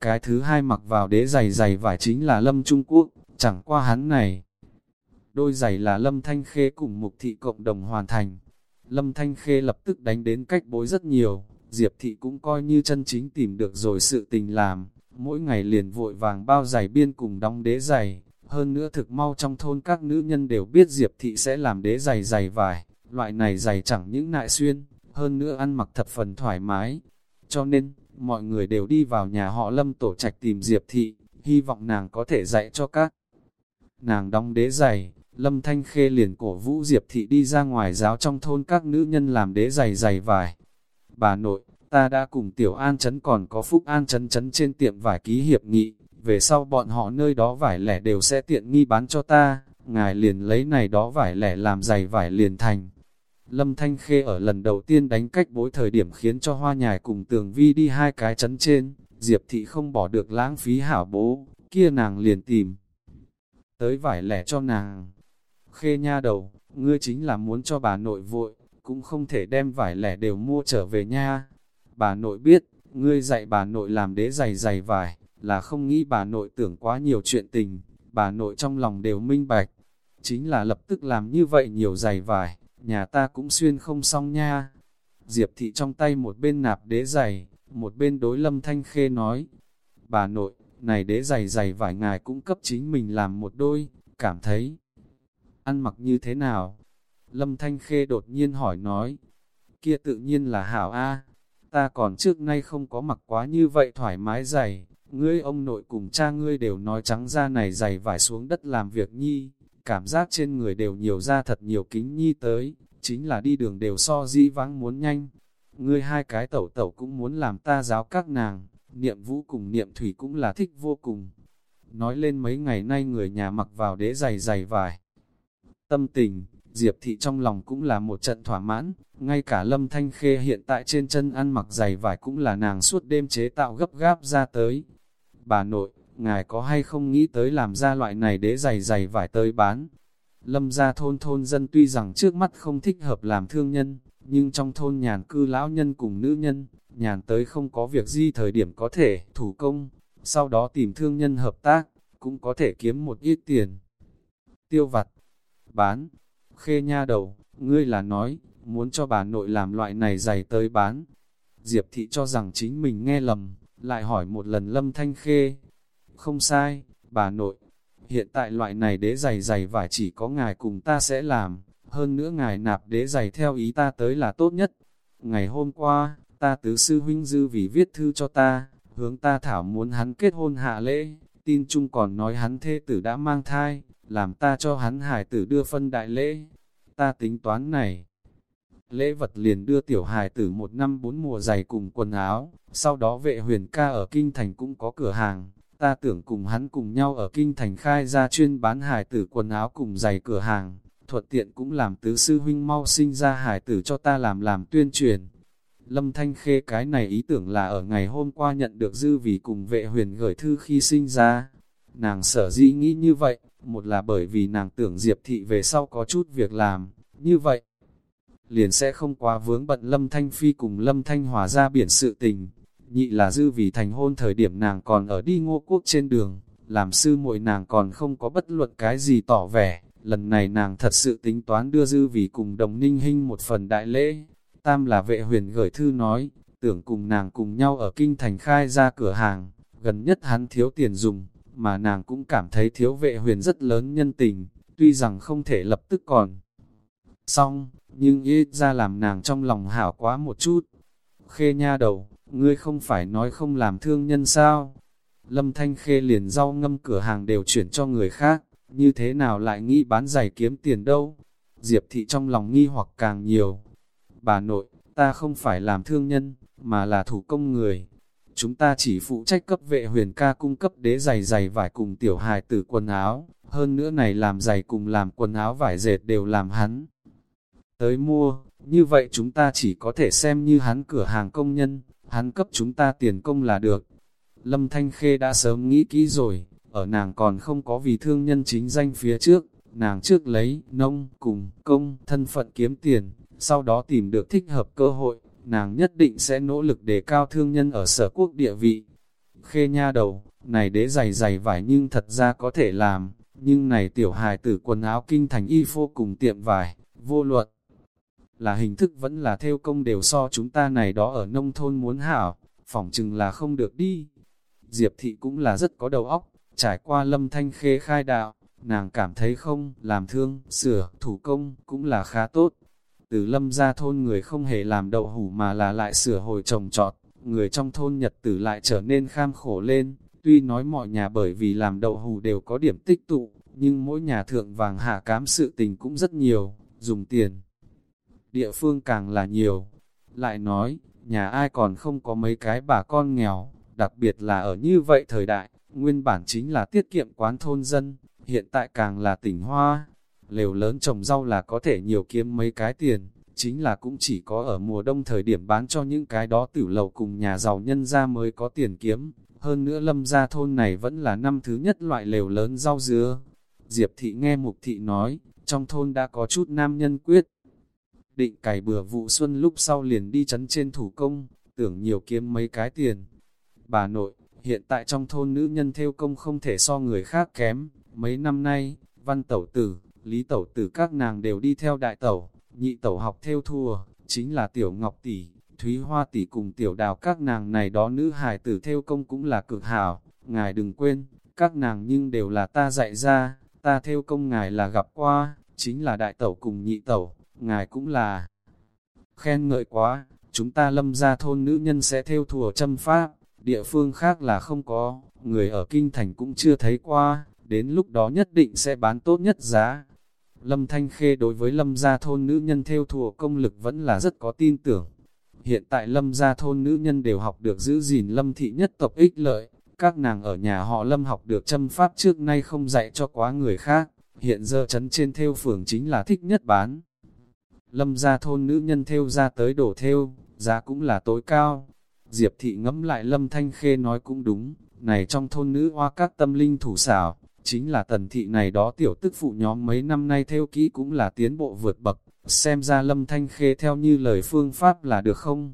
S1: Cái thứ hai mặc vào đế giày giày vải chính là Lâm Trung Quốc, chẳng qua hắn này. Đôi giày là Lâm Thanh Khê cùng Mục Thị cộng đồng hoàn thành. Lâm Thanh Khê lập tức đánh đến cách bối rất nhiều, Diệp Thị cũng coi như chân chính tìm được rồi sự tình làm, mỗi ngày liền vội vàng bao giày biên cùng đóng đế giày. Hơn nữa thực mau trong thôn các nữ nhân đều biết Diệp Thị sẽ làm đế giày giày vải, loại này giày chẳng những nại xuyên, hơn nữa ăn mặc thập phần thoải mái. Cho nên, mọi người đều đi vào nhà họ Lâm tổ trạch tìm Diệp Thị, hy vọng nàng có thể dạy cho các. Nàng đóng đế giày, Lâm Thanh Khê liền cổ vũ Diệp Thị đi ra ngoài giáo trong thôn các nữ nhân làm đế giày giày vải. Bà nội, ta đã cùng Tiểu An Trấn còn có Phúc An Trấn Trấn trên tiệm vải ký hiệp nghị, về sau bọn họ nơi đó vải lẻ đều sẽ tiện nghi bán cho ta, ngài liền lấy này đó vải lẻ làm giày vải liền thành. Lâm Thanh Khê ở lần đầu tiên đánh cách bối thời điểm khiến cho hoa nhài cùng tường vi đi hai cái chấn trên, Diệp Thị không bỏ được lãng phí hảo bố, kia nàng liền tìm. Tới vải lẻ cho nàng. Khê nha đầu, ngươi chính là muốn cho bà nội vội, cũng không thể đem vải lẻ đều mua trở về nha. Bà nội biết, ngươi dạy bà nội làm đế giày giày vải, là không nghĩ bà nội tưởng quá nhiều chuyện tình, bà nội trong lòng đều minh bạch. Chính là lập tức làm như vậy nhiều giày vải, nhà ta cũng xuyên không xong nha. Diệp thị trong tay một bên nạp đế giày, một bên đối lâm thanh khê nói, bà nội, này đế giày giày vải ngài cũng cấp chính mình làm một đôi, cảm thấy ăn mặc như thế nào? Lâm Thanh Khê đột nhiên hỏi nói, kia tự nhiên là hảo A, ta còn trước nay không có mặc quá như vậy thoải mái dày. ngươi ông nội cùng cha ngươi đều nói trắng ra này dày vải xuống đất làm việc nhi, cảm giác trên người đều nhiều ra thật nhiều kính nhi tới, chính là đi đường đều so dĩ vắng muốn nhanh. Ngươi hai cái tẩu tẩu cũng muốn làm ta giáo các nàng, niệm vũ cùng niệm thủy cũng là thích vô cùng. Nói lên mấy ngày nay người nhà mặc vào đế giày giày vải. Tâm tình, Diệp thị trong lòng cũng là một trận thỏa mãn, ngay cả lâm thanh khê hiện tại trên chân ăn mặc giày vải cũng là nàng suốt đêm chế tạo gấp gáp ra tới. Bà nội, ngài có hay không nghĩ tới làm ra loại này để giày giày vải tới bán. Lâm ra thôn thôn dân tuy rằng trước mắt không thích hợp làm thương nhân, nhưng trong thôn nhàn cư lão nhân cùng nữ nhân, nhàn tới không có việc gì thời điểm có thể thủ công, sau đó tìm thương nhân hợp tác, cũng có thể kiếm một ít tiền. Tiêu vặt, bán, khê nha đầu, ngươi là nói, muốn cho bà nội làm loại này giày tới bán. Diệp thị cho rằng chính mình nghe lầm, lại hỏi một lần lâm thanh khê, không sai, bà nội. Hiện tại loại này đế giày giày vải chỉ có ngài cùng ta sẽ làm, hơn nữa ngài nạp đế giày theo ý ta tới là tốt nhất. Ngày hôm qua, ta tứ sư huynh dư vì viết thư cho ta, hướng ta thảo muốn hắn kết hôn hạ lễ, tin chung còn nói hắn thê tử đã mang thai, làm ta cho hắn hải tử đưa phân đại lễ. Ta tính toán này. Lễ vật liền đưa tiểu hài tử một năm bốn mùa giày cùng quần áo, sau đó vệ huyền ca ở Kinh Thành cũng có cửa hàng, ta tưởng cùng hắn cùng nhau ở Kinh Thành khai ra chuyên bán hải tử quần áo cùng giày cửa hàng, thuận tiện cũng làm tứ sư huynh mau sinh ra hải tử cho ta làm làm tuyên truyền. Lâm Thanh Khê cái này ý tưởng là ở ngày hôm qua nhận được dư vì cùng vệ huyền gửi thư khi sinh ra. Nàng sở dĩ nghĩ như vậy, một là bởi vì nàng tưởng Diệp Thị về sau có chút việc làm, như vậy. Liền sẽ không quá vướng bận Lâm Thanh Phi cùng Lâm Thanh Hòa ra biển sự tình, nhị là dư vì thành hôn thời điểm nàng còn ở đi ngô quốc trên đường, làm sư muội nàng còn không có bất luận cái gì tỏ vẻ, lần này nàng thật sự tính toán đưa dư vì cùng đồng ninh Hinh một phần đại lễ. Tam là vệ huyền gửi thư nói, tưởng cùng nàng cùng nhau ở kinh thành khai ra cửa hàng, gần nhất hắn thiếu tiền dùng, mà nàng cũng cảm thấy thiếu vệ huyền rất lớn nhân tình, tuy rằng không thể lập tức còn. Xong, nhưng ít ra làm nàng trong lòng hảo quá một chút. Khê nha đầu, ngươi không phải nói không làm thương nhân sao? Lâm Thanh Khê liền rau ngâm cửa hàng đều chuyển cho người khác, như thế nào lại nghĩ bán giày kiếm tiền đâu? Diệp thị trong lòng nghi hoặc càng nhiều. Bà nội, ta không phải làm thương nhân, mà là thủ công người chúng ta chỉ phụ trách cấp vệ huyền ca cung cấp đế giày giày vải cùng tiểu hài tử quần áo, hơn nữa này làm giày cùng làm quần áo vải dệt đều làm hắn. Tới mua, như vậy chúng ta chỉ có thể xem như hắn cửa hàng công nhân, hắn cấp chúng ta tiền công là được. Lâm Thanh Khê đã sớm nghĩ kỹ rồi, ở nàng còn không có vì thương nhân chính danh phía trước, nàng trước lấy nông cùng công thân phận kiếm tiền, sau đó tìm được thích hợp cơ hội, nàng nhất định sẽ nỗ lực để cao thương nhân ở sở quốc địa vị. Khê nha đầu, này đế dày dày vải nhưng thật ra có thể làm, nhưng này tiểu hài tử quần áo kinh thành y phô cùng tiệm vải, vô luận. Là hình thức vẫn là theo công đều so chúng ta này đó ở nông thôn muốn hảo, phỏng chừng là không được đi. Diệp thị cũng là rất có đầu óc, trải qua lâm thanh khê khai đạo, nàng cảm thấy không, làm thương, sửa, thủ công, cũng là khá tốt. Từ lâm ra thôn người không hề làm đậu hủ mà là lại sửa hồi trồng trọt, người trong thôn nhật tử lại trở nên kham khổ lên. Tuy nói mọi nhà bởi vì làm đậu hủ đều có điểm tích tụ, nhưng mỗi nhà thượng vàng hạ cám sự tình cũng rất nhiều, dùng tiền. Địa phương càng là nhiều. Lại nói, nhà ai còn không có mấy cái bà con nghèo, đặc biệt là ở như vậy thời đại, nguyên bản chính là tiết kiệm quán thôn dân, hiện tại càng là tỉnh hoa, lều lớn trồng rau là có thể nhiều kiếm mấy cái tiền, chính là cũng chỉ có ở mùa đông thời điểm bán cho những cái đó tử lầu cùng nhà giàu nhân ra mới có tiền kiếm. Hơn nữa lâm gia thôn này vẫn là năm thứ nhất loại lều lớn rau dứa. Diệp thị nghe mục thị nói, trong thôn đã có chút nam nhân quyết. Định cày bừa vụ xuân lúc sau liền đi chấn trên thủ công, tưởng nhiều kiếm mấy cái tiền. Bà nội, hiện tại trong thôn nữ nhân theo công không thể so người khác kém. Mấy năm nay, văn tẩu tử, Lý tẩu tử các nàng đều đi theo đại tẩu, nhị tẩu học theo thua, chính là tiểu ngọc tỷ, thúy hoa tỷ cùng tiểu đào các nàng này đó nữ hài tử theo công cũng là cực hảo, ngài đừng quên, các nàng nhưng đều là ta dạy ra, ta theo công ngài là gặp qua, chính là đại tẩu cùng nhị tẩu, ngài cũng là khen ngợi quá, chúng ta lâm ra thôn nữ nhân sẽ theo thùa châm pháp, địa phương khác là không có, người ở kinh thành cũng chưa thấy qua, đến lúc đó nhất định sẽ bán tốt nhất giá. Lâm Thanh Khê đối với Lâm gia thôn nữ nhân theo thùa công lực vẫn là rất có tin tưởng. Hiện tại Lâm gia thôn nữ nhân đều học được giữ gìn Lâm thị nhất tộc ích lợi, các nàng ở nhà họ Lâm học được châm pháp trước nay không dạy cho quá người khác, hiện giờ chấn trên theo phường chính là thích nhất bán. Lâm gia thôn nữ nhân theo ra tới đổ theo, giá cũng là tối cao. Diệp thị ngẫm lại Lâm Thanh Khê nói cũng đúng, này trong thôn nữ hoa các tâm linh thủ xảo, chính là tần thị này đó tiểu tức phụ nhóm mấy năm nay theo kỹ cũng là tiến bộ vượt bậc, xem ra lâm thanh khê theo như lời phương pháp là được không?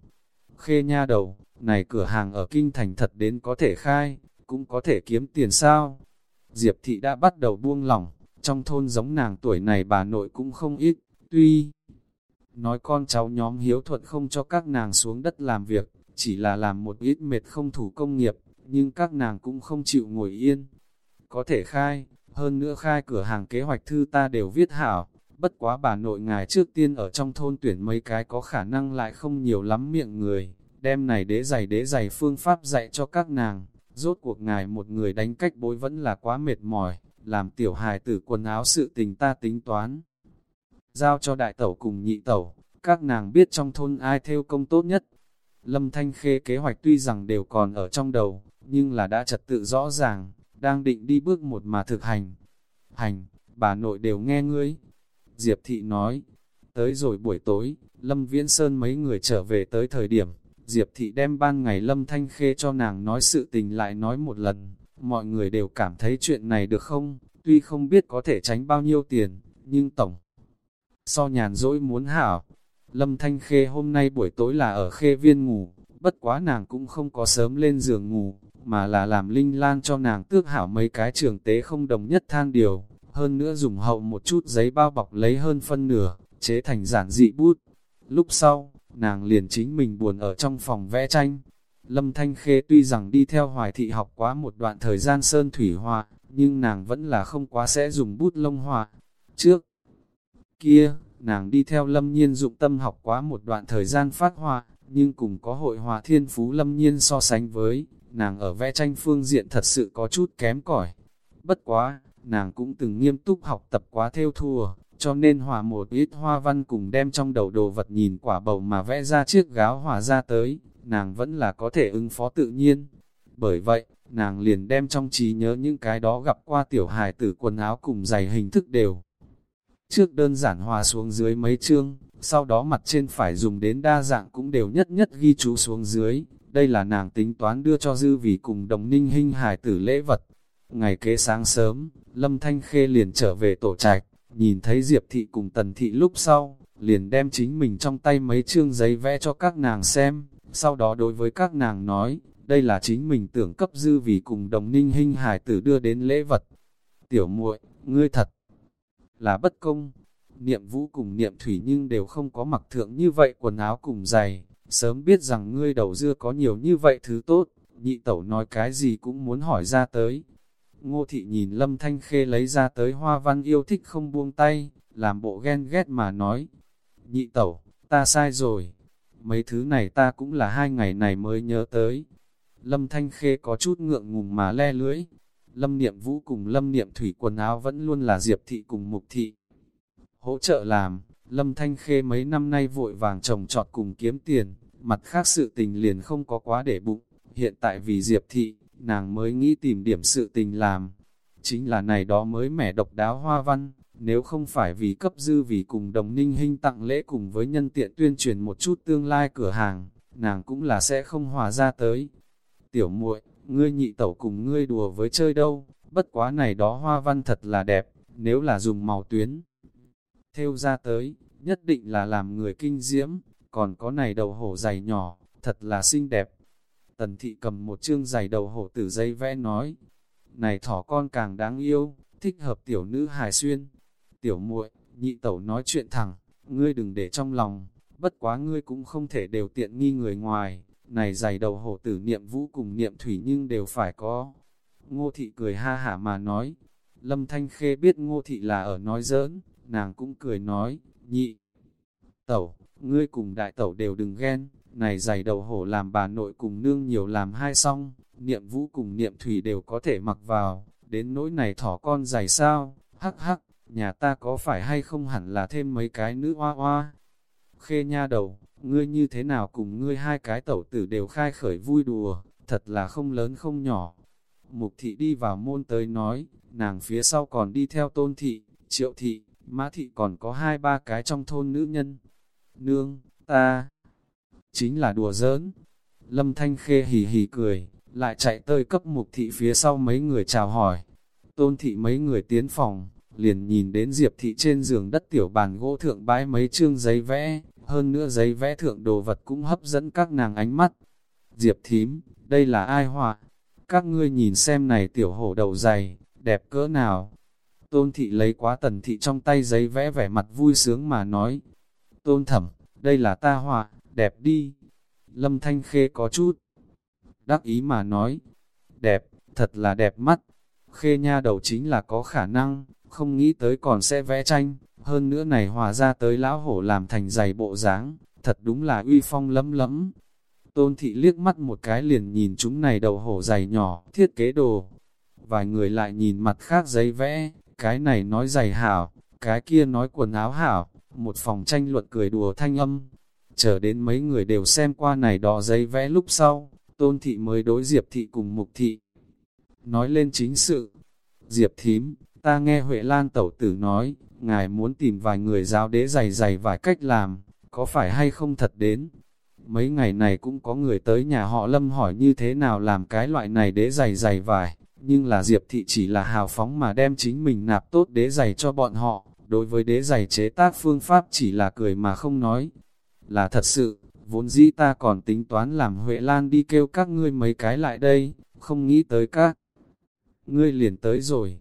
S1: Khê nha đầu, này cửa hàng ở kinh thành thật đến có thể khai, cũng có thể kiếm tiền sao? Diệp thị đã bắt đầu buông lỏng, trong thôn giống nàng tuổi này bà nội cũng không ít, tuy nói con cháu nhóm hiếu thuận không cho các nàng xuống đất làm việc, chỉ là làm một ít mệt không thủ công nghiệp, nhưng các nàng cũng không chịu ngồi yên, có thể khai, hơn nữa khai cửa hàng kế hoạch thư ta đều viết hảo, bất quá bà nội ngài trước tiên ở trong thôn tuyển mấy cái có khả năng lại không nhiều lắm miệng người, đem này đế giày đế giày phương pháp dạy cho các nàng, rốt cuộc ngài một người đánh cách bối vẫn là quá mệt mỏi, làm tiểu hài tử quần áo sự tình ta tính toán. Giao cho đại tẩu cùng nhị tẩu, các nàng biết trong thôn ai theo công tốt nhất. Lâm Thanh Khê kế hoạch tuy rằng đều còn ở trong đầu, nhưng là đã trật tự rõ ràng, đang định đi bước một mà thực hành. Hành, bà nội đều nghe ngươi. Diệp thị nói, tới rồi buổi tối, Lâm Viễn Sơn mấy người trở về tới thời điểm, Diệp thị đem ban ngày Lâm Thanh Khê cho nàng nói sự tình lại nói một lần. Mọi người đều cảm thấy chuyện này được không, tuy không biết có thể tránh bao nhiêu tiền, nhưng tổng. So nhàn dỗi muốn hảo, Lâm Thanh Khê hôm nay buổi tối là ở khê viên ngủ, bất quá nàng cũng không có sớm lên giường ngủ, mà là làm linh lan cho nàng tước hảo mấy cái trường tế không đồng nhất than điều, hơn nữa dùng hậu một chút giấy bao bọc lấy hơn phân nửa, chế thành giản dị bút. Lúc sau, nàng liền chính mình buồn ở trong phòng vẽ tranh. Lâm Thanh Khê tuy rằng đi theo hoài thị học quá một đoạn thời gian sơn thủy họa, nhưng nàng vẫn là không quá sẽ dùng bút lông họa. Trước kia, nàng đi theo Lâm Nhiên dụng tâm học quá một đoạn thời gian phát họa, nhưng cùng có hội họa thiên phú Lâm Nhiên so sánh với, nàng ở vẽ tranh phương diện thật sự có chút kém cỏi. Bất quá, nàng cũng từng nghiêm túc học tập quá theo thua, cho nên hòa một ít hoa văn cùng đem trong đầu đồ vật nhìn quả bầu mà vẽ ra chiếc gáo hòa ra tới, nàng vẫn là có thể ứng phó tự nhiên. Bởi vậy, nàng liền đem trong trí nhớ những cái đó gặp qua tiểu hài tử quần áo cùng giày hình thức đều. Trước đơn giản hòa xuống dưới mấy chương, sau đó mặt trên phải dùng đến đa dạng cũng đều nhất nhất ghi chú xuống dưới. Đây là nàng tính toán đưa cho dư vì cùng đồng ninh hình hài tử lễ vật. Ngày kế sáng sớm, Lâm Thanh Khê liền trở về tổ trạch, nhìn thấy Diệp Thị cùng Tần Thị lúc sau, liền đem chính mình trong tay mấy chương giấy vẽ cho các nàng xem, sau đó đối với các nàng nói, đây là chính mình tưởng cấp dư vì cùng đồng ninh hình hải tử đưa đến lễ vật. Tiểu muội, ngươi thật là bất công. Niệm vũ cùng niệm thủy nhưng đều không có mặc thượng như vậy quần áo cùng giày, sớm biết rằng ngươi đầu dưa có nhiều như vậy thứ tốt, nhị tẩu nói cái gì cũng muốn hỏi ra tới. Ngô thị nhìn lâm thanh khê lấy ra tới hoa văn yêu thích không buông tay, làm bộ ghen ghét mà nói. Nhị tẩu, ta sai rồi, mấy thứ này ta cũng là hai ngày này mới nhớ tới. Lâm Thanh Khê có chút ngượng ngùng mà le lưỡi. Lâm Niệm Vũ cùng Lâm Niệm Thủy quần áo vẫn luôn là Diệp Thị cùng Mục Thị. Hỗ trợ làm, Lâm Thanh Khê mấy năm nay vội vàng trồng trọt cùng kiếm tiền, mặt khác sự tình liền không có quá để bụng. Hiện tại vì Diệp Thị, nàng mới nghĩ tìm điểm sự tình làm. Chính là này đó mới mẻ độc đáo hoa văn, nếu không phải vì cấp dư vì cùng đồng ninh hình tặng lễ cùng với nhân tiện tuyên truyền một chút tương lai cửa hàng, nàng cũng là sẽ không hòa ra tới. Tiểu muội, ngươi nhị tẩu cùng ngươi đùa với chơi đâu, bất quá này đó hoa văn thật là đẹp, nếu là dùng màu tuyến. Theo ra tới, nhất định là làm người kinh diễm, còn có này đầu hổ dày nhỏ, thật là xinh đẹp. Tần thị cầm một chương giày đầu hổ tử dây vẽ nói, này thỏ con càng đáng yêu, thích hợp tiểu nữ hài xuyên. Tiểu muội, nhị tẩu nói chuyện thẳng, ngươi đừng để trong lòng, bất quá ngươi cũng không thể đều tiện nghi người ngoài, này giày đầu hổ tử niệm vũ cùng niệm thủy nhưng đều phải có. Ngô thị cười ha hả mà nói, Lâm Thanh Khê biết ngô thị là ở nói giỡn, nàng cũng cười nói, nhị. Tẩu, ngươi cùng đại tẩu đều đừng ghen, này giày đầu hổ làm bà nội cùng nương nhiều làm hai xong, niệm vũ cùng niệm thủy đều có thể mặc vào, đến nỗi này thỏ con giày sao, hắc hắc, nhà ta có phải hay không hẳn là thêm mấy cái nữ hoa hoa. Khê nha đầu, ngươi như thế nào cùng ngươi hai cái tẩu tử đều khai khởi vui đùa, thật là không lớn không nhỏ. Mục thị đi vào môn tới nói, nàng phía sau còn đi theo tôn thị, triệu thị, mã thị còn có hai ba cái trong thôn nữ nhân. Nương, ta, chính là đùa giỡn. Lâm Thanh Khê hì hì cười, lại chạy tới cấp mục thị phía sau mấy người chào hỏi. Tôn thị mấy người tiến phòng, liền nhìn đến Diệp thị trên giường đất tiểu bàn gỗ thượng bãi mấy chương giấy vẽ, hơn nữa giấy vẽ thượng đồ vật cũng hấp dẫn các nàng ánh mắt. Diệp thím, đây là ai họa? Các ngươi nhìn xem này tiểu hổ đầu dày, đẹp cỡ nào? Tôn thị lấy quá tần thị trong tay giấy vẽ vẻ mặt vui sướng mà nói. Tôn thẩm, đây là ta họa, đẹp đi. Lâm Thanh Khê có chút. Đắc ý mà nói. Đẹp, thật là đẹp mắt. Khê nha đầu chính là có khả năng, không nghĩ tới còn sẽ vẽ tranh, hơn nữa này hòa ra tới lão hổ làm thành giày bộ dáng, thật đúng là uy phong lấm lấm. Tôn thị liếc mắt một cái liền nhìn chúng này đầu hổ giày nhỏ, thiết kế đồ. Vài người lại nhìn mặt khác giấy vẽ, cái này nói giày hảo, cái kia nói quần áo hảo, một phòng tranh luận cười đùa thanh âm. Chờ đến mấy người đều xem qua này đỏ giấy vẽ lúc sau, tôn thị mới đối diệp thị cùng mục thị. Nói lên chính sự, diệp thím, ta nghe Huệ Lan tẩu tử nói, ngài muốn tìm vài người giáo đế dày dày vài cách làm, có phải hay không thật đến. Mấy ngày này cũng có người tới nhà họ lâm hỏi như thế nào làm cái loại này đế dày dày vải, nhưng là Diệp Thị chỉ là hào phóng mà đem chính mình nạp tốt đế giày cho bọn họ, đối với đế giày chế tác phương pháp chỉ là cười mà không nói. Là thật sự, vốn dĩ ta còn tính toán làm Huệ Lan đi kêu các ngươi mấy cái lại đây, không nghĩ tới các. Ngươi liền tới rồi.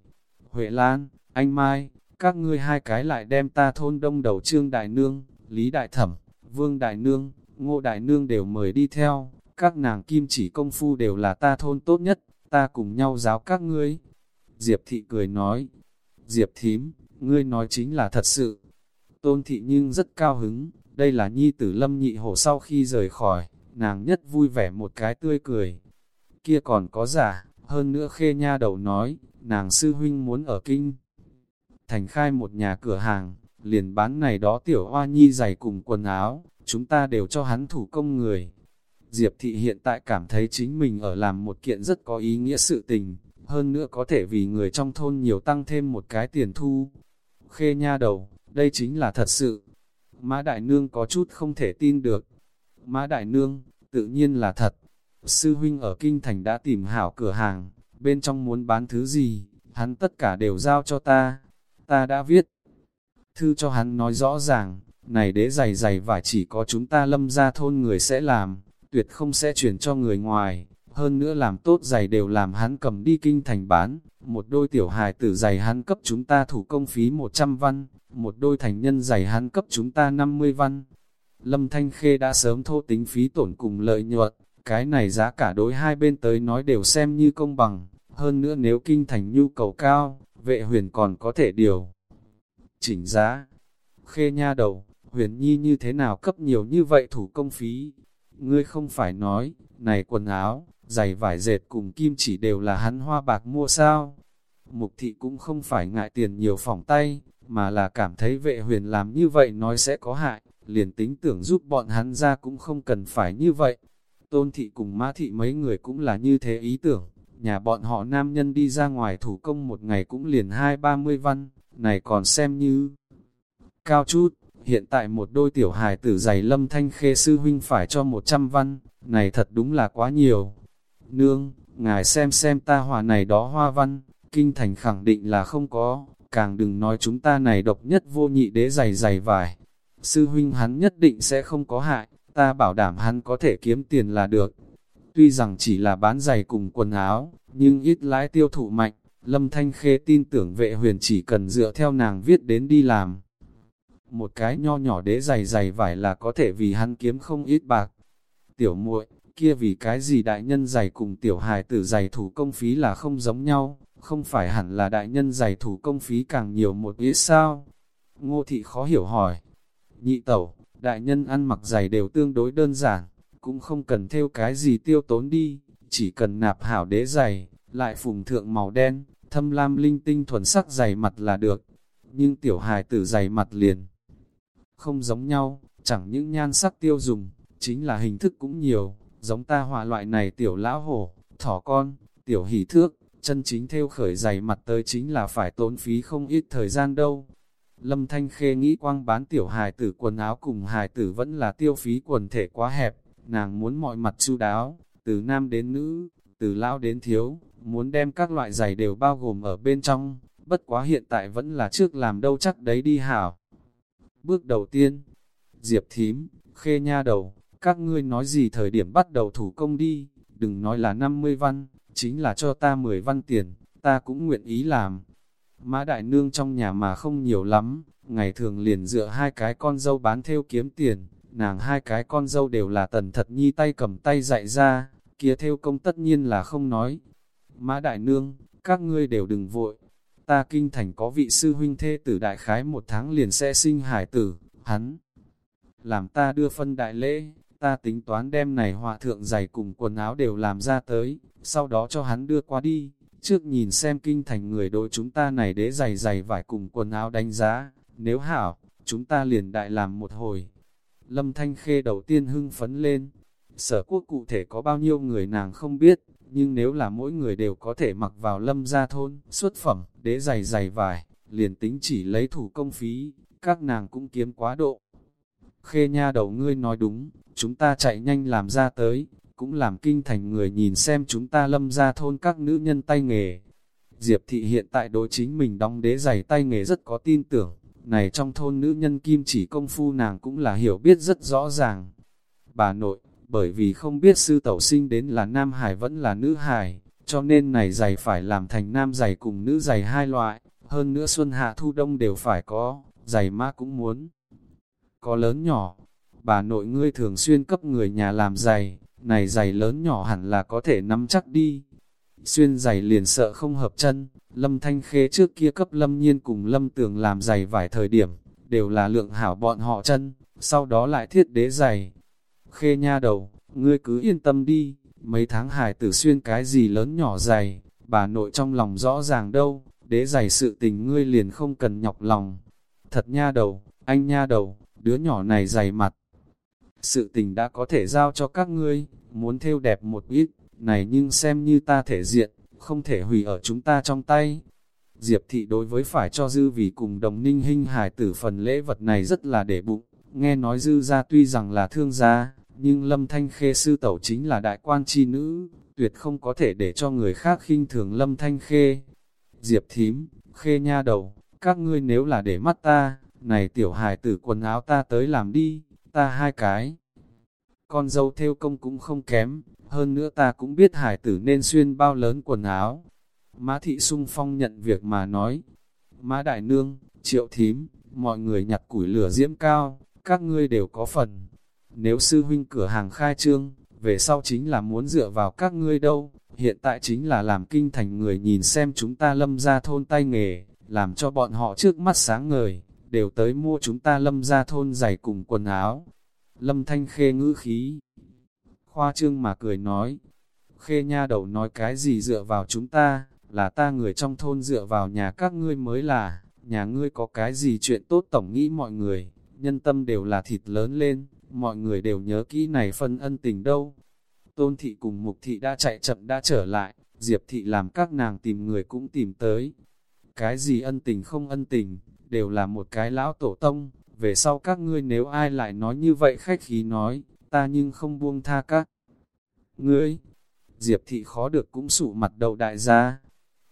S1: Huệ Lan, anh Mai, các ngươi hai cái lại đem ta thôn đông đầu Trương Đại Nương, Lý Đại Thẩm, Vương Đại Nương, Ngô Đại Nương đều mời đi theo, các nàng kim chỉ công phu đều là ta thôn tốt nhất, ta cùng nhau giáo các ngươi. Diệp Thị cười nói, Diệp Thím, ngươi nói chính là thật sự. Tôn Thị nhưng rất cao hứng, đây là nhi tử lâm nhị hổ sau khi rời khỏi, nàng nhất vui vẻ một cái tươi cười. Kia còn có giả, hơn nữa khê nha đầu nói, nàng sư huynh muốn ở kinh thành khai một nhà cửa hàng, liền bán này đó tiểu hoa nhi giày cùng quần áo, chúng ta đều cho hắn thủ công người. Diệp thị hiện tại cảm thấy chính mình ở làm một kiện rất có ý nghĩa sự tình, hơn nữa có thể vì người trong thôn nhiều tăng thêm một cái tiền thu. Khê nha đầu, đây chính là thật sự. Mã Đại Nương có chút không thể tin được. Mã Đại Nương, tự nhiên là thật. Sư huynh ở Kinh Thành đã tìm hảo cửa hàng, bên trong muốn bán thứ gì, hắn tất cả đều giao cho ta. Ta đã viết. Thư cho hắn nói rõ ràng, này đế giày giày vải chỉ có chúng ta lâm ra thôn người sẽ làm, tuyệt không sẽ chuyển cho người ngoài. Hơn nữa làm tốt giày đều làm hắn cầm đi kinh thành bán, một đôi tiểu hài tử giày hắn cấp chúng ta thủ công phí 100 văn, một đôi thành nhân giày hắn cấp chúng ta 50 văn. Lâm Thanh Khê đã sớm thô tính phí tổn cùng lợi nhuận, cái này giá cả đối hai bên tới nói đều xem như công bằng, hơn nữa nếu kinh thành nhu cầu cao, vệ huyền còn có thể điều. Chỉnh giá, khê nha đầu, huyền nhi như thế nào cấp nhiều như vậy thủ công phí? Ngươi không phải nói, này quần áo, giày vải dệt cùng kim chỉ đều là hắn hoa bạc mua sao? Mục thị cũng không phải ngại tiền nhiều phỏng tay, mà là cảm thấy vệ huyền làm như vậy nói sẽ có hại, liền tính tưởng giúp bọn hắn ra cũng không cần phải như vậy. Tôn thị cùng mã thị mấy người cũng là như thế ý tưởng, nhà bọn họ nam nhân đi ra ngoài thủ công một ngày cũng liền hai ba mươi văn, này còn xem như cao chút, hiện tại một đôi tiểu hài tử giày lâm thanh khê sư huynh phải cho một trăm văn, này thật đúng là quá nhiều. Nương, ngài xem xem ta hòa này đó hoa văn, kinh thành khẳng định là không có, càng đừng nói chúng ta này độc nhất vô nhị đế giày giày vải. Sư huynh hắn nhất định sẽ không có hại, ta bảo đảm hắn có thể kiếm tiền là được. Tuy rằng chỉ là bán giày cùng quần áo, nhưng ít lãi tiêu thụ mạnh, Lâm Thanh Khê tin tưởng vệ huyền chỉ cần dựa theo nàng viết đến đi làm. Một cái nho nhỏ đế giày giày vải là có thể vì hắn kiếm không ít bạc. Tiểu muội kia vì cái gì đại nhân giày cùng tiểu hài tử giày thủ công phí là không giống nhau, không phải hẳn là đại nhân giày thủ công phí càng nhiều một ít sao? Ngô thị khó hiểu hỏi. Nhị tẩu, đại nhân ăn mặc giày đều tương đối đơn giản, cũng không cần theo cái gì tiêu tốn đi, chỉ cần nạp hảo đế giày, lại phùng thượng màu đen, thâm lam linh tinh thuần sắc giày mặt là được. Nhưng tiểu hài tử giày mặt liền không giống nhau, chẳng những nhan sắc tiêu dùng, chính là hình thức cũng nhiều, giống ta họa loại này tiểu lão hổ, thỏ con, tiểu hỷ thước, chân chính theo khởi giày mặt tới chính là phải tốn phí không ít thời gian đâu. Lâm Thanh Khê nghĩ quang bán tiểu hài tử quần áo cùng hài tử vẫn là tiêu phí quần thể quá hẹp, nàng muốn mọi mặt chu đáo, từ nam đến nữ, từ lão đến thiếu, muốn đem các loại giày đều bao gồm ở bên trong, bất quá hiện tại vẫn là trước làm đâu chắc đấy đi hảo. Bước đầu tiên, Diệp Thím, Khê Nha Đầu, các ngươi nói gì thời điểm bắt đầu thủ công đi, đừng nói là 50 văn, chính là cho ta 10 văn tiền, ta cũng nguyện ý làm. Mã Đại Nương trong nhà mà không nhiều lắm, ngày thường liền dựa hai cái con dâu bán theo kiếm tiền, nàng hai cái con dâu đều là tần thật nhi tay cầm tay dạy ra, kia theo công tất nhiên là không nói. Mã Đại Nương, các ngươi đều đừng vội, ta kinh thành có vị sư huynh thê tử đại khái một tháng liền sẽ sinh hải tử, hắn làm ta đưa phân đại lễ, ta tính toán đem này hòa thượng giày cùng quần áo đều làm ra tới, sau đó cho hắn đưa qua đi, trước nhìn xem kinh thành người đối chúng ta này đế giày giày vải cùng quần áo đánh giá, nếu hảo, chúng ta liền đại làm một hồi. Lâm Thanh Khê đầu tiên hưng phấn lên, sở quốc cụ thể có bao nhiêu người nàng không biết, nhưng nếu là mỗi người đều có thể mặc vào lâm gia thôn, xuất phẩm, đế giày giày vải, liền tính chỉ lấy thủ công phí, các nàng cũng kiếm quá độ. Khê nha đầu ngươi nói đúng, chúng ta chạy nhanh làm ra tới, cũng làm kinh thành người nhìn xem chúng ta lâm ra thôn các nữ nhân tay nghề. Diệp thị hiện tại đối chính mình đóng đế giày tay nghề rất có tin tưởng, này trong thôn nữ nhân kim chỉ công phu nàng cũng là hiểu biết rất rõ ràng. Bà nội, bởi vì không biết sư tẩu sinh đến là nam hải vẫn là nữ hải, cho nên này giày phải làm thành nam giày cùng nữ giày hai loại, hơn nữa xuân hạ thu đông đều phải có, giày ma cũng muốn. Có lớn nhỏ, bà nội ngươi thường xuyên cấp người nhà làm giày, này giày lớn nhỏ hẳn là có thể nắm chắc đi. Xuyên giày liền sợ không hợp chân, lâm thanh khê trước kia cấp lâm nhiên cùng lâm tường làm giày vài thời điểm, đều là lượng hảo bọn họ chân, sau đó lại thiết đế giày. Khê nha đầu, ngươi cứ yên tâm đi, mấy tháng hải tử xuyên cái gì lớn nhỏ giày, bà nội trong lòng rõ ràng đâu, đế giày sự tình ngươi liền không cần nhọc lòng. Thật nha đầu, anh nha đầu, đứa nhỏ này dày mặt, sự tình đã có thể giao cho các ngươi, muốn theo đẹp một ít, này nhưng xem như ta thể diện, không thể hủy ở chúng ta trong tay. Diệp thị đối với phải cho dư vì cùng đồng ninh hình hài tử phần lễ vật này rất là để bụng, nghe nói dư ra tuy rằng là thương gia, nhưng lâm thanh khê sư tẩu chính là đại quan chi nữ, tuyệt không có thể để cho người khác khinh thường lâm thanh khê. Diệp thím, khê nha đầu, các ngươi nếu là để mắt ta, này tiểu hài tử quần áo ta tới làm đi, ta hai cái. Con dâu theo công cũng không kém, hơn nữa ta cũng biết hải tử nên xuyên bao lớn quần áo. Mã thị sung phong nhận việc mà nói, Mã đại nương, triệu thím, mọi người nhặt củi lửa diễm cao, các ngươi đều có phần. Nếu sư huynh cửa hàng khai trương, về sau chính là muốn dựa vào các ngươi đâu, hiện tại chính là làm kinh thành người nhìn xem chúng ta lâm ra thôn tay nghề, làm cho bọn họ trước mắt sáng ngời, đều tới mua chúng ta lâm ra thôn giày cùng quần áo. Lâm thanh khê ngữ khí, khoa trương mà cười nói, khê nha đầu nói cái gì dựa vào chúng ta, là ta người trong thôn dựa vào nhà các ngươi mới là, nhà ngươi có cái gì chuyện tốt tổng nghĩ mọi người, nhân tâm đều là thịt lớn lên, mọi người đều nhớ kỹ này phân ân tình đâu. Tôn thị cùng mục thị đã chạy chậm đã trở lại, Diệp thị làm các nàng tìm người cũng tìm tới. Cái gì ân tình không ân tình, đều là một cái lão tổ tông, về sau các ngươi nếu ai lại nói như vậy khách khí nói, ta nhưng không buông tha các. Ngươi, Diệp thị khó được cũng sụ mặt đầu đại gia.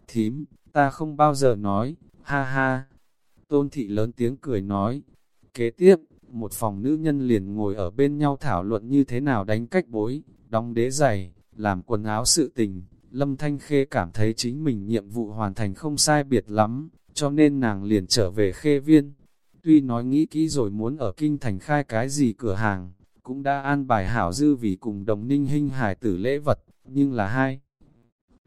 S1: Thím, ta không bao giờ nói, ha ha. Tôn thị lớn tiếng cười nói. Kế tiếp, một phòng nữ nhân liền ngồi ở bên nhau thảo luận như thế nào đánh cách bối, đóng đế giày, làm quần áo sự tình. Lâm Thanh Khê cảm thấy chính mình nhiệm vụ hoàn thành không sai biệt lắm, cho nên nàng liền trở về khê viên. Tuy nói nghĩ kỹ rồi muốn ở kinh thành khai cái gì cửa hàng, cũng đã an bài hảo dư vì cùng đồng ninh hình hải tử lễ vật, nhưng là hai.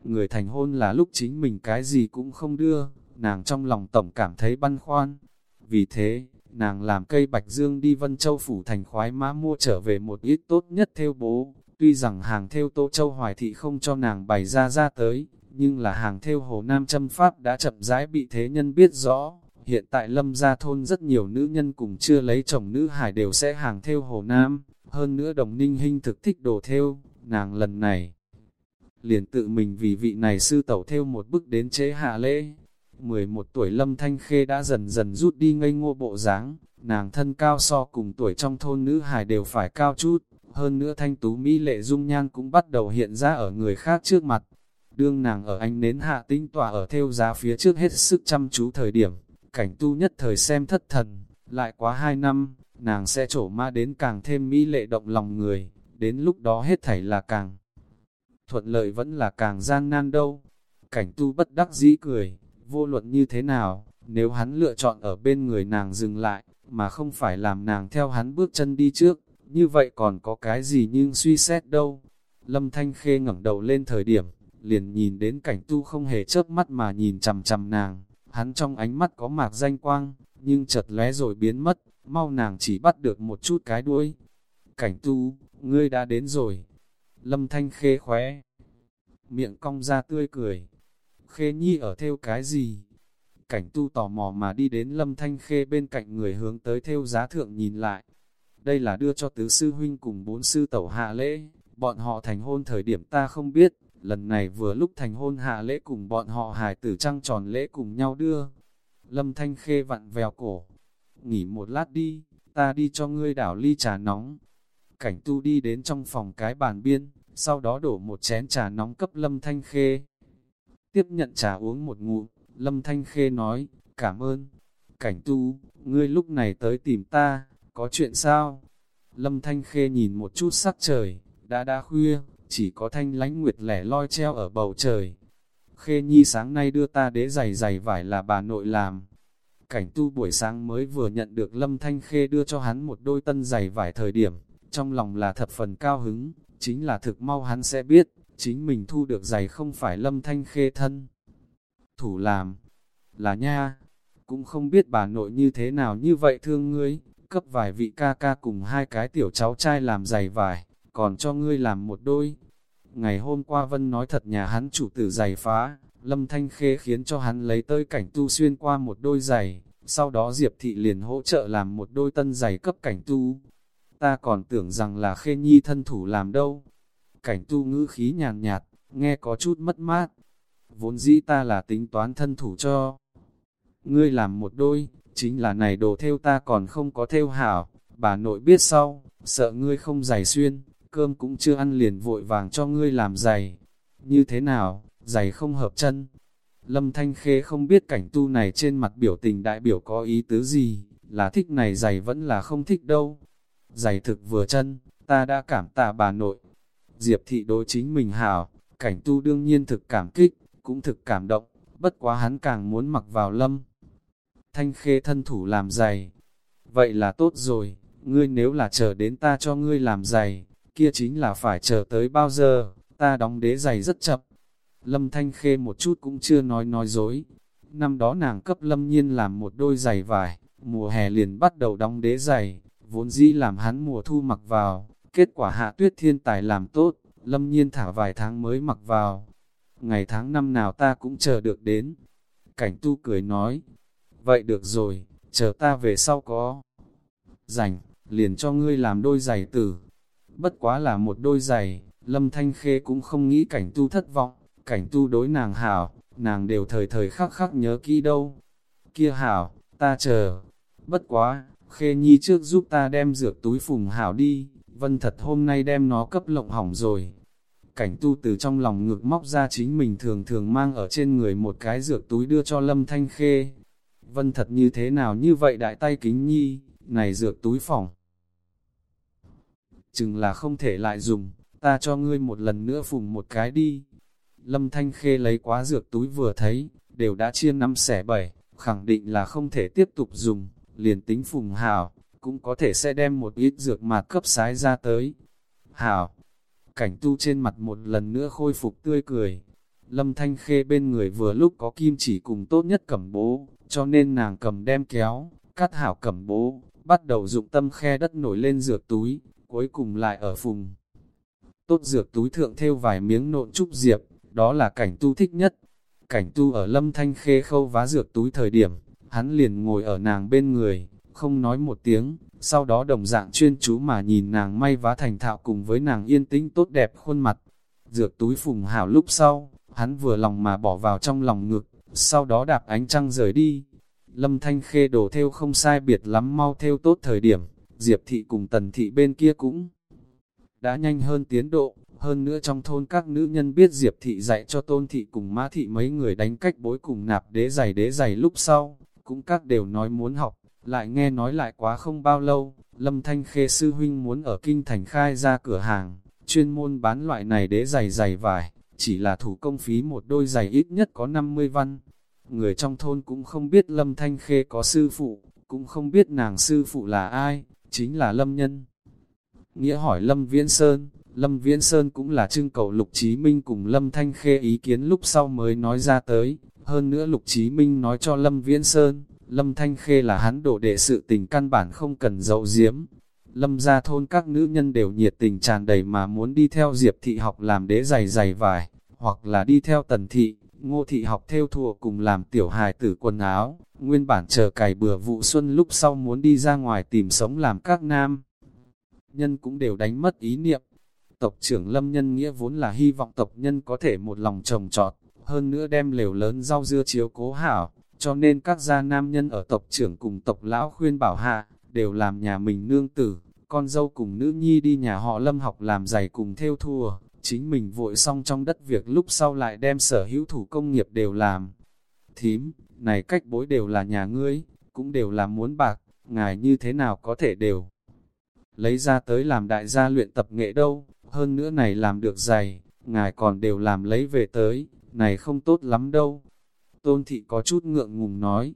S1: Người thành hôn là lúc chính mình cái gì cũng không đưa, nàng trong lòng tổng cảm thấy băn khoăn. Vì thế, nàng làm cây bạch dương đi Vân Châu Phủ thành khoái mã mua trở về một ít tốt nhất theo bố. Tuy rằng hàng theo Tô Châu Hoài Thị không cho nàng bày ra ra tới, nhưng là hàng theo Hồ Nam Châm Pháp đã chậm rãi bị thế nhân biết rõ. Hiện tại lâm gia thôn rất nhiều nữ nhân cùng chưa lấy chồng nữ hải đều sẽ hàng theo Hồ Nam, hơn nữa đồng ninh hình thực thích đồ theo, nàng lần này. Liền tự mình vì vị này sư tẩu theo một bức đến chế hạ lễ. 11 tuổi lâm thanh khê đã dần dần rút đi ngây ngô bộ dáng nàng thân cao so cùng tuổi trong thôn nữ hải đều phải cao chút, hơn nữa thanh tú mỹ lệ dung nhan cũng bắt đầu hiện ra ở người khác trước mặt, Đương nàng ở ánh nến hạ tinh tỏa ở theo giá phía trước hết sức chăm chú thời điểm, cảnh tu nhất thời xem thất thần, lại quá hai năm, nàng sẽ trổ ma đến càng thêm mỹ lệ động lòng người, đến lúc đó hết thảy là càng thuận lợi vẫn là càng gian nan đâu. Cảnh tu bất đắc dĩ cười, vô luận như thế nào, nếu hắn lựa chọn ở bên người nàng dừng lại, mà không phải làm nàng theo hắn bước chân đi trước, như vậy còn có cái gì nhưng suy xét đâu. Lâm Thanh Khê ngẩng đầu lên thời điểm, liền nhìn đến cảnh tu không hề chớp mắt mà nhìn chằm chằm nàng, hắn trong ánh mắt có mạc danh quang, nhưng chợt lóe rồi biến mất, mau nàng chỉ bắt được một chút cái đuôi. Cảnh tu, ngươi đã đến rồi. Lâm thanh khê khóe, miệng cong ra tươi cười. Khê nhi ở theo cái gì? Cảnh tu tò mò mà đi đến lâm thanh khê bên cạnh người hướng tới theo giá thượng nhìn lại. Đây là đưa cho tứ sư huynh cùng bốn sư tẩu hạ lễ, bọn họ thành hôn thời điểm ta không biết, lần này vừa lúc thành hôn hạ lễ cùng bọn họ hài tử trăng tròn lễ cùng nhau đưa. Lâm Thanh Khê vặn vèo cổ, nghỉ một lát đi, ta đi cho ngươi đảo ly trà nóng. Cảnh tu đi đến trong phòng cái bàn biên, sau đó đổ một chén trà nóng cấp Lâm Thanh Khê. Tiếp nhận trà uống một ngụm, Lâm Thanh Khê nói, cảm ơn. Cảnh tu, ngươi lúc này tới tìm ta, có chuyện sao? Lâm Thanh Khê nhìn một chút sắc trời, đã đã khuya, chỉ có thanh lánh nguyệt lẻ loi treo ở bầu trời. Khê Nhi sáng nay đưa ta đế giày giày vải là bà nội làm. Cảnh tu buổi sáng mới vừa nhận được Lâm Thanh Khê đưa cho hắn một đôi tân giày vải thời điểm, trong lòng là thập phần cao hứng, chính là thực mau hắn sẽ biết, chính mình thu được giày không phải Lâm Thanh Khê thân. Thủ làm, là nha, cũng không biết bà nội như thế nào như vậy thương ngươi, cấp vài vị ca ca cùng hai cái tiểu cháu trai làm giày vải, còn cho ngươi làm một đôi. Ngày hôm qua Vân nói thật nhà hắn chủ tử giày phá, Lâm Thanh Khê khiến cho hắn lấy tới cảnh tu xuyên qua một đôi giày, sau đó Diệp Thị liền hỗ trợ làm một đôi tân giày cấp cảnh tu. ta còn tưởng rằng là khê nhi thân thủ làm đâu. Cảnh tu ngữ khí nhàn nhạt, nghe có chút mất mát. Vốn dĩ ta là tính toán thân thủ cho. Ngươi làm một đôi, chính là này đồ theo ta còn không có theo hảo, bà nội biết sau, sợ ngươi không giày xuyên, cơm cũng chưa ăn liền vội vàng cho ngươi làm giày. Như thế nào, giày không hợp chân. Lâm Thanh Khê không biết cảnh tu này trên mặt biểu tình đại biểu có ý tứ gì, là thích này giày vẫn là không thích đâu. Giày thực vừa chân, ta đã cảm tạ bà nội. Diệp thị đối chính mình hảo, cảnh tu đương nhiên thực cảm kích, cũng thực cảm động, bất quá hắn càng muốn mặc vào lâm. Thanh Khê thân thủ làm giày. Vậy là tốt rồi, ngươi nếu là chờ đến ta cho ngươi làm giày, kia chính là phải chờ tới bao giờ, ta đóng đế giày rất chậm. Lâm Thanh Khê một chút cũng chưa nói nói dối. Năm đó nàng cấp Lâm Nhiên làm một đôi giày vải, mùa hè liền bắt đầu đóng đế giày, vốn dĩ làm hắn mùa thu mặc vào, kết quả hạ tuyết thiên tài làm tốt, Lâm Nhiên thả vài tháng mới mặc vào. Ngày tháng năm nào ta cũng chờ được đến. Cảnh tu cười nói, vậy được rồi, chờ ta về sau có. Rảnh, liền cho ngươi làm đôi giày tử. Bất quá là một đôi giày, Lâm Thanh Khê cũng không nghĩ cảnh tu thất vọng, cảnh tu đối nàng hảo, nàng đều thời thời khắc khắc nhớ kỹ đâu. Kia hảo, ta chờ. Bất quá, Khê Nhi trước giúp ta đem dược túi phùng hảo đi, vân thật hôm nay đem nó cấp lộng hỏng rồi. Cảnh tu từ trong lòng ngực móc ra chính mình thường thường mang ở trên người một cái dược túi đưa cho Lâm Thanh Khê. Vân thật như thế nào như vậy đại tay kính nhi, này dược túi phỏng. Chừng là không thể lại dùng, ta cho ngươi một lần nữa phùng một cái đi. Lâm Thanh Khê lấy quá dược túi vừa thấy, đều đã chia năm xẻ bảy, khẳng định là không thể tiếp tục dùng, liền tính phùng hảo, cũng có thể sẽ đem một ít dược mạt cấp sái ra tới. Hảo, cảnh tu trên mặt một lần nữa khôi phục tươi cười. Lâm Thanh Khê bên người vừa lúc có kim chỉ cùng tốt nhất cầm bố, cho nên nàng cầm đem kéo, cắt hảo cầm bố, bắt đầu dụng tâm khe đất nổi lên dược túi, cuối cùng lại ở phùng. Tốt dược túi thượng theo vài miếng nộn trúc diệp, đó là cảnh tu thích nhất. Cảnh tu ở lâm thanh khê khâu vá dược túi thời điểm, hắn liền ngồi ở nàng bên người, không nói một tiếng, sau đó đồng dạng chuyên chú mà nhìn nàng may vá thành thạo cùng với nàng yên tĩnh tốt đẹp khuôn mặt. Dược túi phùng hảo lúc sau, hắn vừa lòng mà bỏ vào trong lòng ngực, sau đó đạp ánh trăng rời đi. Lâm Thanh Khê đổ theo không sai biệt lắm mau theo tốt thời điểm, Diệp Thị cùng Tần Thị bên kia cũng đã nhanh hơn tiến độ, hơn nữa trong thôn các nữ nhân biết Diệp Thị dạy cho Tôn Thị cùng Mã Thị mấy người đánh cách bối cùng nạp đế giày đế giày lúc sau, cũng các đều nói muốn học, lại nghe nói lại quá không bao lâu, Lâm Thanh Khê Sư Huynh muốn ở Kinh Thành khai ra cửa hàng, chuyên môn bán loại này đế giày giày vải, chỉ là thủ công phí một đôi giày ít nhất có 50 văn. Người trong thôn cũng không biết Lâm Thanh Khê có sư phụ, cũng không biết nàng sư phụ là ai, chính là Lâm Nhân. Nghĩa hỏi Lâm Viễn Sơn, Lâm Viễn Sơn cũng là trưng cầu Lục Chí Minh cùng Lâm Thanh Khê ý kiến lúc sau mới nói ra tới, hơn nữa Lục Chí Minh nói cho Lâm Viễn Sơn, Lâm Thanh Khê là hắn đổ đệ sự tình căn bản không cần dậu diếm. Lâm ra thôn các nữ nhân đều nhiệt tình tràn đầy mà muốn đi theo Diệp thị học làm đế giày giày vải, hoặc là đi theo tần thị, ngô thị học theo thùa cùng làm tiểu hài tử quần áo, nguyên bản chờ cày bừa vụ xuân lúc sau muốn đi ra ngoài tìm sống làm các nam. Nhân cũng đều đánh mất ý niệm. Tộc trưởng Lâm Nhân Nghĩa vốn là hy vọng tộc nhân có thể một lòng trồng trọt, hơn nữa đem lều lớn rau dưa chiếu cố hảo, cho nên các gia nam nhân ở tộc trưởng cùng tộc lão khuyên bảo hạ, đều làm nhà mình nương tử, con dâu cùng nữ nhi đi nhà họ lâm học làm giày cùng theo thua, chính mình vội xong trong đất việc lúc sau lại đem sở hữu thủ công nghiệp đều làm. Thím, này cách bối đều là nhà ngươi, cũng đều là muốn bạc, ngài như thế nào có thể đều lấy ra tới làm đại gia luyện tập nghệ đâu, hơn nữa này làm được dày ngài còn đều làm lấy về tới, này không tốt lắm đâu. Tôn thị có chút ngượng ngùng nói,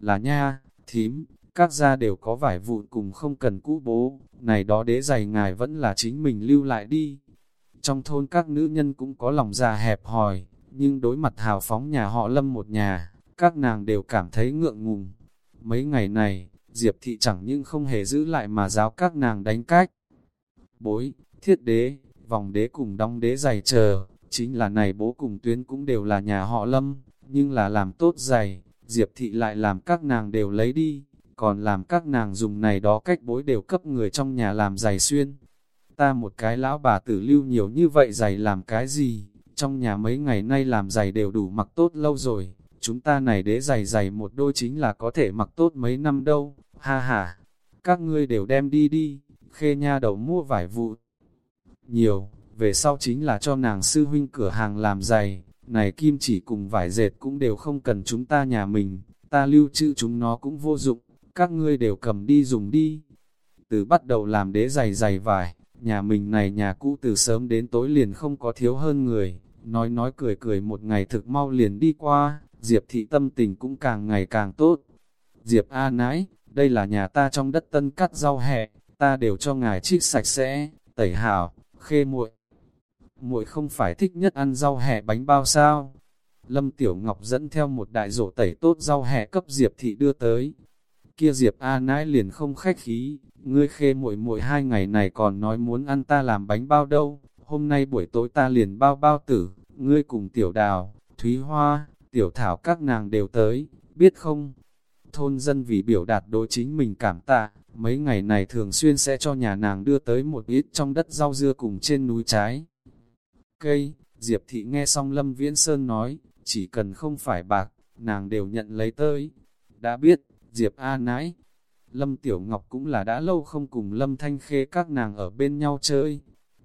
S1: là nha, thím, các gia đều có vải vụn cùng không cần cũ bố, này đó đế giày ngài vẫn là chính mình lưu lại đi. Trong thôn các nữ nhân cũng có lòng già hẹp hòi, nhưng đối mặt hào phóng nhà họ lâm một nhà, các nàng đều cảm thấy ngượng ngùng. Mấy ngày này, Diệp thị chẳng nhưng không hề giữ lại mà giáo các nàng đánh cách. Bối, thiết đế, vòng đế cùng đong đế giày chờ, chính là này bố cùng tuyến cũng đều là nhà họ lâm, nhưng là làm tốt giày, Diệp thị lại làm các nàng đều lấy đi, còn làm các nàng dùng này đó cách bối đều cấp người trong nhà làm giày xuyên. Ta một cái lão bà tử lưu nhiều như vậy giày làm cái gì, trong nhà mấy ngày nay làm giày đều đủ mặc tốt lâu rồi, chúng ta này đế giày giày một đôi chính là có thể mặc tốt mấy năm đâu, ha ha, các ngươi đều đem đi đi, khê nha đầu mua vải vụ. Nhiều, về sau chính là cho nàng sư huynh cửa hàng làm giày, này kim chỉ cùng vải dệt cũng đều không cần chúng ta nhà mình, ta lưu trữ chúng nó cũng vô dụng, các ngươi đều cầm đi dùng đi. Từ bắt đầu làm đế giày giày vải, nhà mình này nhà cũ từ sớm đến tối liền không có thiếu hơn người, nói nói cười cười một ngày thực mau liền đi qua, Diệp thị tâm tình cũng càng ngày càng tốt. Diệp A nãi, đây là nhà ta trong đất tân cắt rau hẹ, ta đều cho ngài trích sạch sẽ, tẩy hảo, khê muội. Muội không phải thích nhất ăn rau hẹ bánh bao sao? Lâm Tiểu Ngọc dẫn theo một đại rổ tẩy tốt rau hẹ cấp Diệp thị đưa tới. Kia Diệp A nãi liền không khách khí, ngươi khê muội muội hai ngày này còn nói muốn ăn ta làm bánh bao đâu, hôm nay buổi tối ta liền bao bao tử, ngươi cùng Tiểu Đào, Thúy Hoa, Tiểu Thảo các nàng đều tới, biết không? Thôn dân vì biểu đạt đối chính mình cảm tạ, mấy ngày này thường xuyên sẽ cho nhà nàng đưa tới một ít trong đất rau dưa cùng trên núi trái. Cây, Diệp Thị nghe xong Lâm Viễn Sơn nói, chỉ cần không phải bạc, nàng đều nhận lấy tới. Đã biết, Diệp A nãi, Lâm Tiểu Ngọc cũng là đã lâu không cùng Lâm Thanh Khê các nàng ở bên nhau chơi.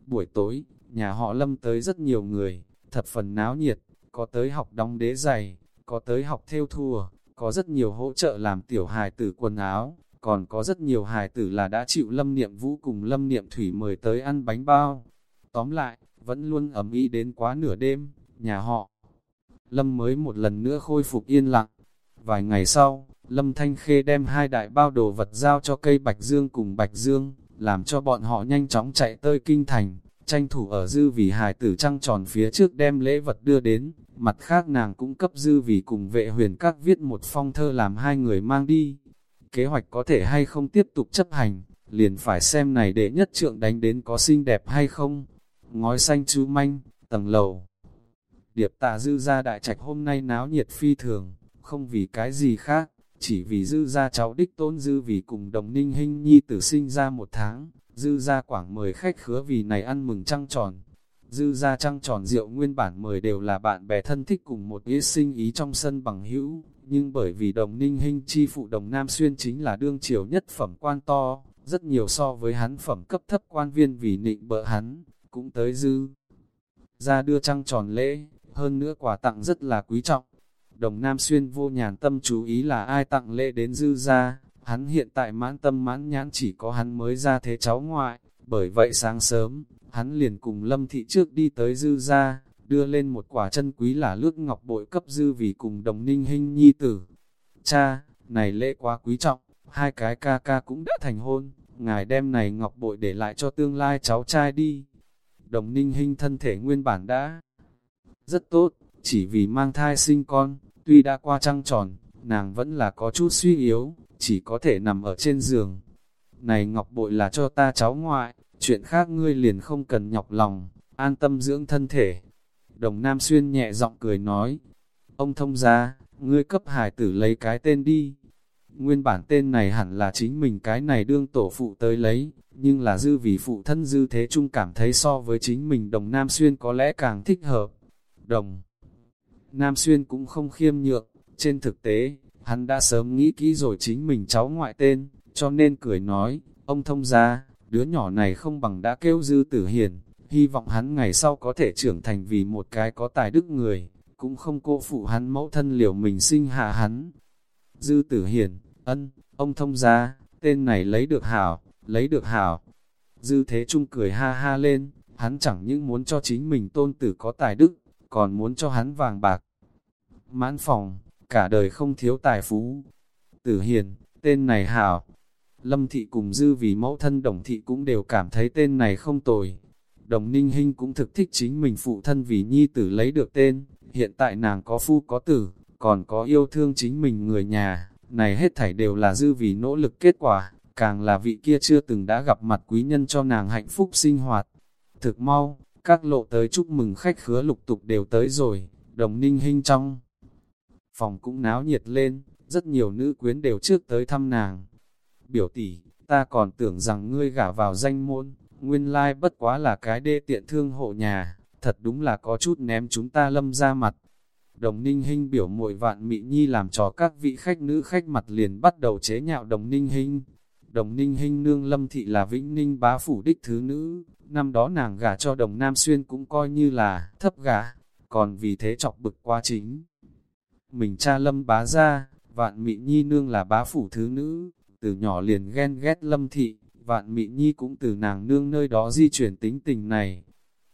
S1: Buổi tối, nhà họ Lâm tới rất nhiều người, thật phần náo nhiệt, có tới học đóng đế giày, có tới học theo thùa, có rất nhiều hỗ trợ làm tiểu hài tử quần áo, còn có rất nhiều hài tử là đã chịu Lâm Niệm Vũ cùng Lâm Niệm Thủy mời tới ăn bánh bao. Tóm lại, vẫn luôn ấm ý đến quá nửa đêm, nhà họ. Lâm mới một lần nữa khôi phục yên lặng. Vài ngày sau, Lâm Thanh Khê đem hai đại bao đồ vật giao cho cây Bạch Dương cùng Bạch Dương, làm cho bọn họ nhanh chóng chạy tới kinh thành, tranh thủ ở dư vì hài tử trăng tròn phía trước đem lễ vật đưa đến, mặt khác nàng cũng cấp dư vì cùng vệ huyền các viết một phong thơ làm hai người mang đi. Kế hoạch có thể hay không tiếp tục chấp hành, liền phải xem này để nhất trượng đánh đến có xinh đẹp hay không. Ngói xanh chú manh, tầng lầu. Điệp tạ dư ra đại trạch hôm nay náo nhiệt phi thường, không vì cái gì khác, chỉ vì dư ra cháu đích tôn dư vì cùng đồng ninh hình nhi tử sinh ra một tháng, dư ra quảng mời khách khứa vì này ăn mừng trăng tròn. Dư ra trăng tròn rượu nguyên bản mời đều là bạn bè thân thích cùng một ý sinh ý trong sân bằng hữu, nhưng bởi vì đồng ninh hình chi phụ đồng Nam Xuyên chính là đương triều nhất phẩm quan to, rất nhiều so với hắn phẩm cấp thấp quan viên vì nịnh bợ hắn, cũng tới dư. Ra đưa trăng tròn lễ, hơn nữa quà tặng rất là quý trọng. Đồng Nam Xuyên vô nhàn tâm chú ý là ai tặng lễ đến dư ra, hắn hiện tại mãn tâm mãn nhãn chỉ có hắn mới ra thế cháu ngoại, bởi vậy sáng sớm, hắn liền cùng lâm thị trước đi tới dư ra, đưa lên một quả chân quý là lước ngọc bội cấp dư vì cùng đồng ninh hình nhi tử. Cha, này lễ quá quý trọng, hai cái ca ca cũng đã thành hôn, ngài đem này ngọc bội để lại cho tương lai cháu trai đi. Đồng ninh hình thân thể nguyên bản đã rất tốt, chỉ vì mang thai sinh con, tuy đã qua trăng tròn, nàng vẫn là có chút suy yếu, chỉ có thể nằm ở trên giường. Này ngọc bội là cho ta cháu ngoại, chuyện khác ngươi liền không cần nhọc lòng, an tâm dưỡng thân thể. Đồng Nam Xuyên nhẹ giọng cười nói, ông thông gia, ngươi cấp hải tử lấy cái tên đi. Nguyên bản tên này hẳn là chính mình cái này đương tổ phụ tới lấy, nhưng là dư vì phụ thân dư thế chung cảm thấy so với chính mình đồng Nam Xuyên có lẽ càng thích hợp. Đồng Nam Xuyên cũng không khiêm nhượng, trên thực tế, hắn đã sớm nghĩ kỹ rồi chính mình cháu ngoại tên, cho nên cười nói, ông thông gia, đứa nhỏ này không bằng đã kêu dư tử hiền, hy vọng hắn ngày sau có thể trưởng thành vì một cái có tài đức người, cũng không cô phụ hắn mẫu thân liều mình sinh hạ hắn. Dư tử hiền, ân, ông thông gia, tên này lấy được hảo, lấy được hảo. Dư thế trung cười ha ha lên, hắn chẳng những muốn cho chính mình tôn tử có tài đức, còn muốn cho hắn vàng bạc. Mãn phòng, cả đời không thiếu tài phú. Tử hiền, tên này hảo. Lâm thị cùng dư vì mẫu thân đồng thị cũng đều cảm thấy tên này không tồi. Đồng ninh hinh cũng thực thích chính mình phụ thân vì nhi tử lấy được tên. Hiện tại nàng có phu có tử, còn có yêu thương chính mình người nhà. Này hết thảy đều là dư vì nỗ lực kết quả, càng là vị kia chưa từng đã gặp mặt quý nhân cho nàng hạnh phúc sinh hoạt. Thực mau, các lộ tới chúc mừng khách khứa lục tục đều tới rồi, đồng ninh hinh trong. Phòng cũng náo nhiệt lên, rất nhiều nữ quyến đều trước tới thăm nàng. Biểu tỷ, ta còn tưởng rằng ngươi gả vào danh môn, nguyên lai bất quá là cái đê tiện thương hộ nhà, thật đúng là có chút ném chúng ta lâm ra mặt. Đồng ninh hinh biểu muội vạn mị nhi làm cho các vị khách nữ khách mặt liền bắt đầu chế nhạo đồng ninh hinh. Đồng ninh hinh nương lâm thị là vĩnh ninh bá phủ đích thứ nữ, năm đó nàng gả cho đồng Nam Xuyên cũng coi như là thấp gả, còn vì thế chọc bực quá chính. Mình cha lâm bá ra, vạn mị nhi nương là bá phủ thứ nữ, từ nhỏ liền ghen ghét lâm thị, vạn mị nhi cũng từ nàng nương nơi đó di chuyển tính tình này.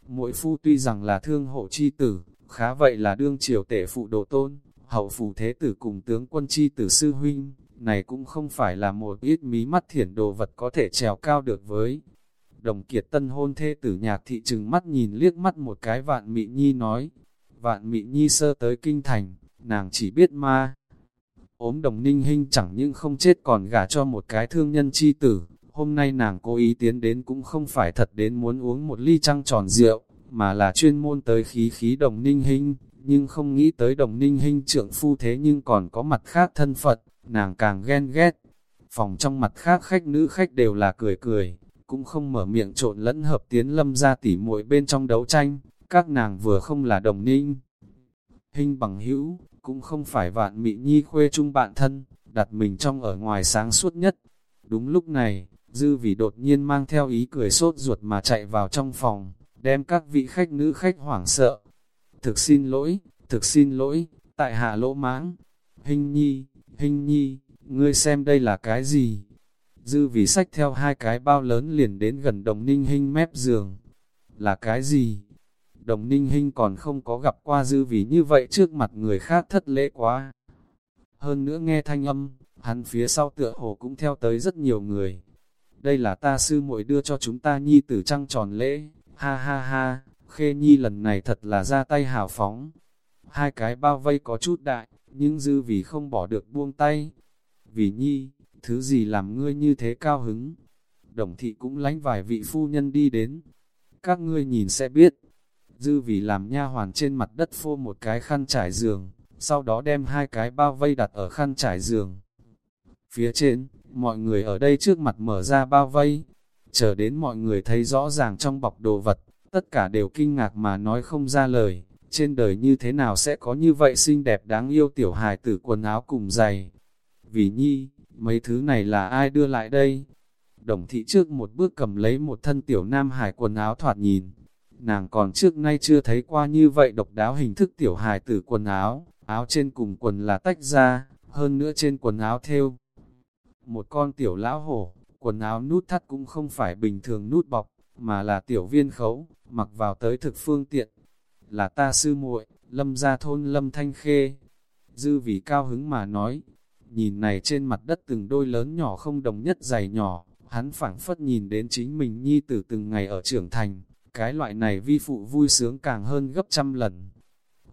S1: Mỗi phu tuy rằng là thương hộ chi tử, khá vậy là đương triều tể phụ đồ tôn, hậu phủ thế tử cùng tướng quân chi tử sư huynh, này cũng không phải là một ít mí mắt thiển đồ vật có thể trèo cao được với. Đồng kiệt tân hôn thê tử nhạc thị trừng mắt nhìn liếc mắt một cái vạn mị nhi nói, vạn mị nhi sơ tới kinh thành, nàng chỉ biết ma. Ốm đồng ninh hình chẳng những không chết còn gả cho một cái thương nhân chi tử, hôm nay nàng cố ý tiến đến cũng không phải thật đến muốn uống một ly trăng tròn rượu, mà là chuyên môn tới khí khí đồng ninh hình, nhưng không nghĩ tới đồng ninh hình trượng phu thế nhưng còn có mặt khác thân phận nàng càng ghen ghét. Phòng trong mặt khác khách nữ khách đều là cười cười, cũng không mở miệng trộn lẫn hợp tiến lâm ra tỉ muội bên trong đấu tranh, các nàng vừa không là đồng ninh. Hình bằng hữu, cũng không phải vạn mị nhi khuê chung bạn thân, đặt mình trong ở ngoài sáng suốt nhất. Đúng lúc này, dư vì đột nhiên mang theo ý cười sốt ruột mà chạy vào trong phòng, đem các vị khách nữ khách hoảng sợ. Thực xin lỗi, thực xin lỗi, tại hạ lỗ mãng. Hình nhi, hình nhi, ngươi xem đây là cái gì? Dư vì sách theo hai cái bao lớn liền đến gần đồng ninh hình mép giường. Là cái gì? Đồng ninh hình còn không có gặp qua dư vì như vậy trước mặt người khác thất lễ quá. Hơn nữa nghe thanh âm, hắn phía sau tựa hồ cũng theo tới rất nhiều người. Đây là ta sư muội đưa cho chúng ta nhi tử trăng tròn lễ, ha ha ha, khê nhi lần này thật là ra tay hào phóng. Hai cái bao vây có chút đại, nhưng dư vì không bỏ được buông tay. Vì nhi, thứ gì làm ngươi như thế cao hứng? Đồng thị cũng lánh vài vị phu nhân đi đến. Các ngươi nhìn sẽ biết. Dư vì làm nha hoàn trên mặt đất phô một cái khăn trải giường, sau đó đem hai cái bao vây đặt ở khăn trải giường. Phía trên, mọi người ở đây trước mặt mở ra bao vây, chờ đến mọi người thấy rõ ràng trong bọc đồ vật, tất cả đều kinh ngạc mà nói không ra lời, trên đời như thế nào sẽ có như vậy xinh đẹp đáng yêu tiểu hài tử quần áo cùng giày. Vì nhi, mấy thứ này là ai đưa lại đây? Đồng thị trước một bước cầm lấy một thân tiểu nam hải quần áo thoạt nhìn. Nàng còn trước nay chưa thấy qua như vậy độc đáo hình thức tiểu hài tử quần áo, áo trên cùng quần là tách ra, hơn nữa trên quần áo thêu. Một con tiểu lão hổ, quần áo nút thắt cũng không phải bình thường nút bọc, mà là tiểu viên khấu, mặc vào tới thực phương tiện. Là ta sư muội, lâm gia thôn lâm thanh khê. Dư vì cao hứng mà nói, nhìn này trên mặt đất từng đôi lớn nhỏ không đồng nhất dày nhỏ, hắn phảng phất nhìn đến chính mình nhi tử từng ngày ở trưởng thành, cái loại này vi phụ vui sướng càng hơn gấp trăm lần.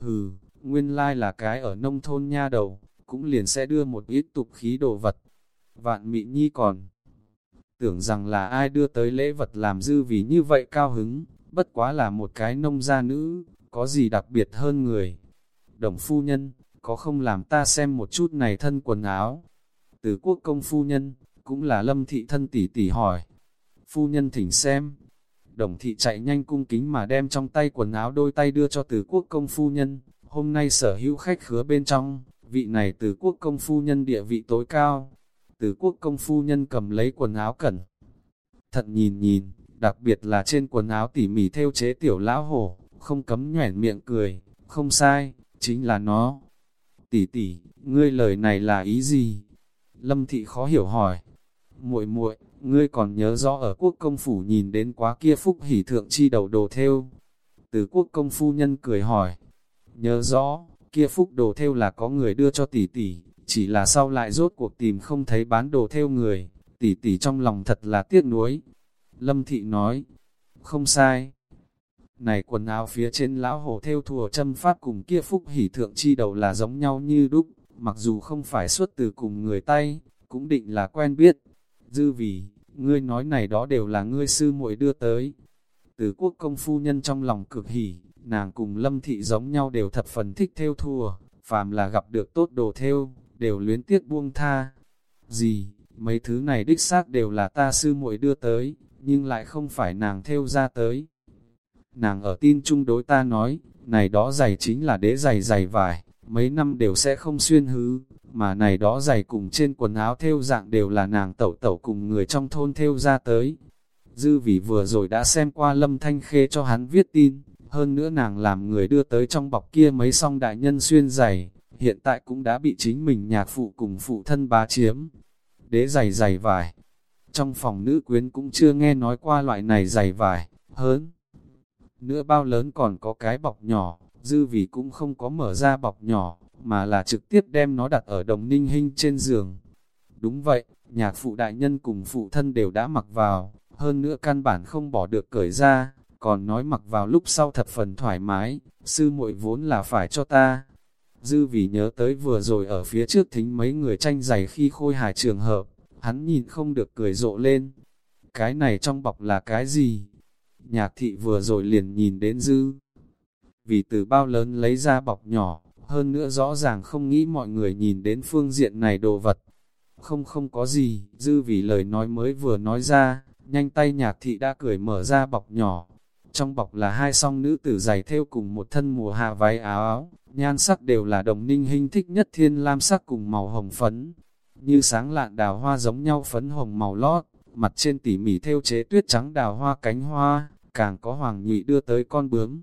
S1: Hừ, nguyên lai là cái ở nông thôn nha đầu, cũng liền sẽ đưa một ít tục khí đồ vật. Vạn mị nhi còn tưởng rằng là ai đưa tới lễ vật làm dư vì như vậy cao hứng, bất quá là một cái nông gia nữ, có gì đặc biệt hơn người. Đồng phu nhân, có không làm ta xem một chút này thân quần áo. Từ quốc công phu nhân, cũng là lâm thị thân tỷ tỷ hỏi. Phu nhân thỉnh xem. Đồng thị chạy nhanh cung kính mà đem trong tay quần áo đôi tay đưa cho từ quốc công phu nhân. Hôm nay sở hữu khách khứa bên trong, vị này từ quốc công phu nhân địa vị tối cao, từ quốc công phu nhân cầm lấy quần áo cẩn. thật nhìn nhìn, đặc biệt là trên quần áo tỉ mỉ theo chế tiểu lão hổ, không cấm nhoẻn miệng cười, không sai, chính là nó. Tỷ tỷ, ngươi lời này là ý gì? Lâm thị khó hiểu hỏi. muội muội ngươi còn nhớ rõ ở quốc công phủ nhìn đến quá kia phúc hỷ thượng chi đầu đồ theo. Từ quốc công phu nhân cười hỏi. Nhớ rõ, kia phúc đồ theo là có người đưa cho tỷ tỷ, chỉ là sau lại rốt cuộc tìm không thấy bán đồ theo người, tỷ tỷ trong lòng thật là tiếc nuối. Lâm Thị nói, không sai. Này quần áo phía trên lão hổ theo thùa châm pháp cùng kia phúc hỷ thượng chi đầu là giống nhau như đúc, mặc dù không phải xuất từ cùng người tay, cũng định là quen biết. Dư vì, ngươi nói này đó đều là ngươi sư muội đưa tới. Từ quốc công phu nhân trong lòng cực hỉ, nàng cùng lâm thị giống nhau đều thập phần thích theo thùa, phàm là gặp được tốt đồ theo, đều luyến tiếc buông tha. Gì, mấy thứ này đích xác đều là ta sư muội đưa tới, nhưng lại không phải nàng theo ra tới. Nàng ở tin chung đối ta nói, này đó giày chính là đế giày giày vải, mấy năm đều sẽ không xuyên hư, mà này đó giày cùng trên quần áo theo dạng đều là nàng tẩu tẩu cùng người trong thôn theo ra tới. Dư vì vừa rồi đã xem qua lâm thanh khê cho hắn viết tin, hơn nữa nàng làm người đưa tới trong bọc kia mấy song đại nhân xuyên giày, hiện tại cũng đã bị chính mình nhạc phụ cùng phụ thân bá chiếm. Đế giày giày vải, trong phòng nữ quyến cũng chưa nghe nói qua loại này giày vải, hơn. Nữa bao lớn còn có cái bọc nhỏ, dư vì cũng không có mở ra bọc nhỏ, mà là trực tiếp đem nó đặt ở đồng ninh hình trên giường. Đúng vậy, nhạc phụ đại nhân cùng phụ thân đều đã mặc vào, hơn nữa căn bản không bỏ được cởi ra, còn nói mặc vào lúc sau thập phần thoải mái, sư muội vốn là phải cho ta. Dư vì nhớ tới vừa rồi ở phía trước thính mấy người tranh giày khi khôi hài trường hợp, hắn nhìn không được cười rộ lên. Cái này trong bọc là cái gì? Nhạc thị vừa rồi liền nhìn đến dư. Vì từ bao lớn lấy ra bọc nhỏ, hơn nữa rõ ràng không nghĩ mọi người nhìn đến phương diện này đồ vật. Không không có gì, dư vì lời nói mới vừa nói ra, nhanh tay nhạc thị đã cười mở ra bọc nhỏ. Trong bọc là hai song nữ tử giày theo cùng một thân mùa hạ váy áo áo, nhan sắc đều là đồng ninh hình thích nhất thiên lam sắc cùng màu hồng phấn. Như sáng lạn đào hoa giống nhau phấn hồng màu lót, mặt trên tỉ mỉ theo chế tuyết trắng đào hoa cánh hoa, càng có hoàng nhụy đưa tới con bướm.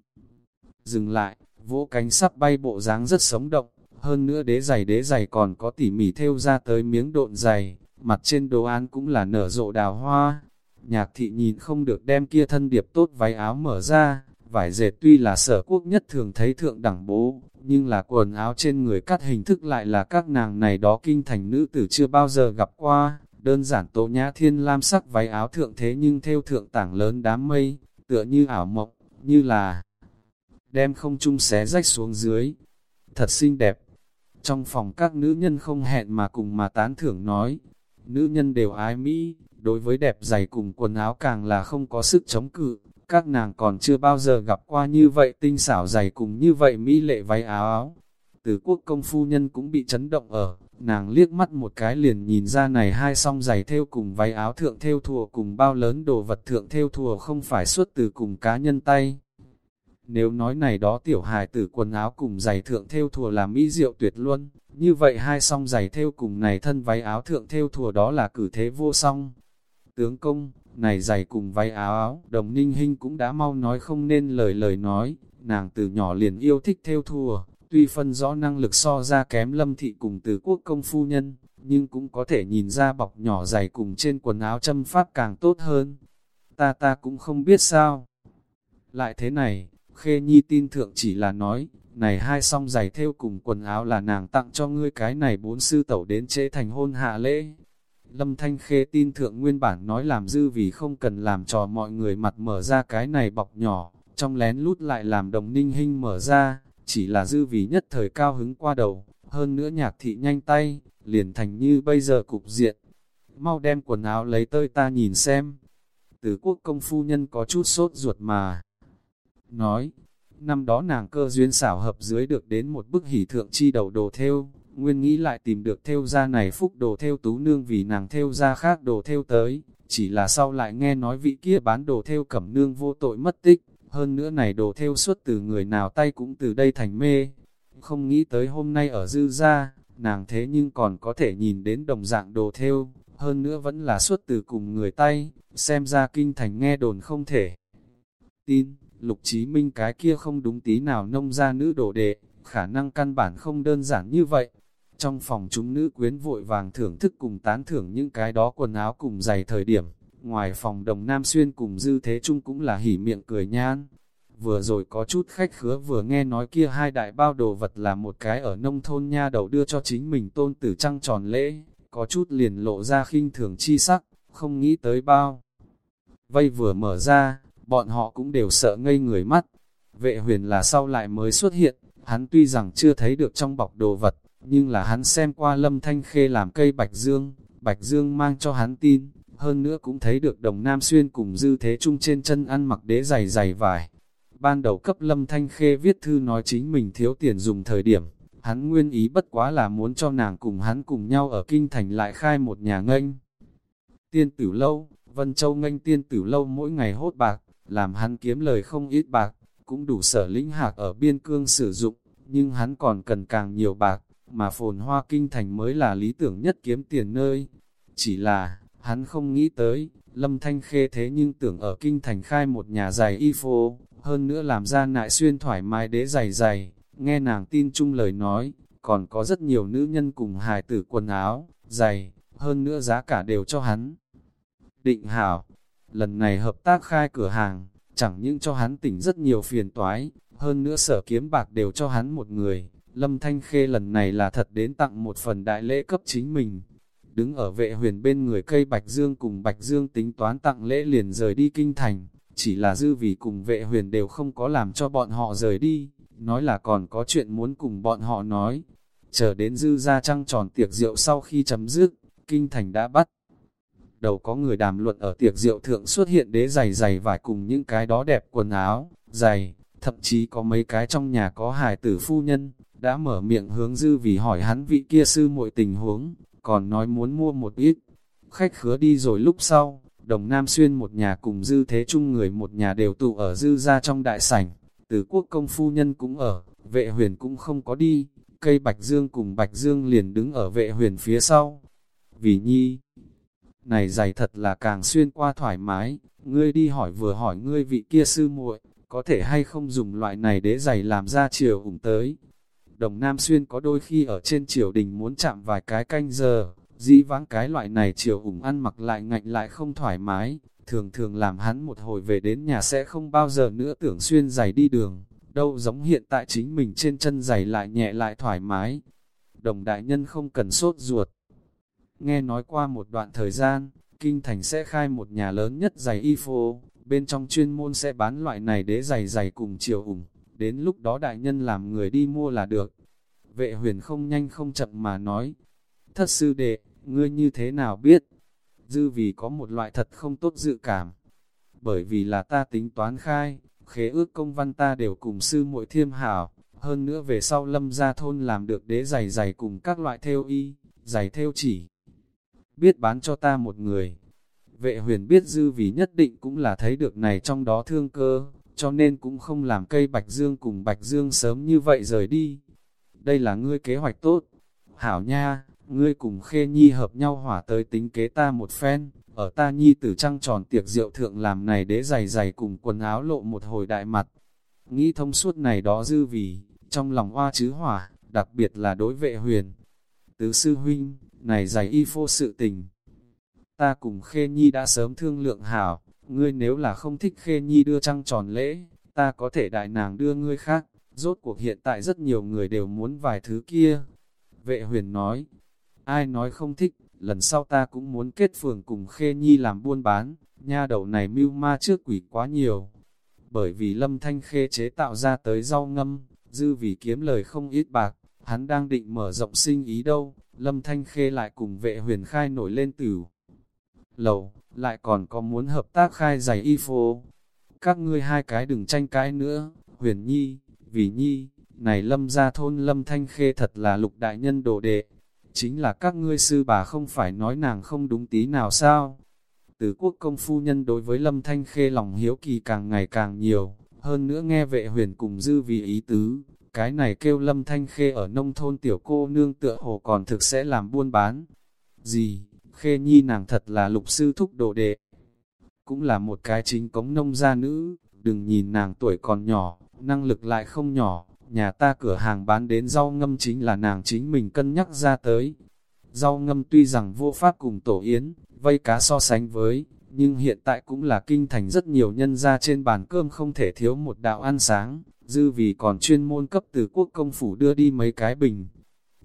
S1: Dừng lại, vỗ cánh sắp bay bộ dáng rất sống động, hơn nữa đế giày đế giày còn có tỉ mỉ theo ra tới miếng độn giày, mặt trên đồ án cũng là nở rộ đào hoa. Nhạc thị nhìn không được đem kia thân điệp tốt váy áo mở ra, vải dệt tuy là sở quốc nhất thường thấy thượng đẳng bố, nhưng là quần áo trên người cắt hình thức lại là các nàng này đó kinh thành nữ tử chưa bao giờ gặp qua, đơn giản tố nhã thiên lam sắc váy áo thượng thế nhưng theo thượng tảng lớn đám mây, tựa như ảo mộng, như là đem không trung xé rách xuống dưới. Thật xinh đẹp. Trong phòng các nữ nhân không hẹn mà cùng mà tán thưởng nói, nữ nhân đều ái Mỹ, đối với đẹp giày cùng quần áo càng là không có sức chống cự, các nàng còn chưa bao giờ gặp qua như vậy tinh xảo giày cùng như vậy Mỹ lệ váy áo áo. Từ quốc công phu nhân cũng bị chấn động ở, nàng liếc mắt một cái liền nhìn ra này hai song giày theo cùng váy áo thượng theo thùa cùng bao lớn đồ vật thượng theo thùa không phải xuất từ cùng cá nhân tay. Nếu nói này đó tiểu hài tử quần áo cùng giày thượng theo thùa là mỹ diệu tuyệt luôn, như vậy hai song giày theo cùng này thân váy áo thượng theo thùa đó là cử thế vô song. Tướng công, này giày cùng váy áo áo, đồng ninh hình cũng đã mau nói không nên lời lời nói, nàng từ nhỏ liền yêu thích theo thùa, tuy phân rõ năng lực so ra kém lâm thị cùng từ quốc công phu nhân, nhưng cũng có thể nhìn ra bọc nhỏ giày cùng trên quần áo châm pháp càng tốt hơn. Ta ta cũng không biết sao. Lại thế này, Khê Nhi tin thượng chỉ là nói, này hai song giày theo cùng quần áo là nàng tặng cho ngươi cái này bốn sư tẩu đến chế thành hôn hạ lễ. Lâm Thanh Khê tin thượng nguyên bản nói làm dư vì không cần làm trò mọi người mặt mở ra cái này bọc nhỏ, trong lén lút lại làm đồng ninh hình mở ra, chỉ là dư vì nhất thời cao hứng qua đầu, hơn nữa nhạc thị nhanh tay, liền thành như bây giờ cục diện. Mau đem quần áo lấy tơi ta nhìn xem. Từ quốc công phu nhân có chút sốt ruột mà, nói, năm đó nàng cơ duyên xảo hợp dưới được đến một bức hỷ thượng chi đầu đồ theo, nguyên nghĩ lại tìm được theo ra này phúc đồ theo tú nương vì nàng theo ra khác đồ theo tới, chỉ là sau lại nghe nói vị kia bán đồ theo cẩm nương vô tội mất tích, hơn nữa này đồ theo suốt từ người nào tay cũng từ đây thành mê, không nghĩ tới hôm nay ở dư gia, nàng thế nhưng còn có thể nhìn đến đồng dạng đồ theo, hơn nữa vẫn là suốt từ cùng người tay, xem ra kinh thành nghe đồn không thể. Tin. Lục Chí Minh cái kia không đúng tí nào nông ra nữ đồ đệ, khả năng căn bản không đơn giản như vậy. Trong phòng chúng nữ quyến vội vàng thưởng thức cùng tán thưởng những cái đó quần áo cùng giày thời điểm, ngoài phòng đồng Nam Xuyên cùng Dư Thế Trung cũng là hỉ miệng cười nhan. Vừa rồi có chút khách khứa vừa nghe nói kia hai đại bao đồ vật là một cái ở nông thôn nha đầu đưa cho chính mình tôn tử trăng tròn lễ, có chút liền lộ ra khinh thường chi sắc, không nghĩ tới bao. Vây vừa mở ra, bọn họ cũng đều sợ ngây người mắt. Vệ huyền là sau lại mới xuất hiện, hắn tuy rằng chưa thấy được trong bọc đồ vật, nhưng là hắn xem qua lâm thanh khê làm cây bạch dương, bạch dương mang cho hắn tin, hơn nữa cũng thấy được đồng nam xuyên cùng dư thế chung trên chân ăn mặc đế dày dày vải. Ban đầu cấp lâm thanh khê viết thư nói chính mình thiếu tiền dùng thời điểm, hắn nguyên ý bất quá là muốn cho nàng cùng hắn cùng nhau ở kinh thành lại khai một nhà nghênh. Tiên tử lâu, Vân Châu nghênh tiên tử lâu mỗi ngày hốt bạc, làm hắn kiếm lời không ít bạc, cũng đủ sở lĩnh hạc ở biên cương sử dụng, nhưng hắn còn cần càng nhiều bạc, mà phồn hoa kinh thành mới là lý tưởng nhất kiếm tiền nơi. Chỉ là, hắn không nghĩ tới, Lâm Thanh Khê thế nhưng tưởng ở kinh thành khai một nhà giày y phô, hơn nữa làm ra nại xuyên thoải mái đế giày giày, nghe nàng tin chung lời nói, còn có rất nhiều nữ nhân cùng hài tử quần áo, giày, hơn nữa giá cả đều cho hắn. Định hảo, lần này hợp tác khai cửa hàng, chẳng những cho hắn tỉnh rất nhiều phiền toái, hơn nữa sở kiếm bạc đều cho hắn một người. Lâm Thanh Khê lần này là thật đến tặng một phần đại lễ cấp chính mình. Đứng ở vệ huyền bên người cây Bạch Dương cùng Bạch Dương tính toán tặng lễ liền rời đi kinh thành, chỉ là dư vì cùng vệ huyền đều không có làm cho bọn họ rời đi, nói là còn có chuyện muốn cùng bọn họ nói. Chờ đến dư ra trăng tròn tiệc rượu sau khi chấm dứt, kinh thành đã bắt đầu có người đàm luận ở tiệc rượu thượng xuất hiện đế giày giày vải cùng những cái đó đẹp quần áo, giày, thậm chí có mấy cái trong nhà có hài tử phu nhân, đã mở miệng hướng dư vì hỏi hắn vị kia sư muội tình huống, còn nói muốn mua một ít. Khách khứa đi rồi lúc sau, đồng Nam Xuyên một nhà cùng dư thế chung người một nhà đều tụ ở dư ra trong đại sảnh, từ quốc công phu nhân cũng ở, vệ huyền cũng không có đi, cây Bạch Dương cùng Bạch Dương liền đứng ở vệ huyền phía sau. Vì nhi, này giày thật là càng xuyên qua thoải mái, ngươi đi hỏi vừa hỏi ngươi vị kia sư muội có thể hay không dùng loại này để giày làm ra chiều ủng tới. Đồng Nam Xuyên có đôi khi ở trên triều đình muốn chạm vài cái canh giờ, dĩ vãng cái loại này chiều ủng ăn mặc lại ngạnh lại không thoải mái, thường thường làm hắn một hồi về đến nhà sẽ không bao giờ nữa tưởng xuyên giày đi đường, đâu giống hiện tại chính mình trên chân giày lại nhẹ lại thoải mái. Đồng đại nhân không cần sốt ruột, Nghe nói qua một đoạn thời gian, Kinh Thành sẽ khai một nhà lớn nhất giày y phô, bên trong chuyên môn sẽ bán loại này đế giày giày cùng chiều ủng, đến lúc đó đại nhân làm người đi mua là được. Vệ huyền không nhanh không chậm mà nói, thất sư đệ, ngươi như thế nào biết? Dư vì có một loại thật không tốt dự cảm, bởi vì là ta tính toán khai, khế ước công văn ta đều cùng sư muội thiêm hảo, hơn nữa về sau lâm gia thôn làm được đế giày giày cùng các loại theo y, giày theo chỉ biết bán cho ta một người. Vệ huyền biết dư vì nhất định cũng là thấy được này trong đó thương cơ, cho nên cũng không làm cây Bạch Dương cùng Bạch Dương sớm như vậy rời đi. Đây là ngươi kế hoạch tốt. Hảo nha, ngươi cùng Khê Nhi hợp nhau hỏa tới tính kế ta một phen, ở ta Nhi tử trăng tròn tiệc rượu thượng làm này đế giày giày cùng quần áo lộ một hồi đại mặt. Nghĩ thông suốt này đó dư vì, trong lòng hoa chứ hỏa, đặc biệt là đối vệ huyền. Tứ sư huynh, này giày y phô sự tình. Ta cùng Khê Nhi đã sớm thương lượng hảo, ngươi nếu là không thích Khê Nhi đưa trăng tròn lễ, ta có thể đại nàng đưa ngươi khác, rốt cuộc hiện tại rất nhiều người đều muốn vài thứ kia. Vệ huyền nói, ai nói không thích, lần sau ta cũng muốn kết phường cùng Khê Nhi làm buôn bán, nha đầu này mưu ma trước quỷ quá nhiều. Bởi vì lâm thanh khê chế tạo ra tới rau ngâm, dư vì kiếm lời không ít bạc, hắn đang định mở rộng sinh ý đâu, Lâm Thanh Khê lại cùng vệ huyền khai nổi lên tử. Lầu, lại còn có muốn hợp tác khai giày y phô. Các ngươi hai cái đừng tranh cãi nữa, huyền nhi, vì nhi, này lâm ra thôn lâm thanh khê thật là lục đại nhân đồ đệ. Chính là các ngươi sư bà không phải nói nàng không đúng tí nào sao. Từ quốc công phu nhân đối với lâm thanh khê lòng hiếu kỳ càng ngày càng nhiều, hơn nữa nghe vệ huyền cùng dư vì ý tứ, cái này kêu lâm thanh khê ở nông thôn tiểu cô nương tựa hồ còn thực sẽ làm buôn bán. Gì, khê nhi nàng thật là lục sư thúc đồ đệ. Cũng là một cái chính cống nông gia nữ, đừng nhìn nàng tuổi còn nhỏ, năng lực lại không nhỏ, nhà ta cửa hàng bán đến rau ngâm chính là nàng chính mình cân nhắc ra tới. Rau ngâm tuy rằng vô pháp cùng tổ yến, vây cá so sánh với, nhưng hiện tại cũng là kinh thành rất nhiều nhân gia trên bàn cơm không thể thiếu một đạo ăn sáng, dư vì còn chuyên môn cấp từ quốc công phủ đưa đi mấy cái bình.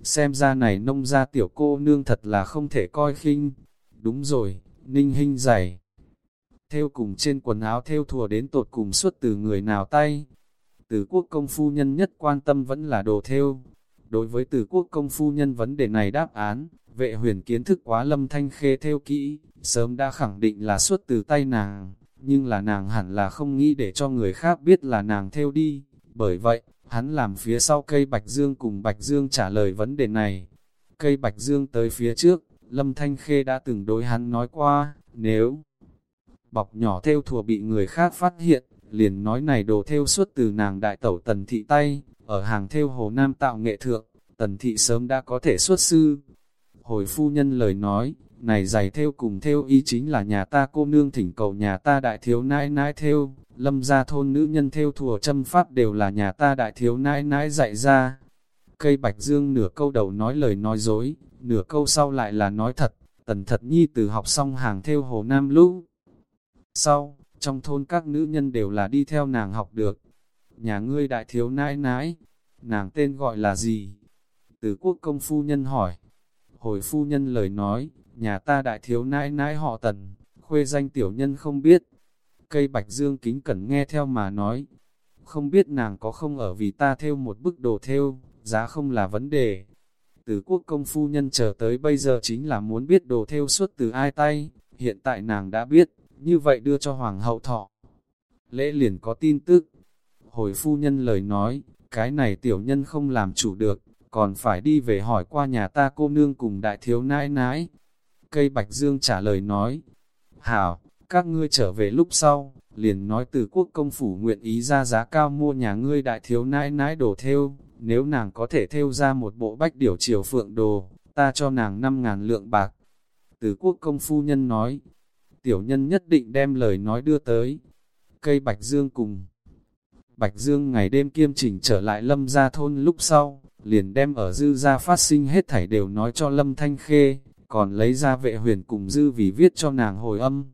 S1: Xem ra này nông gia tiểu cô nương thật là không thể coi khinh. Đúng rồi, ninh hình dày. Theo cùng trên quần áo theo thùa đến tột cùng suốt từ người nào tay. Từ quốc công phu nhân nhất quan tâm vẫn là đồ theo. Đối với từ quốc công phu nhân vấn đề này đáp án, vệ huyền kiến thức quá lâm thanh khê theo kỹ, sớm đã khẳng định là suốt từ tay nàng, nhưng là nàng hẳn là không nghĩ để cho người khác biết là nàng theo đi. Bởi vậy, Hắn làm phía sau cây Bạch Dương cùng Bạch Dương trả lời vấn đề này. Cây Bạch Dương tới phía trước, Lâm Thanh Khê đã từng đối hắn nói qua, nếu bọc nhỏ theo thùa bị người khác phát hiện, liền nói này đồ theo suốt từ nàng đại tẩu tần thị tay, ở hàng theo hồ nam tạo nghệ thượng, tần thị sớm đã có thể xuất sư. Hồi phu nhân lời nói, này giày theo cùng theo y chính là nhà ta cô nương thỉnh cầu nhà ta đại thiếu nãi nãi theo, lâm gia thôn nữ nhân theo thùa châm pháp đều là nhà ta đại thiếu nãi nãi dạy ra. Cây bạch dương nửa câu đầu nói lời nói dối, nửa câu sau lại là nói thật, tần thật nhi từ học xong hàng theo hồ nam lũ. Sau, trong thôn các nữ nhân đều là đi theo nàng học được. Nhà ngươi đại thiếu nãi nãi, nàng tên gọi là gì? Từ quốc công phu nhân hỏi. Hồi phu nhân lời nói, nhà ta đại thiếu nãi nãi họ tần, khuê danh tiểu nhân không biết. Cây bạch dương kính cẩn nghe theo mà nói, không biết nàng có không ở vì ta theo một bức đồ theo, giá không là vấn đề. Từ quốc công phu nhân chờ tới bây giờ chính là muốn biết đồ theo suốt từ ai tay, hiện tại nàng đã biết, như vậy đưa cho hoàng hậu thọ. Lễ liền có tin tức, hồi phu nhân lời nói, cái này tiểu nhân không làm chủ được, còn phải đi về hỏi qua nhà ta cô nương cùng đại thiếu nãi nãi. Cây Bạch Dương trả lời nói, Hảo, các ngươi trở về lúc sau, liền nói từ quốc công phủ nguyện ý ra giá cao mua nhà ngươi đại thiếu nãi nãi đồ theo, nếu nàng có thể theo ra một bộ bách điểu triều phượng đồ, ta cho nàng 5.000 lượng bạc. Từ quốc công phu nhân nói, tiểu nhân nhất định đem lời nói đưa tới. Cây Bạch Dương cùng Bạch Dương ngày đêm kiêm chỉnh trở lại lâm gia thôn lúc sau, liền đem ở dư gia phát sinh hết thảy đều nói cho lâm thanh khê, còn lấy ra vệ huyền cùng dư vì viết cho nàng hồi âm.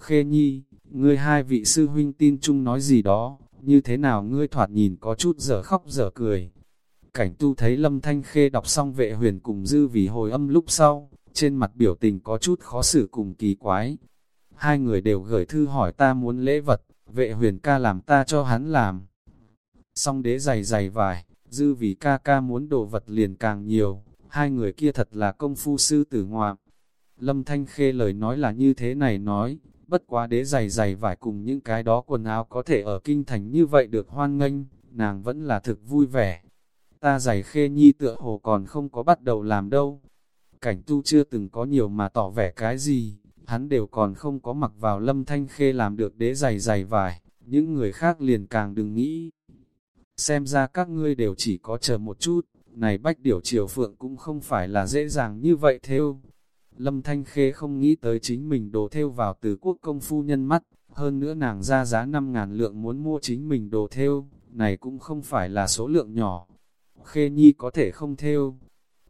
S1: Khê nhi, ngươi hai vị sư huynh tin chung nói gì đó, như thế nào ngươi thoạt nhìn có chút dở khóc dở cười. Cảnh tu thấy lâm thanh khê đọc xong vệ huyền cùng dư vì hồi âm lúc sau, trên mặt biểu tình có chút khó xử cùng kỳ quái. Hai người đều gửi thư hỏi ta muốn lễ vật, vệ huyền ca làm ta cho hắn làm. Xong đế dày dày vải, dư vì ca ca muốn đồ vật liền càng nhiều, hai người kia thật là công phu sư tử ngoạm. Lâm Thanh Khê lời nói là như thế này nói, bất quá đế dày dày vải cùng những cái đó quần áo có thể ở kinh thành như vậy được hoan nghênh, nàng vẫn là thực vui vẻ. Ta giày khê nhi tựa hồ còn không có bắt đầu làm đâu. Cảnh tu chưa từng có nhiều mà tỏ vẻ cái gì, hắn đều còn không có mặc vào lâm thanh khê làm được đế giày giày vải, những người khác liền càng đừng nghĩ. Xem ra các ngươi đều chỉ có chờ một chút, này bách điểu triều phượng cũng không phải là dễ dàng như vậy theo. Lâm Thanh Khê không nghĩ tới chính mình đồ theo vào từ quốc công phu nhân mắt, hơn nữa nàng ra giá 5.000 lượng muốn mua chính mình đồ theo, này cũng không phải là số lượng nhỏ. Khê Nhi có thể không theo.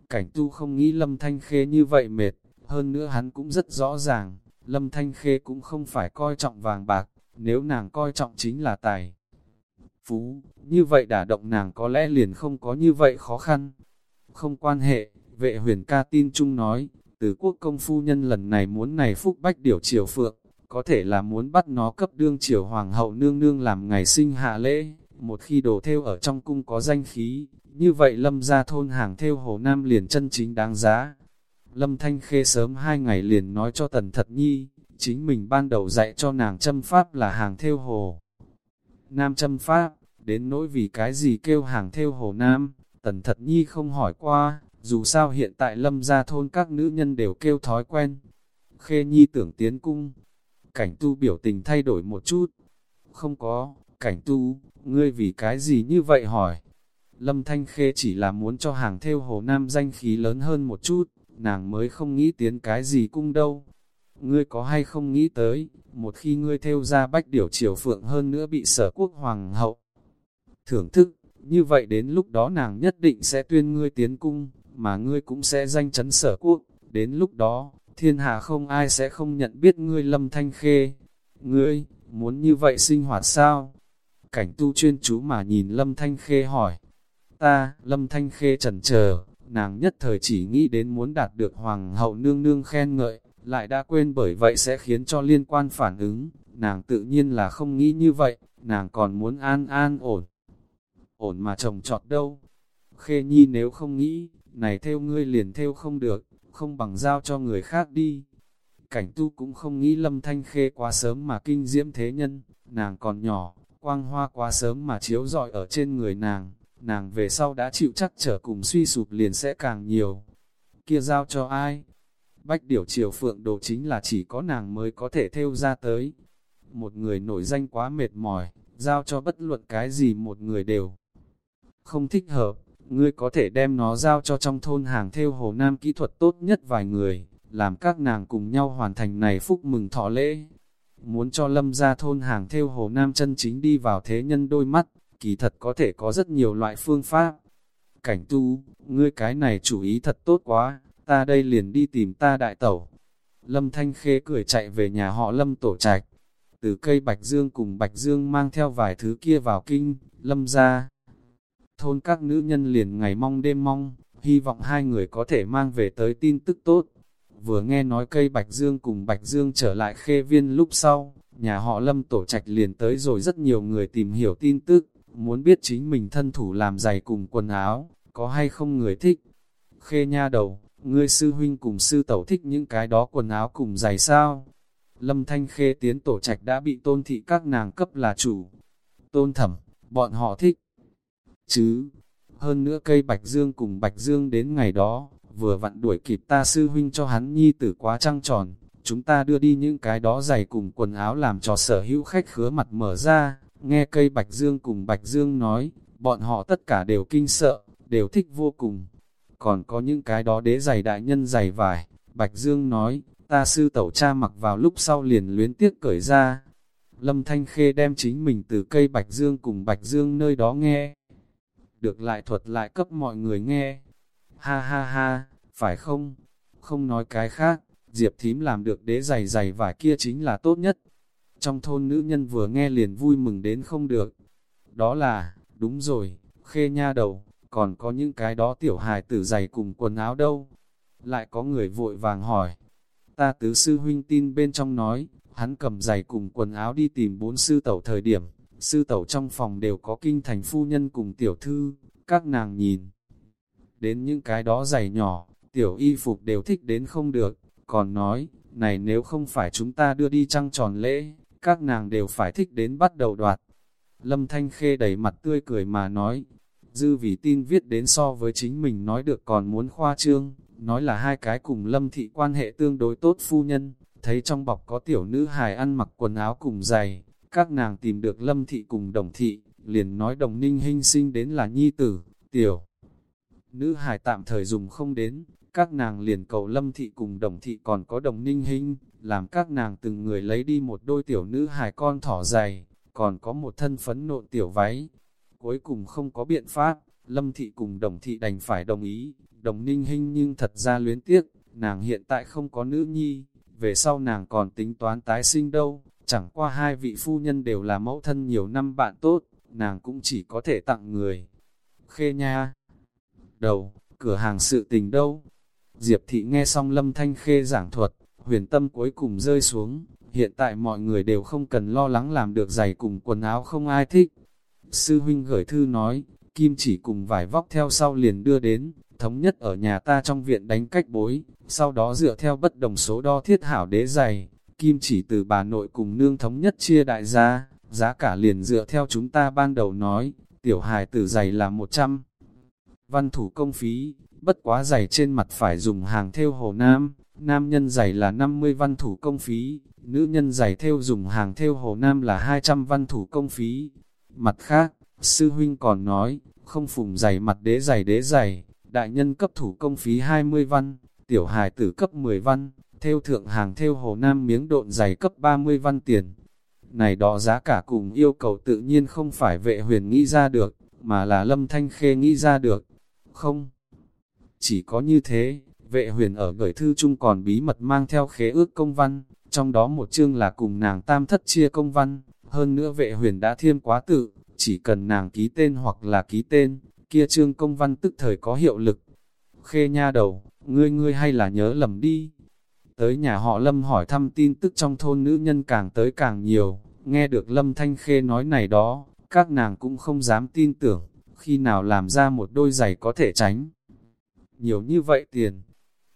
S1: Cảnh tu không nghĩ Lâm Thanh Khê như vậy mệt, hơn nữa hắn cũng rất rõ ràng, Lâm Thanh Khê cũng không phải coi trọng vàng bạc, nếu nàng coi trọng chính là tài. Phú, như vậy đả động nàng có lẽ liền không có như vậy khó khăn. Không quan hệ, vệ huyền ca tin chung nói, từ quốc công phu nhân lần này muốn này phúc bách điểu triều phượng, có thể là muốn bắt nó cấp đương triều hoàng hậu nương nương làm ngày sinh hạ lễ, một khi đồ theo ở trong cung có danh khí, như vậy lâm ra thôn hàng theo hồ nam liền chân chính đáng giá. Lâm Thanh Khê sớm hai ngày liền nói cho Tần Thật Nhi, chính mình ban đầu dạy cho nàng châm pháp là hàng theo hồ. Nam châm pháp, đến nỗi vì cái gì kêu hàng theo hồ Nam, Tần Thật Nhi không hỏi qua, dù sao hiện tại lâm gia thôn các nữ nhân đều kêu thói quen. Khê Nhi tưởng tiến cung, cảnh tu biểu tình thay đổi một chút. Không có, cảnh tu, ngươi vì cái gì như vậy hỏi. Lâm Thanh Khê chỉ là muốn cho hàng theo hồ Nam danh khí lớn hơn một chút, nàng mới không nghĩ tiến cái gì cung đâu. Ngươi có hay không nghĩ tới, một khi ngươi theo ra bách điểu triều phượng hơn nữa bị sở quốc hoàng hậu. Thưởng thức, như vậy đến lúc đó nàng nhất định sẽ tuyên ngươi tiến cung, mà ngươi cũng sẽ danh chấn sở quốc. Đến lúc đó, thiên hạ không ai sẽ không nhận biết ngươi lâm thanh khê. Ngươi, muốn như vậy sinh hoạt sao? Cảnh tu chuyên chú mà nhìn lâm thanh khê hỏi. Ta, lâm thanh khê trần chờ nàng nhất thời chỉ nghĩ đến muốn đạt được hoàng hậu nương nương khen ngợi, lại đã quên bởi vậy sẽ khiến cho liên quan phản ứng, nàng tự nhiên là không nghĩ như vậy, nàng còn muốn an an ổn. Ổn mà trồng trọt đâu. Khê nhi nếu không nghĩ, này theo ngươi liền theo không được, không bằng giao cho người khác đi. Cảnh tu cũng không nghĩ lâm thanh khê quá sớm mà kinh diễm thế nhân, nàng còn nhỏ, quang hoa quá sớm mà chiếu rọi ở trên người nàng, nàng về sau đã chịu chắc trở cùng suy sụp liền sẽ càng nhiều. Kia giao cho ai? Bách điểu triều phượng đồ chính là chỉ có nàng mới có thể theo ra tới. Một người nổi danh quá mệt mỏi, giao cho bất luận cái gì một người đều. Không thích hợp, ngươi có thể đem nó giao cho trong thôn hàng theo Hồ Nam kỹ thuật tốt nhất vài người, làm các nàng cùng nhau hoàn thành này phúc mừng thọ lễ. Muốn cho lâm ra thôn hàng theo Hồ Nam chân chính đi vào thế nhân đôi mắt, kỳ thật có thể có rất nhiều loại phương pháp. Cảnh tu, ngươi cái này chủ ý thật tốt quá, ta đây liền đi tìm ta đại tẩu. Lâm Thanh Khê cười chạy về nhà họ Lâm tổ trạch. Từ cây Bạch Dương cùng Bạch Dương mang theo vài thứ kia vào kinh, Lâm ra. Thôn các nữ nhân liền ngày mong đêm mong, hy vọng hai người có thể mang về tới tin tức tốt. Vừa nghe nói cây Bạch Dương cùng Bạch Dương trở lại khê viên lúc sau, nhà họ Lâm tổ trạch liền tới rồi rất nhiều người tìm hiểu tin tức, muốn biết chính mình thân thủ làm giày cùng quần áo, có hay không người thích. Khê nha đầu, ngươi sư huynh cùng sư tẩu thích những cái đó quần áo cùng giày sao? Lâm Thanh Khê tiến tổ trạch đã bị tôn thị các nàng cấp là chủ. Tôn thẩm, bọn họ thích. Chứ, hơn nữa cây Bạch Dương cùng Bạch Dương đến ngày đó, vừa vặn đuổi kịp ta sư huynh cho hắn nhi tử quá trăng tròn, chúng ta đưa đi những cái đó giày cùng quần áo làm cho sở hữu khách khứa mặt mở ra, nghe cây Bạch Dương cùng Bạch Dương nói, bọn họ tất cả đều kinh sợ, đều thích vô cùng. Còn có những cái đó đế giày đại nhân giày vải, Bạch Dương nói, ta sư tẩu cha mặc vào lúc sau liền luyến tiếc cởi ra. Lâm Thanh Khê đem chính mình từ cây Bạch Dương cùng Bạch Dương nơi đó nghe. Được lại thuật lại cấp mọi người nghe. Ha ha ha, phải không? Không nói cái khác, Diệp Thím làm được đế giày giày vải kia chính là tốt nhất. Trong thôn nữ nhân vừa nghe liền vui mừng đến không được. Đó là, đúng rồi, khê nha đầu, còn có những cái đó tiểu hài tử giày cùng quần áo đâu. Lại có người vội vàng hỏi. Ta tứ sư huynh tin bên trong nói, hắn cầm giày cùng quần áo đi tìm bốn sư tẩu thời điểm. Sư tẩu trong phòng đều có kinh thành phu nhân cùng tiểu thư, các nàng nhìn. Đến những cái đó giày nhỏ, tiểu y phục đều thích đến không được, còn nói, này nếu không phải chúng ta đưa đi trăng tròn lễ, các nàng đều phải thích đến bắt đầu đoạt. Lâm Thanh Khê đẩy mặt tươi cười mà nói, dư vì tin viết đến so với chính mình nói được còn muốn khoa trương, nói là hai cái cùng Lâm Thị quan hệ tương đối tốt phu nhân, thấy trong bọc có tiểu nữ hài ăn mặc quần áo cùng giày, các nàng tìm được Lâm Thị cùng Đồng Thị, liền nói Đồng Ninh hình sinh đến là nhi tử, tiểu. Nữ hài tạm thời dùng không đến, các nàng liền cầu Lâm Thị cùng Đồng Thị còn có Đồng Ninh hình, làm các nàng từng người lấy đi một đôi tiểu nữ hài con thỏ dày còn có một thân phấn nộn tiểu váy. Cuối cùng không có biện pháp, Lâm Thị cùng Đồng Thị đành phải đồng ý, Đồng Ninh hình nhưng thật ra luyến tiếc, nàng hiện tại không có nữ nhi, về sau nàng còn tính toán tái sinh đâu, chẳng qua hai vị phu nhân đều là mẫu thân nhiều năm bạn tốt, nàng cũng chỉ có thể tặng người. Khê nha! Đầu, cửa hàng sự tình đâu? Diệp thị nghe xong lâm thanh khê giảng thuật, huyền tâm cuối cùng rơi xuống, hiện tại mọi người đều không cần lo lắng làm được giày cùng quần áo không ai thích. Sư huynh gửi thư nói, kim chỉ cùng vải vóc theo sau liền đưa đến, thống nhất ở nhà ta trong viện đánh cách bối, sau đó dựa theo bất đồng số đo thiết hảo đế giày, kim chỉ từ bà nội cùng nương thống nhất chia đại gia, giá cả liền dựa theo chúng ta ban đầu nói, tiểu hài tử giày là 100. Văn thủ công phí, bất quá giày trên mặt phải dùng hàng theo hồ nam, nam nhân giày là 50 văn thủ công phí, nữ nhân giày theo dùng hàng theo hồ nam là 200 văn thủ công phí. Mặt khác, sư huynh còn nói, không phùng giày mặt đế giày đế giày, đại nhân cấp thủ công phí 20 văn, tiểu hài tử cấp 10 văn, theo thượng hàng theo hồ nam miếng độn giày cấp 30 văn tiền. Này đó giá cả cùng yêu cầu tự nhiên không phải vệ huyền nghĩ ra được, mà là lâm thanh khê nghĩ ra được. Không, chỉ có như thế, vệ huyền ở gửi thư chung còn bí mật mang theo khế ước công văn, trong đó một chương là cùng nàng tam thất chia công văn, hơn nữa vệ huyền đã thiêm quá tự, chỉ cần nàng ký tên hoặc là ký tên, kia chương công văn tức thời có hiệu lực. Khê nha đầu, ngươi ngươi hay là nhớ lầm đi. Tới nhà họ Lâm hỏi thăm tin tức trong thôn nữ nhân càng tới càng nhiều, nghe được Lâm Thanh Khê nói này đó, các nàng cũng không dám tin tưởng, khi nào làm ra một đôi giày có thể tránh. Nhiều như vậy tiền,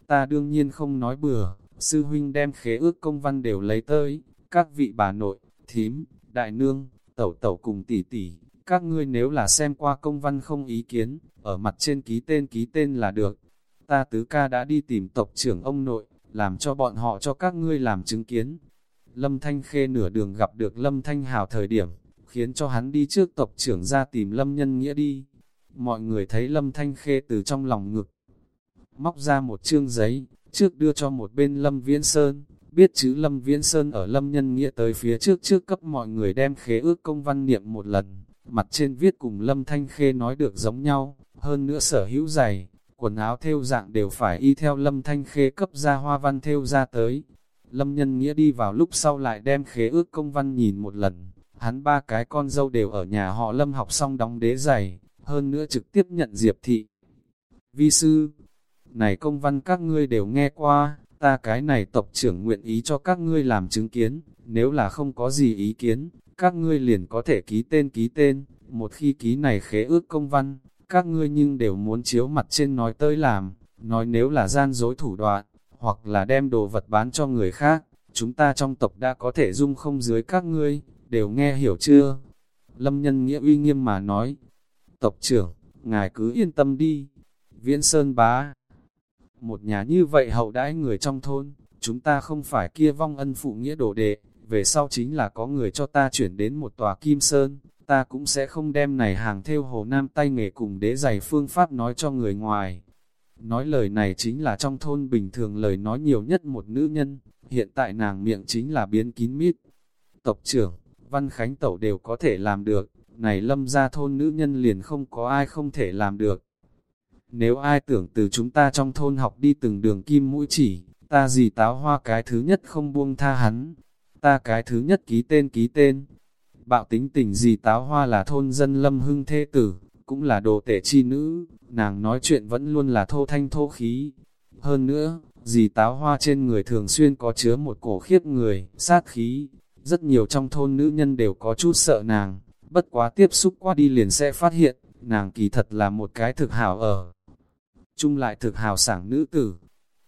S1: ta đương nhiên không nói bừa, sư huynh đem khế ước công văn đều lấy tới, các vị bà nội, thím, đại nương, tẩu tẩu cùng tỷ tỷ, các ngươi nếu là xem qua công văn không ý kiến, ở mặt trên ký tên ký tên là được. Ta tứ ca đã đi tìm tộc trưởng ông nội, làm cho bọn họ cho các ngươi làm chứng kiến. Lâm Thanh Khê nửa đường gặp được Lâm Thanh Hào thời điểm, khiến cho hắn đi trước tộc trưởng ra tìm Lâm Nhân Nghĩa đi. Mọi người thấy Lâm Thanh Khê từ trong lòng ngực, móc ra một chương giấy, trước đưa cho một bên Lâm Viễn Sơn, biết chữ Lâm Viễn Sơn ở Lâm Nhân Nghĩa tới phía trước trước cấp mọi người đem khế ước công văn niệm một lần, mặt trên viết cùng Lâm Thanh Khê nói được giống nhau, hơn nữa sở hữu giày, quần áo theo dạng đều phải y theo Lâm Thanh Khê cấp ra hoa văn theo ra tới. Lâm Nhân Nghĩa đi vào lúc sau lại đem khế ước công văn nhìn một lần, hắn ba cái con dâu đều ở nhà họ Lâm học xong đóng đế giày, hơn nữa trực tiếp nhận Diệp Thị. Vi sư, này công văn các ngươi đều nghe qua, ta cái này tộc trưởng nguyện ý cho các ngươi làm chứng kiến, nếu là không có gì ý kiến, các ngươi liền có thể ký tên ký tên, một khi ký này khế ước công văn, các ngươi nhưng đều muốn chiếu mặt trên nói tới làm, nói nếu là gian dối thủ đoạn, hoặc là đem đồ vật bán cho người khác, chúng ta trong tộc đã có thể dung không dưới các ngươi, đều nghe hiểu chưa? Lâm nhân nghĩa uy nghiêm mà nói, tộc trưởng, ngài cứ yên tâm đi, viễn sơn bá. Một nhà như vậy hậu đãi người trong thôn, chúng ta không phải kia vong ân phụ nghĩa đồ đệ, về sau chính là có người cho ta chuyển đến một tòa kim sơn, ta cũng sẽ không đem này hàng theo hồ nam tay nghề cùng đế giày phương pháp nói cho người ngoài. Nói lời này chính là trong thôn bình thường lời nói nhiều nhất một nữ nhân, hiện tại nàng miệng chính là biến kín mít. Tộc trưởng, Văn Khánh Tẩu đều có thể làm được, này lâm ra thôn nữ nhân liền không có ai không thể làm được. Nếu ai tưởng từ chúng ta trong thôn học đi từng đường kim mũi chỉ, ta gì táo hoa cái thứ nhất không buông tha hắn, ta cái thứ nhất ký tên ký tên. Bạo tính tình gì táo hoa là thôn dân lâm hưng thê tử, cũng là đồ tể chi nữ, nàng nói chuyện vẫn luôn là thô thanh thô khí. Hơn nữa, dì táo hoa trên người thường xuyên có chứa một cổ khiếp người, sát khí. Rất nhiều trong thôn nữ nhân đều có chút sợ nàng, bất quá tiếp xúc qua đi liền sẽ phát hiện, nàng kỳ thật là một cái thực hảo ở. Chung lại thực hào sảng nữ tử,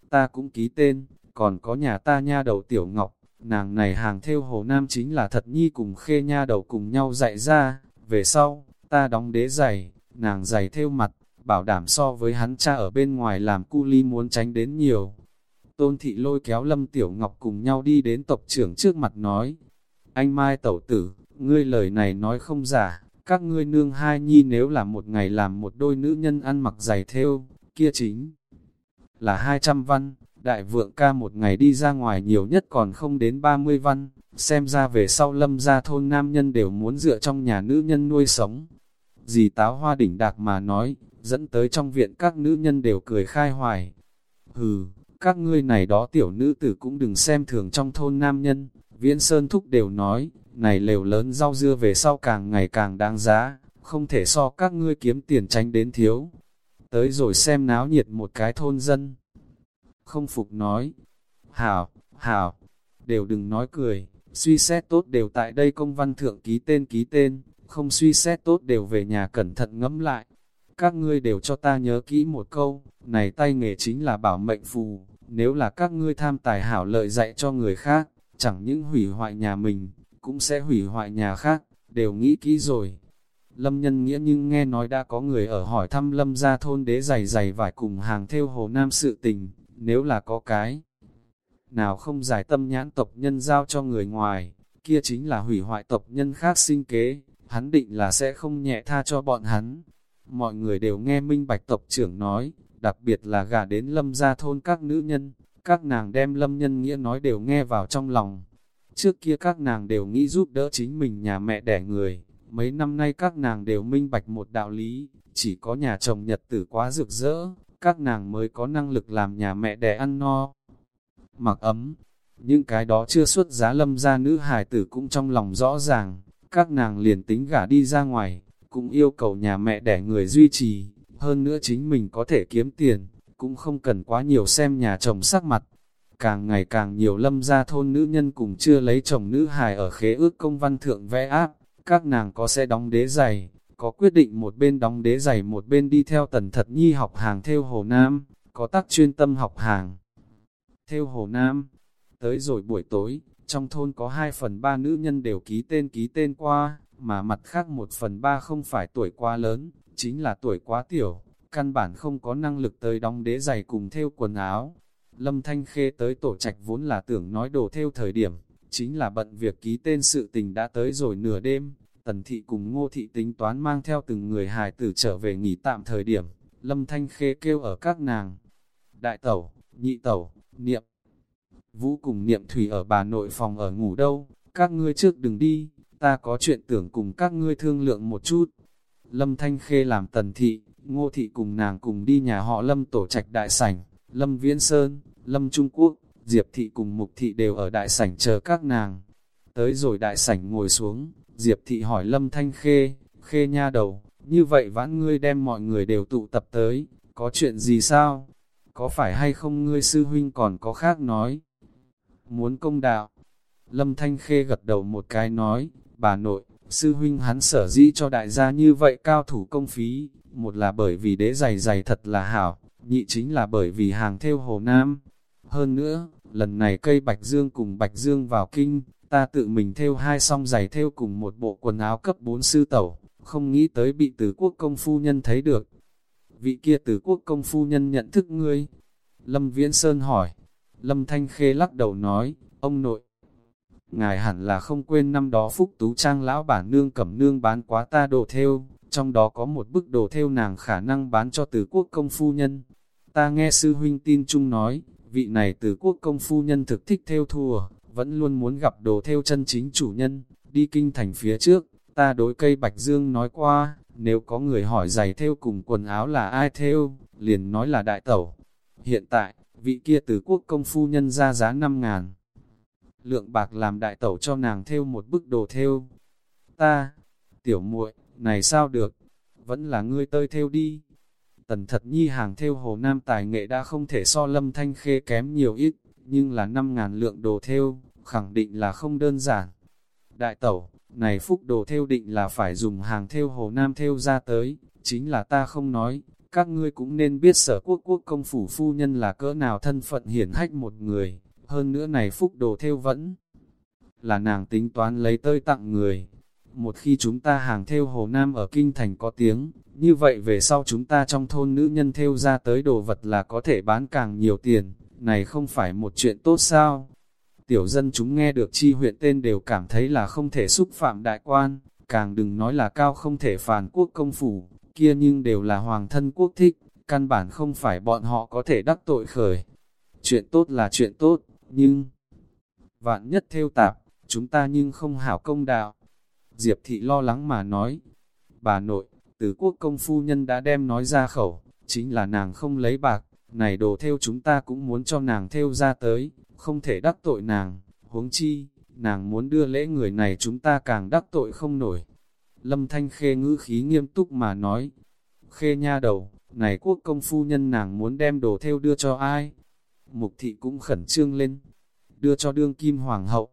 S1: ta cũng ký tên, còn có nhà ta nha đầu tiểu ngọc, nàng này hàng theo hồ nam chính là thật nhi cùng khê nha đầu cùng nhau dạy ra, về sau, ta đóng đế giày, nàng giày theo mặt, bảo đảm so với hắn cha ở bên ngoài làm cu ly muốn tránh đến nhiều. Tôn thị lôi kéo lâm tiểu ngọc cùng nhau đi đến tộc trưởng trước mặt nói, anh Mai tẩu tử, ngươi lời này nói không giả, các ngươi nương hai nhi nếu là một ngày làm một đôi nữ nhân ăn mặc giày theo, kia chính là 200 văn, đại vượng ca một ngày đi ra ngoài nhiều nhất còn không đến 30 văn, xem ra về sau lâm ra thôn nam nhân đều muốn dựa trong nhà nữ nhân nuôi sống. Dì táo hoa đỉnh đạc mà nói, dẫn tới trong viện các nữ nhân đều cười khai hoài. Hừ, các ngươi này đó tiểu nữ tử cũng đừng xem thường trong thôn nam nhân, viễn sơn thúc đều nói, này lều lớn rau dưa về sau càng ngày càng đáng giá, không thể so các ngươi kiếm tiền tránh đến thiếu. Tới rồi xem náo nhiệt một cái thôn dân không phục nói, hảo, hảo, đều đừng nói cười, suy xét tốt đều tại đây công văn thượng ký tên ký tên, không suy xét tốt đều về nhà cẩn thận ngẫm lại. Các ngươi đều cho ta nhớ kỹ một câu, này tay nghề chính là bảo mệnh phù, nếu là các ngươi tham tài hảo lợi dạy cho người khác, chẳng những hủy hoại nhà mình, cũng sẽ hủy hoại nhà khác, đều nghĩ kỹ rồi. Lâm nhân nghĩa nhưng nghe nói đã có người ở hỏi thăm lâm gia thôn đế giày giày vải cùng hàng theo hồ nam sự tình, nếu là có cái nào không giải tâm nhãn tộc nhân giao cho người ngoài, kia chính là hủy hoại tộc nhân khác sinh kế, hắn định là sẽ không nhẹ tha cho bọn hắn. Mọi người đều nghe minh bạch tộc trưởng nói, đặc biệt là gả đến lâm gia thôn các nữ nhân, các nàng đem lâm nhân nghĩa nói đều nghe vào trong lòng. Trước kia các nàng đều nghĩ giúp đỡ chính mình nhà mẹ đẻ người, mấy năm nay các nàng đều minh bạch một đạo lý, chỉ có nhà chồng nhật tử quá rực rỡ, các nàng mới có năng lực làm nhà mẹ đẻ ăn no, mặc ấm. Những cái đó chưa xuất giá lâm ra nữ hài tử cũng trong lòng rõ ràng, các nàng liền tính gả đi ra ngoài, cũng yêu cầu nhà mẹ đẻ người duy trì, hơn nữa chính mình có thể kiếm tiền, cũng không cần quá nhiều xem nhà chồng sắc mặt. Càng ngày càng nhiều lâm gia thôn nữ nhân cùng chưa lấy chồng nữ hài ở khế ước công văn thượng vẽ áp, các nàng có sẽ đóng đế giày, có quyết định một bên đóng đế giày một bên đi theo tần thật nhi học hàng theo Hồ Nam, có tác chuyên tâm học hàng. Theo Hồ Nam, tới rồi buổi tối, trong thôn có 2 phần 3 nữ nhân đều ký tên ký tên qua, mà mặt khác một phần ba không phải tuổi quá lớn, chính là tuổi quá tiểu, căn bản không có năng lực tới đóng đế giày cùng theo quần áo. Lâm Thanh Khê tới tổ trạch vốn là tưởng nói đồ theo thời điểm, chính là bận việc ký tên sự tình đã tới rồi nửa đêm, tần thị cùng ngô thị tính toán mang theo từng người hài tử trở về nghỉ tạm thời điểm, Lâm Thanh Khê kêu ở các nàng. Đại tẩu, nhị tẩu, niệm. Vũ cùng niệm thủy ở bà nội phòng ở ngủ đâu, các ngươi trước đừng đi, ta có chuyện tưởng cùng các ngươi thương lượng một chút. Lâm Thanh Khê làm tần thị, ngô thị cùng nàng cùng đi nhà họ Lâm tổ trạch đại sảnh, Lâm Viễn Sơn, Lâm Trung Quốc, Diệp thị cùng Mục thị đều ở đại sảnh chờ các nàng. Tới rồi đại sảnh ngồi xuống, Diệp thị hỏi Lâm Thanh Khê, Khê nha đầu, như vậy vãn ngươi đem mọi người đều tụ tập tới, có chuyện gì sao? Có phải hay không ngươi sư huynh còn có khác nói? Muốn công đạo? Lâm Thanh Khê gật đầu một cái nói, bà nội, sư huynh hắn sở dĩ cho đại gia như vậy cao thủ công phí, một là bởi vì đế giày giày thật là hảo, nhị chính là bởi vì hàng theo Hồ Nam. Hơn nữa, lần này cây Bạch Dương cùng Bạch Dương vào kinh, ta tự mình theo hai song giày theo cùng một bộ quần áo cấp 4 sư tẩu, không nghĩ tới bị tử quốc công phu nhân thấy được. Vị kia tử quốc công phu nhân nhận thức ngươi. Lâm Viễn Sơn hỏi. Lâm Thanh Khê lắc đầu nói, ông nội. Ngài hẳn là không quên năm đó Phúc Tú Trang lão bản nương cẩm nương bán quá ta đồ theo, trong đó có một bức đồ theo nàng khả năng bán cho tử quốc công phu nhân. Ta nghe sư huynh tin chung nói, vị này tử quốc công phu nhân thực thích theo thùa, vẫn luôn muốn gặp đồ theo chân chính chủ nhân, đi kinh thành phía trước, Ta đối cây Bạch Dương nói qua, nếu có người hỏi giày theo cùng quần áo là ai theo, liền nói là đại tẩu. Hiện tại, vị kia từ quốc công phu nhân ra giá 5 ngàn. Lượng bạc làm đại tẩu cho nàng theo một bức đồ theo. Ta, tiểu muội này sao được, vẫn là ngươi tơi theo đi. Tần thật nhi hàng theo hồ nam tài nghệ đã không thể so lâm thanh khê kém nhiều ít, nhưng là 5 ngàn lượng đồ theo, khẳng định là không đơn giản. Đại tẩu, này phúc đồ theo định là phải dùng hàng theo hồ nam theo ra tới, chính là ta không nói, các ngươi cũng nên biết sở quốc quốc công phủ phu nhân là cỡ nào thân phận hiển hách một người, hơn nữa này phúc đồ theo vẫn là nàng tính toán lấy tơi tặng người. Một khi chúng ta hàng theo hồ nam ở kinh thành có tiếng, như vậy về sau chúng ta trong thôn nữ nhân theo ra tới đồ vật là có thể bán càng nhiều tiền, này không phải một chuyện tốt sao? Tiểu dân chúng nghe được chi huyện tên đều cảm thấy là không thể xúc phạm đại quan, càng đừng nói là cao không thể phản quốc công phủ, kia nhưng đều là hoàng thân quốc thích, căn bản không phải bọn họ có thể đắc tội khởi. Chuyện tốt là chuyện tốt, nhưng vạn nhất theo tạp, chúng ta nhưng không hảo công đạo. Diệp thị lo lắng mà nói, bà nội, từ quốc công phu nhân đã đem nói ra khẩu, chính là nàng không lấy bạc, này đồ theo chúng ta cũng muốn cho nàng theo ra tới, không thể đắc tội nàng, huống chi, nàng muốn đưa lễ người này chúng ta càng đắc tội không nổi. Lâm Thanh Khê ngữ khí nghiêm túc mà nói, Khê nha đầu, này quốc công phu nhân nàng muốn đem đồ theo đưa cho ai? Mục thị cũng khẩn trương lên, đưa cho đương kim hoàng hậu.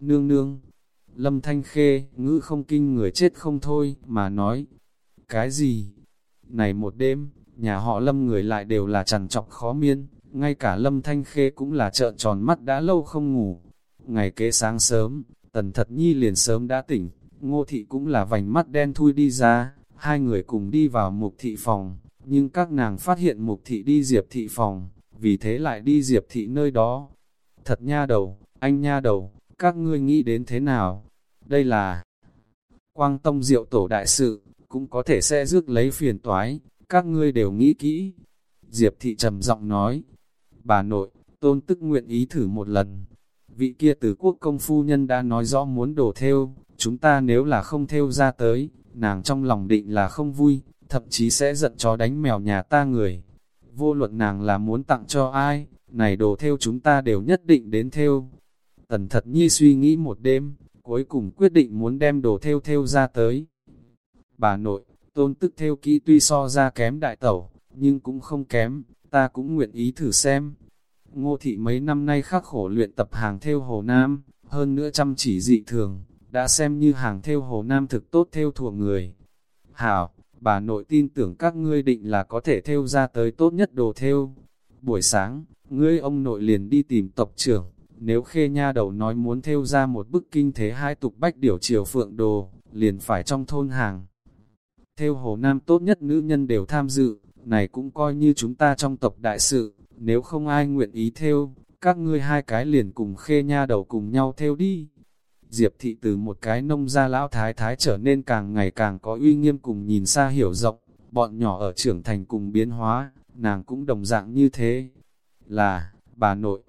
S1: Nương nương, Lâm Thanh Khê, ngữ không kinh người chết không thôi, mà nói, cái gì? Này một đêm, nhà họ Lâm người lại đều là trằn trọc khó miên, ngay cả lâm thanh khê cũng là trợn tròn mắt đã lâu không ngủ. Ngày kế sáng sớm, tần thật nhi liền sớm đã tỉnh, ngô thị cũng là vành mắt đen thui đi ra, hai người cùng đi vào mục thị phòng, nhưng các nàng phát hiện mục thị đi diệp thị phòng, vì thế lại đi diệp thị nơi đó. Thật nha đầu, anh nha đầu, các ngươi nghĩ đến thế nào? Đây là quang tông diệu tổ đại sự, cũng có thể sẽ rước lấy phiền toái, các ngươi đều nghĩ kỹ. Diệp thị trầm giọng nói, bà nội, tôn tức nguyện ý thử một lần. Vị kia từ quốc công phu nhân đã nói rõ muốn đổ theo, chúng ta nếu là không theo ra tới, nàng trong lòng định là không vui, thậm chí sẽ giận chó đánh mèo nhà ta người. Vô luận nàng là muốn tặng cho ai, này đồ theo chúng ta đều nhất định đến theo. Tần thật nhi suy nghĩ một đêm, cuối cùng quyết định muốn đem đồ theo theo ra tới. Bà nội, tôn tức theo kỹ tuy so ra kém đại tẩu, nhưng cũng không kém, ta cũng nguyện ý thử xem. Ngô thị mấy năm nay khắc khổ luyện tập hàng theo Hồ Nam, hơn nữa chăm chỉ dị thường, đã xem như hàng theo Hồ Nam thực tốt theo thuộc người. Hảo, bà nội tin tưởng các ngươi định là có thể theo ra tới tốt nhất đồ theo. Buổi sáng, ngươi ông nội liền đi tìm tộc trưởng, nếu khê nha đầu nói muốn theo ra một bức kinh thế hai tục bách điểu triều phượng đồ, liền phải trong thôn hàng. Theo Hồ Nam tốt nhất nữ nhân đều tham dự, này cũng coi như chúng ta trong tộc đại sự, nếu không ai nguyện ý theo, các ngươi hai cái liền cùng khê nha đầu cùng nhau theo đi. Diệp thị từ một cái nông gia lão thái thái trở nên càng ngày càng có uy nghiêm cùng nhìn xa hiểu rộng, bọn nhỏ ở trưởng thành cùng biến hóa, nàng cũng đồng dạng như thế. Là, bà nội,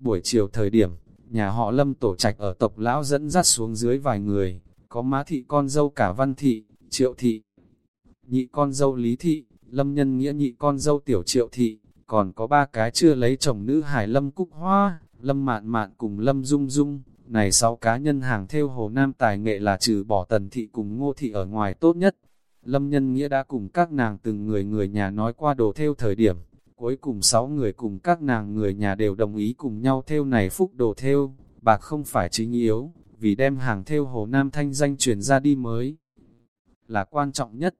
S1: buổi chiều thời điểm, nhà họ lâm tổ trạch ở tộc lão dẫn dắt xuống dưới vài người, có má thị con dâu cả văn thị, triệu thị, nhị con dâu lý thị, lâm nhân nghĩa nhị con dâu tiểu triệu thị, còn có ba cái chưa lấy chồng nữ hải lâm cúc hoa, lâm mạn mạn cùng lâm dung dung, này sáu cá nhân hàng theo hồ nam tài nghệ là trừ bỏ tần thị cùng ngô thị ở ngoài tốt nhất. Lâm nhân nghĩa đã cùng các nàng từng người người nhà nói qua đồ theo thời điểm, cuối cùng sáu người cùng các nàng người nhà đều đồng ý cùng nhau theo này phúc đồ theo, bạc không phải chính yếu, vì đem hàng theo hồ nam thanh danh truyền ra đi mới là quan trọng nhất.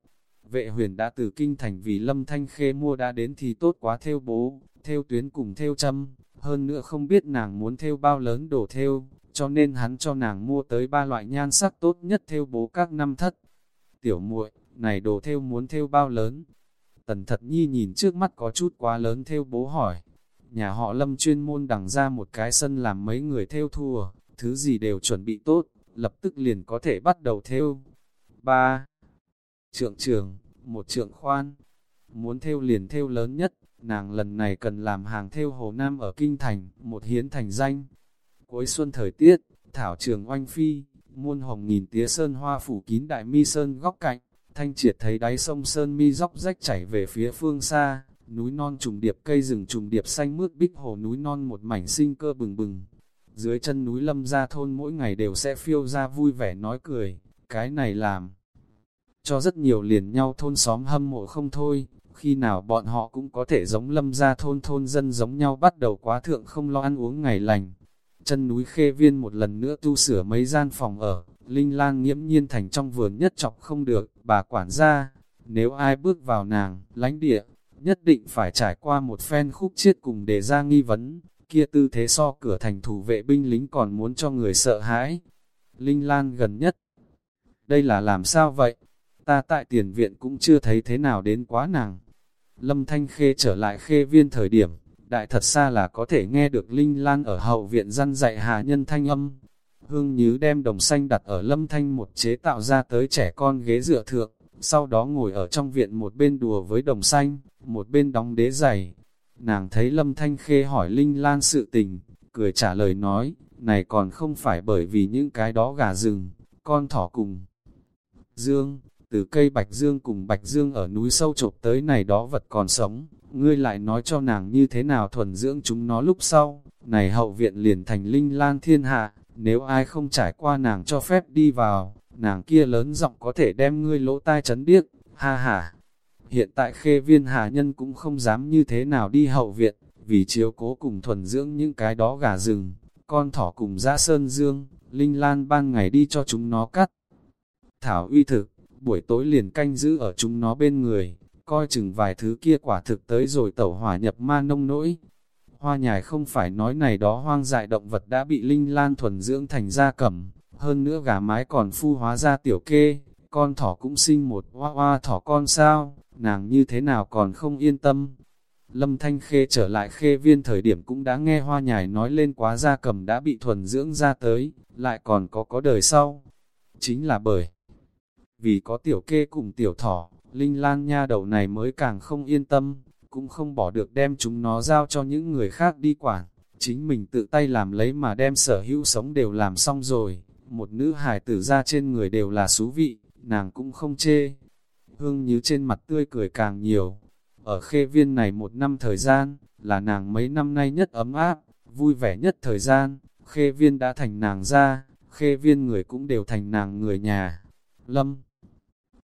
S1: Vệ huyền đã từ kinh thành vì lâm thanh khê mua đã đến thì tốt quá theo bố, theo tuyến cùng theo châm, hơn nữa không biết nàng muốn theo bao lớn đồ theo, cho nên hắn cho nàng mua tới ba loại nhan sắc tốt nhất theo bố các năm thất. Tiểu muội này đồ theo muốn theo bao lớn? Tần thật nhi nhìn trước mắt có chút quá lớn theo bố hỏi. Nhà họ lâm chuyên môn đằng ra một cái sân làm mấy người theo thua, thứ gì đều chuẩn bị tốt, lập tức liền có thể bắt đầu theo. ba Trượng trường, một trượng khoan, muốn theo liền theo lớn nhất, nàng lần này cần làm hàng theo Hồ Nam ở Kinh Thành, một hiến thành danh. Cuối xuân thời tiết, thảo trường oanh phi, muôn hồng nghìn tía sơn hoa phủ kín đại mi sơn góc cạnh, thanh triệt thấy đáy sông sơn mi dốc rách chảy về phía phương xa, núi non trùng điệp cây rừng trùng điệp xanh mướt bích hồ núi non một mảnh sinh cơ bừng bừng. Dưới chân núi lâm gia thôn mỗi ngày đều sẽ phiêu ra vui vẻ nói cười, cái này làm cho rất nhiều liền nhau thôn xóm hâm mộ không thôi, khi nào bọn họ cũng có thể giống lâm ra thôn thôn dân giống nhau bắt đầu quá thượng không lo ăn uống ngày lành. Chân núi khê viên một lần nữa tu sửa mấy gian phòng ở, Linh Lan nghiễm nhiên thành trong vườn nhất chọc không được, bà quản gia, nếu ai bước vào nàng, lánh địa, nhất định phải trải qua một phen khúc chiết cùng để ra nghi vấn, kia tư thế so cửa thành thủ vệ binh lính còn muốn cho người sợ hãi. Linh Lan gần nhất. Đây là làm sao vậy? Ta tại tiền viện cũng chưa thấy thế nào đến quá nàng. Lâm Thanh Khê trở lại khê viên thời điểm, đại thật xa là có thể nghe được Linh Lan ở hậu viện răn dạy hạ nhân thanh âm. Hương Nhứ đem đồng xanh đặt ở Lâm Thanh một chế tạo ra tới trẻ con ghế dựa thượng, sau đó ngồi ở trong viện một bên đùa với đồng xanh, một bên đóng đế giày. Nàng thấy Lâm Thanh Khê hỏi Linh Lan sự tình, cười trả lời nói, này còn không phải bởi vì những cái đó gà rừng, con thỏ cùng. Dương, từ cây Bạch Dương cùng Bạch Dương ở núi sâu trộm tới này đó vật còn sống, ngươi lại nói cho nàng như thế nào thuần dưỡng chúng nó lúc sau, này hậu viện liền thành linh lan thiên hạ, nếu ai không trải qua nàng cho phép đi vào, nàng kia lớn giọng có thể đem ngươi lỗ tai chấn điếc, ha ha. Hiện tại khê viên hà nhân cũng không dám như thế nào đi hậu viện, vì chiếu cố cùng thuần dưỡng những cái đó gà rừng, con thỏ cùng ra sơn dương, linh lan ban ngày đi cho chúng nó cắt. Thảo uy thực, buổi tối liền canh giữ ở chúng nó bên người, coi chừng vài thứ kia quả thực tới rồi tẩu hỏa nhập ma nông nỗi. Hoa nhài không phải nói này đó hoang dại động vật đã bị linh lan thuần dưỡng thành gia cẩm, hơn nữa gà mái còn phu hóa ra tiểu kê, con thỏ cũng sinh một hoa hoa thỏ con sao, nàng như thế nào còn không yên tâm. Lâm Thanh Khê trở lại khê viên thời điểm cũng đã nghe hoa nhài nói lên quá gia cầm đã bị thuần dưỡng ra tới, lại còn có có đời sau. Chính là bởi vì có tiểu kê cùng tiểu thỏ, Linh Lan nha đầu này mới càng không yên tâm, cũng không bỏ được đem chúng nó giao cho những người khác đi quản. Chính mình tự tay làm lấy mà đem sở hữu sống đều làm xong rồi. Một nữ hài tử ra trên người đều là xú vị, nàng cũng không chê. Hương như trên mặt tươi cười càng nhiều. Ở khê viên này một năm thời gian, là nàng mấy năm nay nhất ấm áp, vui vẻ nhất thời gian. Khê viên đã thành nàng ra, khê viên người cũng đều thành nàng người nhà. Lâm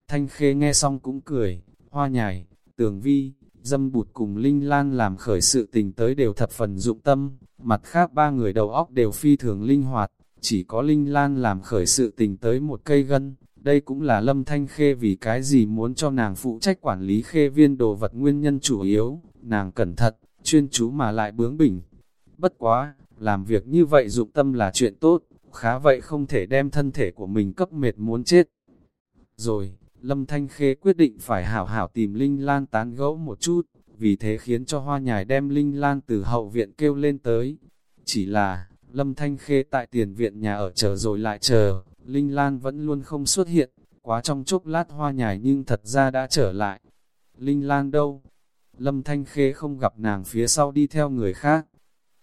S1: Thanh Khê nghe xong cũng cười, hoa nhài, tường vi, dâm bụt cùng Linh Lan làm khởi sự tình tới đều thập phần dụng tâm, mặt khác ba người đầu óc đều phi thường linh hoạt, chỉ có Linh Lan làm khởi sự tình tới một cây gân, đây cũng là Lâm Thanh Khê vì cái gì muốn cho nàng phụ trách quản lý khê viên đồ vật nguyên nhân chủ yếu, nàng cẩn thận, chuyên chú mà lại bướng bỉnh. Bất quá, làm việc như vậy dụng tâm là chuyện tốt, khá vậy không thể đem thân thể của mình cấp mệt muốn chết. Rồi, Lâm Thanh Khê quyết định phải hảo hảo tìm Linh Lan tán gẫu một chút, vì thế khiến cho hoa nhài đem Linh Lan từ hậu viện kêu lên tới. Chỉ là, Lâm Thanh Khê tại tiền viện nhà ở chờ rồi lại chờ, Linh Lan vẫn luôn không xuất hiện, quá trong chốc lát hoa nhài nhưng thật ra đã trở lại. Linh Lan đâu? Lâm Thanh Khê không gặp nàng phía sau đi theo người khác.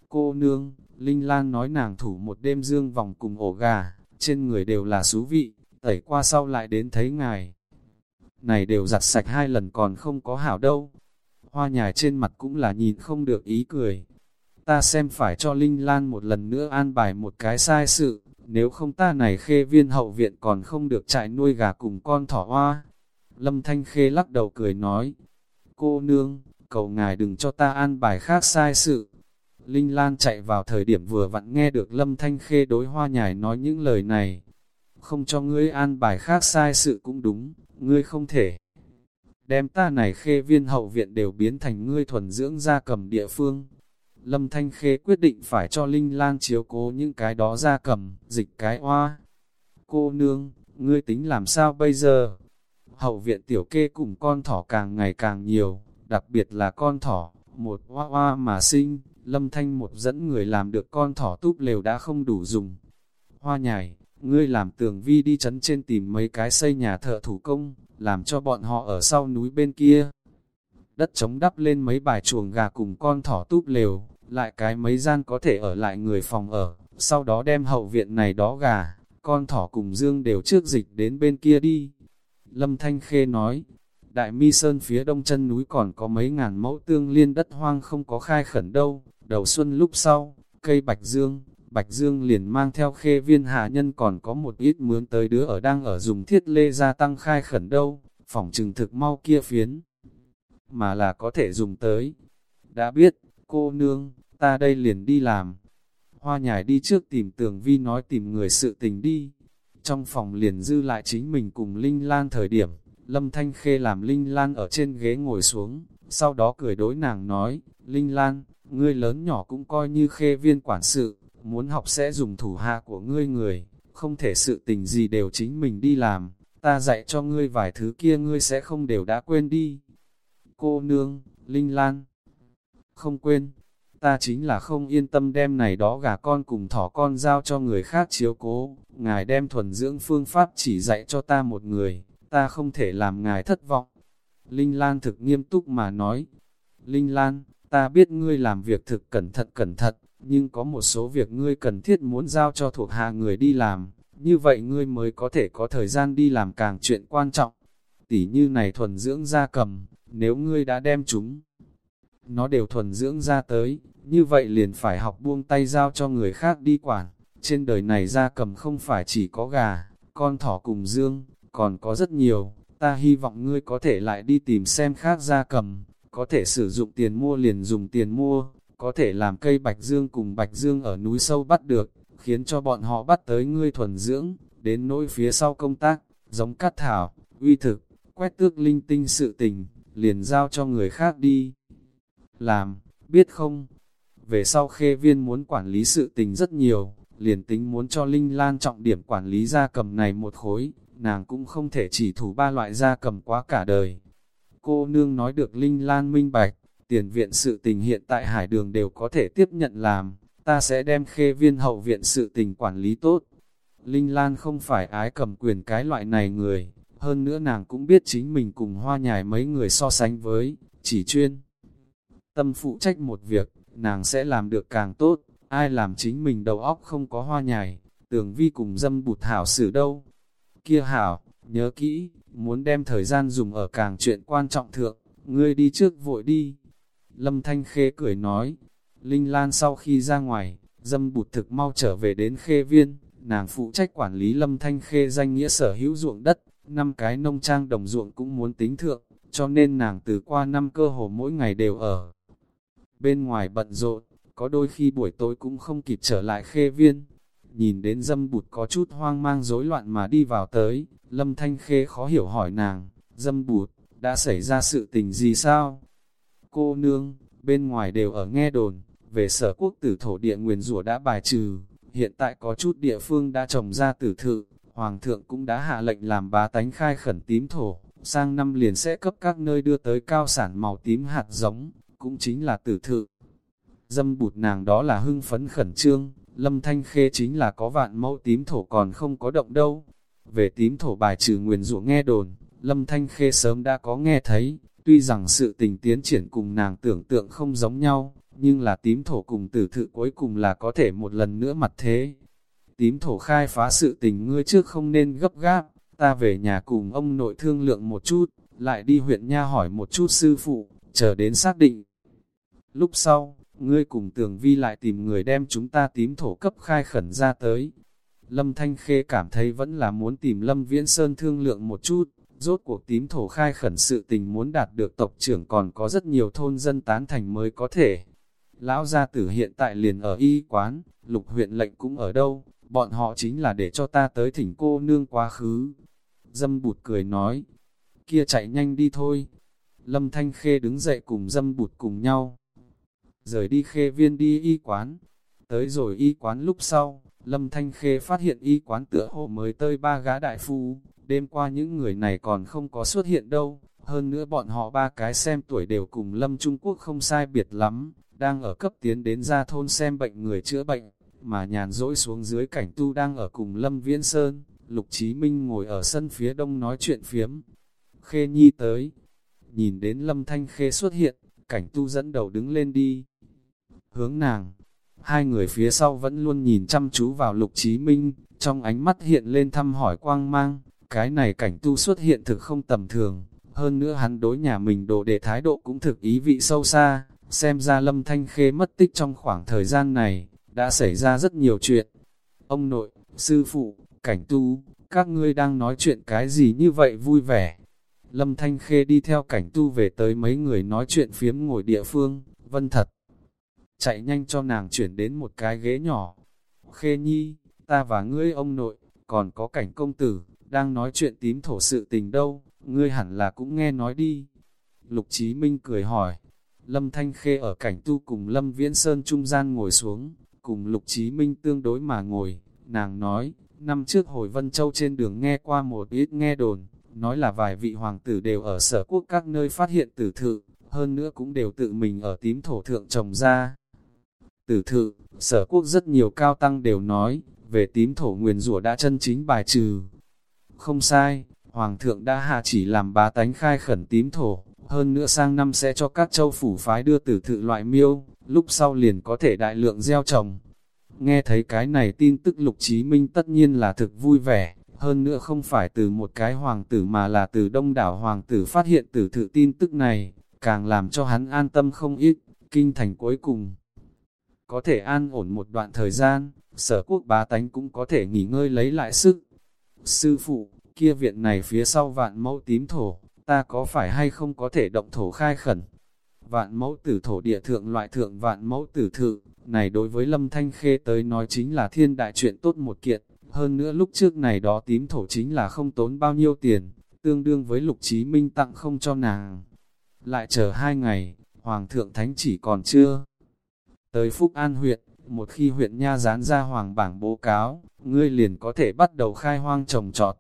S1: Cô nương, Linh Lan nói nàng thủ một đêm dương vòng cùng ổ gà, trên người đều là xú vị, tẩy qua sau lại đến thấy ngài. Này đều giặt sạch hai lần còn không có hảo đâu. Hoa nhài trên mặt cũng là nhìn không được ý cười. Ta xem phải cho Linh Lan một lần nữa an bài một cái sai sự, nếu không ta này khê viên hậu viện còn không được chạy nuôi gà cùng con thỏ hoa. Lâm Thanh Khê lắc đầu cười nói, cô nương, cầu ngài đừng cho ta an bài khác sai sự. Linh Lan chạy vào thời điểm vừa vặn nghe được Lâm Thanh Khê đối hoa nhài nói những lời này. Không cho ngươi an bài khác sai sự cũng đúng, ngươi không thể. Đem ta này khê viên hậu viện đều biến thành ngươi thuần dưỡng gia cầm địa phương. Lâm Thanh Khê quyết định phải cho Linh Lan chiếu cố những cái đó gia cầm, dịch cái hoa. Cô nương, ngươi tính làm sao bây giờ? Hậu viện tiểu kê cùng con thỏ càng ngày càng nhiều, đặc biệt là con thỏ, một hoa hoa mà sinh, lâm thanh một dẫn người làm được con thỏ túp lều đã không đủ dùng. Hoa nhài, ngươi làm tường vi đi chấn trên tìm mấy cái xây nhà thợ thủ công, làm cho bọn họ ở sau núi bên kia. Đất chống đắp lên mấy bài chuồng gà cùng con thỏ túp lều, lại cái mấy gian có thể ở lại người phòng ở, sau đó đem hậu viện này đó gà, con thỏ cùng dương đều trước dịch đến bên kia đi. Lâm Thanh Khê nói, Đại Mi Sơn phía đông chân núi còn có mấy ngàn mẫu tương liên đất hoang không có khai khẩn đâu, đầu xuân lúc sau, cây Bạch Dương, Bạch Dương liền mang theo khê viên hạ nhân còn có một ít mướn tới đứa ở đang ở dùng thiết lê gia tăng khai khẩn đâu, phòng trừng thực mau kia phiến, mà là có thể dùng tới. Đã biết, cô nương, ta đây liền đi làm. Hoa nhài đi trước tìm tường vi nói tìm người sự tình đi. Trong phòng liền dư lại chính mình cùng Linh Lan thời điểm, Lâm Thanh Khê làm Linh Lan ở trên ghế ngồi xuống, sau đó cười đối nàng nói, Linh Lan, ngươi lớn nhỏ cũng coi như khê viên quản sự, muốn học sẽ dùng thủ hạ của ngươi người, không thể sự tình gì đều chính mình đi làm, ta dạy cho ngươi vài thứ kia ngươi sẽ không đều đã quên đi. Cô nương, Linh Lan, không quên, ta chính là không yên tâm đem này đó gà con cùng thỏ con giao cho người khác chiếu cố, ngài đem thuần dưỡng phương pháp chỉ dạy cho ta một người, ta không thể làm ngài thất vọng. Linh Lan thực nghiêm túc mà nói, Linh Lan, ta biết ngươi làm việc thực cẩn thận cẩn thận, nhưng có một số việc ngươi cần thiết muốn giao cho thuộc hạ người đi làm, như vậy ngươi mới có thể có thời gian đi làm càng chuyện quan trọng. Tỷ như này thuần dưỡng gia cầm, nếu ngươi đã đem chúng, nó đều thuần dưỡng ra tới, như vậy liền phải học buông tay giao cho người khác đi quản. Trên đời này gia cầm không phải chỉ có gà, con thỏ cùng dương, còn có rất nhiều, ta hy vọng ngươi có thể lại đi tìm xem khác gia cầm, có thể sử dụng tiền mua liền dùng tiền mua, có thể làm cây bạch dương cùng bạch dương ở núi sâu bắt được, khiến cho bọn họ bắt tới ngươi thuần dưỡng, đến nỗi phía sau công tác, giống cắt thảo, uy thực, quét tước linh tinh sự tình, liền giao cho người khác đi. Làm, biết không? Về sau khê viên muốn quản lý sự tình rất nhiều, liền tính muốn cho Linh Lan trọng điểm quản lý gia cầm này một khối, nàng cũng không thể chỉ thủ ba loại gia cầm quá cả đời. Cô nương nói được Linh Lan minh bạch, tiền viện sự tình hiện tại hải đường đều có thể tiếp nhận làm, ta sẽ đem khê viên hậu viện sự tình quản lý tốt. Linh Lan không phải ái cầm quyền cái loại này người, hơn nữa nàng cũng biết chính mình cùng hoa nhài mấy người so sánh với, chỉ chuyên. Tâm phụ trách một việc, nàng sẽ làm được càng tốt, ai làm chính mình đầu óc không có hoa nhài, tưởng vi cùng dâm bụt hảo xử đâu. Kia hảo, nhớ kỹ, muốn đem thời gian dùng ở càng chuyện quan trọng thượng, ngươi đi trước vội đi. Lâm Thanh Khê cười nói, Linh Lan sau khi ra ngoài, dâm bụt thực mau trở về đến khê viên, nàng phụ trách quản lý Lâm Thanh Khê danh nghĩa sở hữu ruộng đất, năm cái nông trang đồng ruộng cũng muốn tính thượng, cho nên nàng từ qua năm cơ hồ mỗi ngày đều ở. Bên ngoài bận rộn, có đôi khi buổi tối cũng không kịp trở lại khê viên. Nhìn đến dâm bụt có chút hoang mang rối loạn mà đi vào tới, Lâm Thanh Khê khó hiểu hỏi nàng, dâm bụt, đã xảy ra sự tình gì sao? Cô nương, bên ngoài đều ở nghe đồn, về sở quốc tử thổ địa nguyền rủa đã bài trừ, hiện tại có chút địa phương đã trồng ra tử thự, Hoàng thượng cũng đã hạ lệnh làm bá tánh khai khẩn tím thổ, sang năm liền sẽ cấp các nơi đưa tới cao sản màu tím hạt giống, cũng chính là tử thự. Dâm bụt nàng đó là hưng phấn khẩn trương, lâm thanh khê chính là có vạn mẫu tím thổ còn không có động đâu. Về tím thổ bài trừ nguyền rủa nghe đồn, lâm thanh khê sớm đã có nghe thấy, tuy rằng sự tình tiến triển cùng nàng tưởng tượng không giống nhau, nhưng là tím thổ cùng tử thự cuối cùng là có thể một lần nữa mặt thế. Tím thổ khai phá sự tình ngươi trước không nên gấp gáp, ta về nhà cùng ông nội thương lượng một chút, lại đi huyện nha hỏi một chút sư phụ, chờ đến xác định. Lúc sau, ngươi cùng tường vi lại tìm người đem chúng ta tím thổ cấp khai khẩn ra tới. Lâm Thanh Khê cảm thấy vẫn là muốn tìm Lâm Viễn Sơn thương lượng một chút, rốt cuộc tím thổ khai khẩn sự tình muốn đạt được tộc trưởng còn có rất nhiều thôn dân tán thành mới có thể. Lão gia tử hiện tại liền ở y quán, lục huyện lệnh cũng ở đâu, bọn họ chính là để cho ta tới thỉnh cô nương quá khứ. Dâm bụt cười nói, kia chạy nhanh đi thôi. Lâm Thanh Khê đứng dậy cùng dâm bụt cùng nhau. Rời đi khê viên đi y quán. Tới rồi y quán lúc sau, Lâm Thanh Khê phát hiện y quán tựa hồ mới tơi ba gã đại phu. Đêm qua những người này còn không có xuất hiện đâu. Hơn nữa bọn họ ba cái xem tuổi đều cùng Lâm Trung Quốc không sai biệt lắm, đang ở cấp tiến đến ra thôn xem bệnh người chữa bệnh, mà nhàn rỗi xuống dưới cảnh tu đang ở cùng Lâm Viễn Sơn, Lục Chí Minh ngồi ở sân phía đông nói chuyện phiếm. Khê Nhi tới, nhìn đến Lâm Thanh Khê xuất hiện, cảnh tu dẫn đầu đứng lên đi. Hướng nàng, hai người phía sau vẫn luôn nhìn chăm chú vào Lục Chí Minh, trong ánh mắt hiện lên thăm hỏi quang mang, cái này cảnh tu xuất hiện thực không tầm thường, hơn nữa hắn đối nhà mình đồ để thái độ cũng thực ý vị sâu xa, xem ra Lâm Thanh Khê mất tích trong khoảng thời gian này, đã xảy ra rất nhiều chuyện. Ông nội, sư phụ, cảnh tu, các ngươi đang nói chuyện cái gì như vậy vui vẻ. Lâm Thanh Khê đi theo cảnh tu về tới mấy người nói chuyện phiếm ngồi địa phương, vân thật. Chạy nhanh cho nàng chuyển đến một cái ghế nhỏ. Khê nhi, ta và ngươi ông nội, còn có cảnh công tử, đang nói chuyện tím thổ sự tình đâu, ngươi hẳn là cũng nghe nói đi. Lục Chí Minh cười hỏi, Lâm Thanh Khê ở cảnh tu cùng Lâm Viễn Sơn trung gian ngồi xuống, cùng Lục Chí Minh tương đối mà ngồi, nàng nói, năm trước hồi Vân Châu trên đường nghe qua một ít nghe đồn, nói là vài vị hoàng tử đều ở sở quốc các nơi phát hiện tử thự, hơn nữa cũng đều tự mình ở tím thổ thượng trồng ra. Tử thự, sở quốc rất nhiều cao tăng đều nói, về tím thổ nguyền rủa đã chân chính bài trừ. Không sai, hoàng thượng đã hạ chỉ làm bá tánh khai khẩn tím thổ, hơn nữa sang năm sẽ cho các châu phủ phái đưa tử thự loại miêu, lúc sau liền có thể đại lượng gieo trồng. Nghe thấy cái này tin tức Lục Chí Minh tất nhiên là thực vui vẻ, hơn nữa không phải từ một cái hoàng tử mà là từ đông đảo hoàng tử phát hiện tử thự tin tức này, càng làm cho hắn an tâm không ít, kinh thành cuối cùng. Có thể an ổn một đoạn thời gian, sở quốc bá tánh cũng có thể nghỉ ngơi lấy lại sức. Sư phụ, kia viện này phía sau vạn mẫu tím thổ, ta có phải hay không có thể động thổ khai khẩn? Vạn mẫu tử thổ địa thượng loại thượng vạn mẫu tử thự, này đối với Lâm Thanh Khê tới nói chính là thiên đại chuyện tốt một kiện, hơn nữa lúc trước này đó tím thổ chính là không tốn bao nhiêu tiền, tương đương với lục trí minh tặng không cho nàng. Lại chờ hai ngày, Hoàng thượng Thánh chỉ còn chưa. Tới Phúc An huyện, một khi huyện Nha dán ra hoàng bảng bố cáo, ngươi liền có thể bắt đầu khai hoang trồng trọt.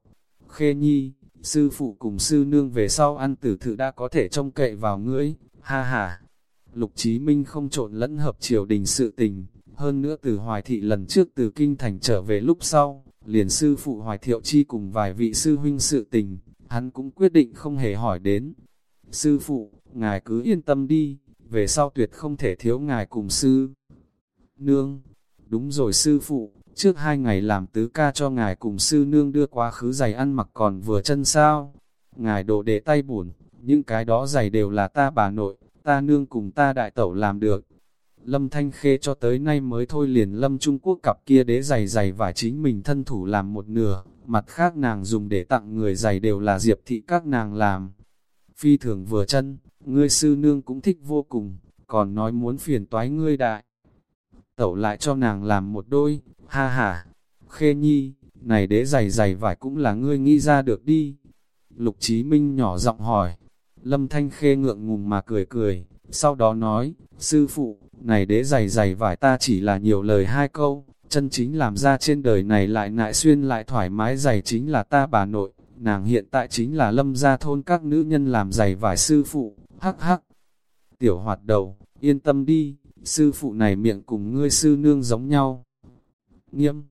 S1: Khê Nhi, sư phụ cùng sư nương về sau ăn tử thự đã có thể trông cậy vào ngươi, ha ha. Lục Chí Minh không trộn lẫn hợp triều đình sự tình, hơn nữa từ Hoài Thị lần trước từ Kinh Thành trở về lúc sau, liền sư phụ Hoài Thiệu Chi cùng vài vị sư huynh sự tình, hắn cũng quyết định không hề hỏi đến. Sư phụ, ngài cứ yên tâm đi, về sau tuyệt không thể thiếu ngài cùng sư. Nương, đúng rồi sư phụ, trước hai ngày làm tứ ca cho ngài cùng sư nương đưa quá khứ giày ăn mặc còn vừa chân sao. Ngài đổ để tay buồn, những cái đó giày đều là ta bà nội, ta nương cùng ta đại tẩu làm được. Lâm Thanh Khê cho tới nay mới thôi liền Lâm Trung Quốc cặp kia đế giày giày vải chính mình thân thủ làm một nửa, mặt khác nàng dùng để tặng người giày đều là diệp thị các nàng làm. Phi thường vừa chân, ngươi sư nương cũng thích vô cùng, còn nói muốn phiền toái ngươi đại. Tẩu lại cho nàng làm một đôi, ha ha, khê nhi, này đế giày giày vải cũng là ngươi nghĩ ra được đi. Lục Chí Minh nhỏ giọng hỏi, Lâm Thanh Khê ngượng ngùng mà cười cười, sau đó nói, sư phụ, này đế giày giày vải ta chỉ là nhiều lời hai câu, chân chính làm ra trên đời này lại nại xuyên lại thoải mái giày chính là ta bà nội, nàng hiện tại chính là lâm gia thôn các nữ nhân làm giày vải sư phụ, hắc hắc. Tiểu hoạt đầu, yên tâm đi, sư phụ này miệng cùng ngươi sư nương giống nhau. Nghiêm,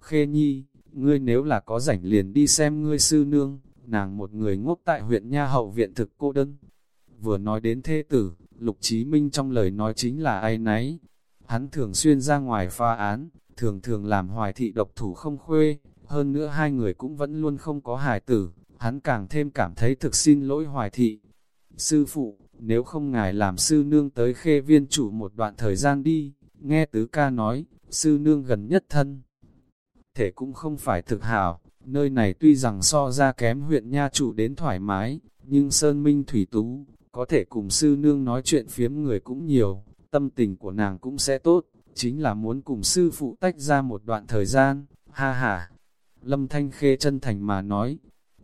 S1: khê nhi, ngươi nếu là có rảnh liền đi xem ngươi sư nương, nàng một người ngốc tại huyện Nha Hậu viện thực cô đơn. Vừa nói đến thê tử, Lục Chí Minh trong lời nói chính là ai nấy. Hắn thường xuyên ra ngoài pha án, thường thường làm hoài thị độc thủ không khuê, hơn nữa hai người cũng vẫn luôn không có hài tử, hắn càng thêm cảm thấy thực xin lỗi hoài thị. Sư phụ, nếu không ngài làm sư nương tới khê viên chủ một đoạn thời gian đi, nghe tứ ca nói, sư nương gần nhất thân. Thể cũng không phải thực hảo, nơi này tuy rằng so ra kém huyện nha chủ đến thoải mái, nhưng Sơn Minh Thủy Tú, có thể cùng sư nương nói chuyện phiếm người cũng nhiều, tâm tình của nàng cũng sẽ tốt, chính là muốn cùng sư phụ tách ra một đoạn thời gian, ha ha. Lâm Thanh Khê chân thành mà nói,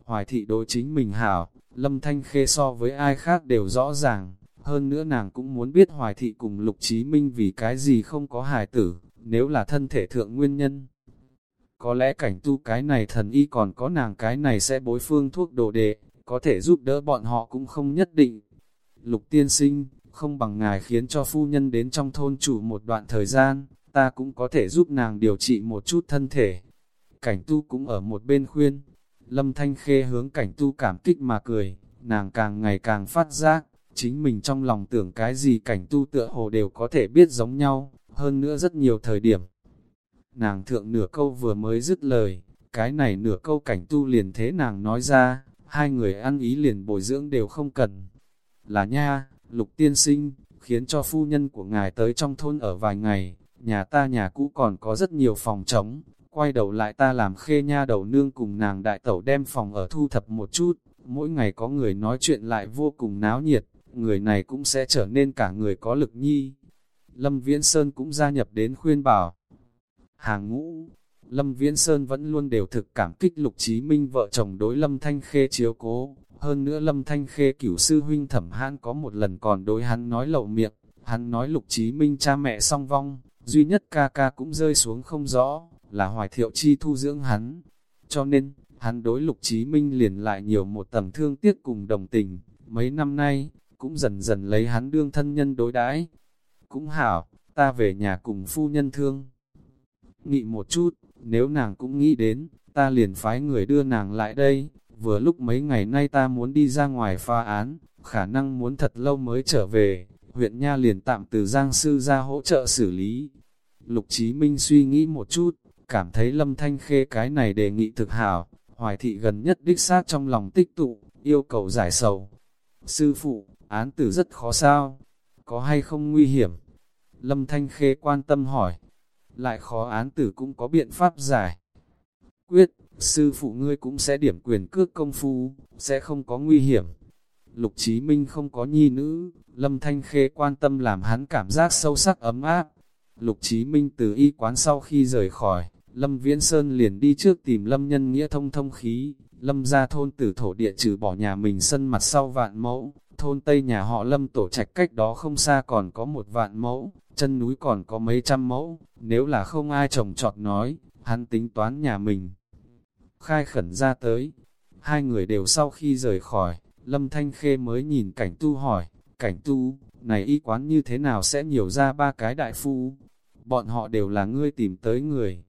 S1: hoài thị đối chính mình hảo, Lâm Thanh Khê so với ai khác đều rõ ràng, hơn nữa nàng cũng muốn biết hoài thị cùng Lục Chí Minh vì cái gì không có hài tử, nếu là thân thể thượng nguyên nhân. Có lẽ cảnh tu cái này thần y còn có nàng cái này sẽ bối phương thuốc đồ đệ, có thể giúp đỡ bọn họ cũng không nhất định. Lục tiên sinh, không bằng ngài khiến cho phu nhân đến trong thôn chủ một đoạn thời gian, ta cũng có thể giúp nàng điều trị một chút thân thể. Cảnh tu cũng ở một bên khuyên, lâm thanh khê hướng cảnh tu cảm kích mà cười, nàng càng ngày càng phát giác, chính mình trong lòng tưởng cái gì cảnh tu tựa hồ đều có thể biết giống nhau, hơn nữa rất nhiều thời điểm. Nàng thượng nửa câu vừa mới dứt lời, cái này nửa câu cảnh tu liền thế nàng nói ra, hai người ăn ý liền bồi dưỡng đều không cần. Là nha, lục tiên sinh, khiến cho phu nhân của ngài tới trong thôn ở vài ngày, nhà ta nhà cũ còn có rất nhiều phòng trống, quay đầu lại ta làm khê nha đầu nương cùng nàng đại tẩu đem phòng ở thu thập một chút, mỗi ngày có người nói chuyện lại vô cùng náo nhiệt, người này cũng sẽ trở nên cả người có lực nhi. Lâm Viễn Sơn cũng gia nhập đến khuyên bảo. Hàng ngũ, Lâm Viễn Sơn vẫn luôn đều thực cảm kích Lục Chí Minh vợ chồng đối Lâm Thanh Khê chiếu cố, hơn nữa Lâm Thanh Khê cửu sư huynh thẩm hãn có một lần còn đối hắn nói lậu miệng, hắn nói Lục Chí Minh cha mẹ song vong, duy nhất ca ca cũng rơi xuống không rõ, là hoài thiệu chi thu dưỡng hắn. Cho nên, hắn đối Lục Chí Minh liền lại nhiều một tầng thương tiếc cùng đồng tình, mấy năm nay, cũng dần dần lấy hắn đương thân nhân đối đãi. Cũng hảo, ta về nhà cùng phu nhân thương. Nghĩ một chút, nếu nàng cũng nghĩ đến, ta liền phái người đưa nàng lại đây, vừa lúc mấy ngày nay ta muốn đi ra ngoài pha án, khả năng muốn thật lâu mới trở về, huyện Nha liền tạm từ Giang Sư ra hỗ trợ xử lý. Lục Chí Minh suy nghĩ một chút, cảm thấy Lâm Thanh Khê cái này đề nghị thực hảo, hoài thị gần nhất đích xác trong lòng tích tụ, yêu cầu giải sầu. Sư phụ, án tử rất khó sao? Có hay không nguy hiểm? Lâm Thanh Khê quan tâm hỏi. Lại khó án tử cũng có biện pháp giải. Quyết, sư phụ ngươi cũng sẽ điểm quyền cước công phu, sẽ không có nguy hiểm. Lục Chí Minh không có nhi nữ, Lâm Thanh Khê quan tâm làm hắn cảm giác sâu sắc ấm áp. Lục Chí Minh từ y quán sau khi rời khỏi, Lâm Viễn Sơn liền đi trước tìm Lâm Nhân Nghĩa thông thông khí, Lâm ra thôn tử thổ địa trừ bỏ nhà mình sân mặt sau vạn mẫu, thôn Tây nhà họ Lâm tổ trạch cách đó không xa còn có một vạn mẫu, chân núi còn có mấy trăm mẫu, nếu là không ai trồng trọt nói, hắn tính toán nhà mình. Khai khẩn ra tới, hai người đều sau khi rời khỏi, Lâm Thanh Khê mới nhìn cảnh tu hỏi, cảnh tu, này y quán như thế nào sẽ nhiều ra ba cái đại phu? Bọn họ đều là ngươi tìm tới người.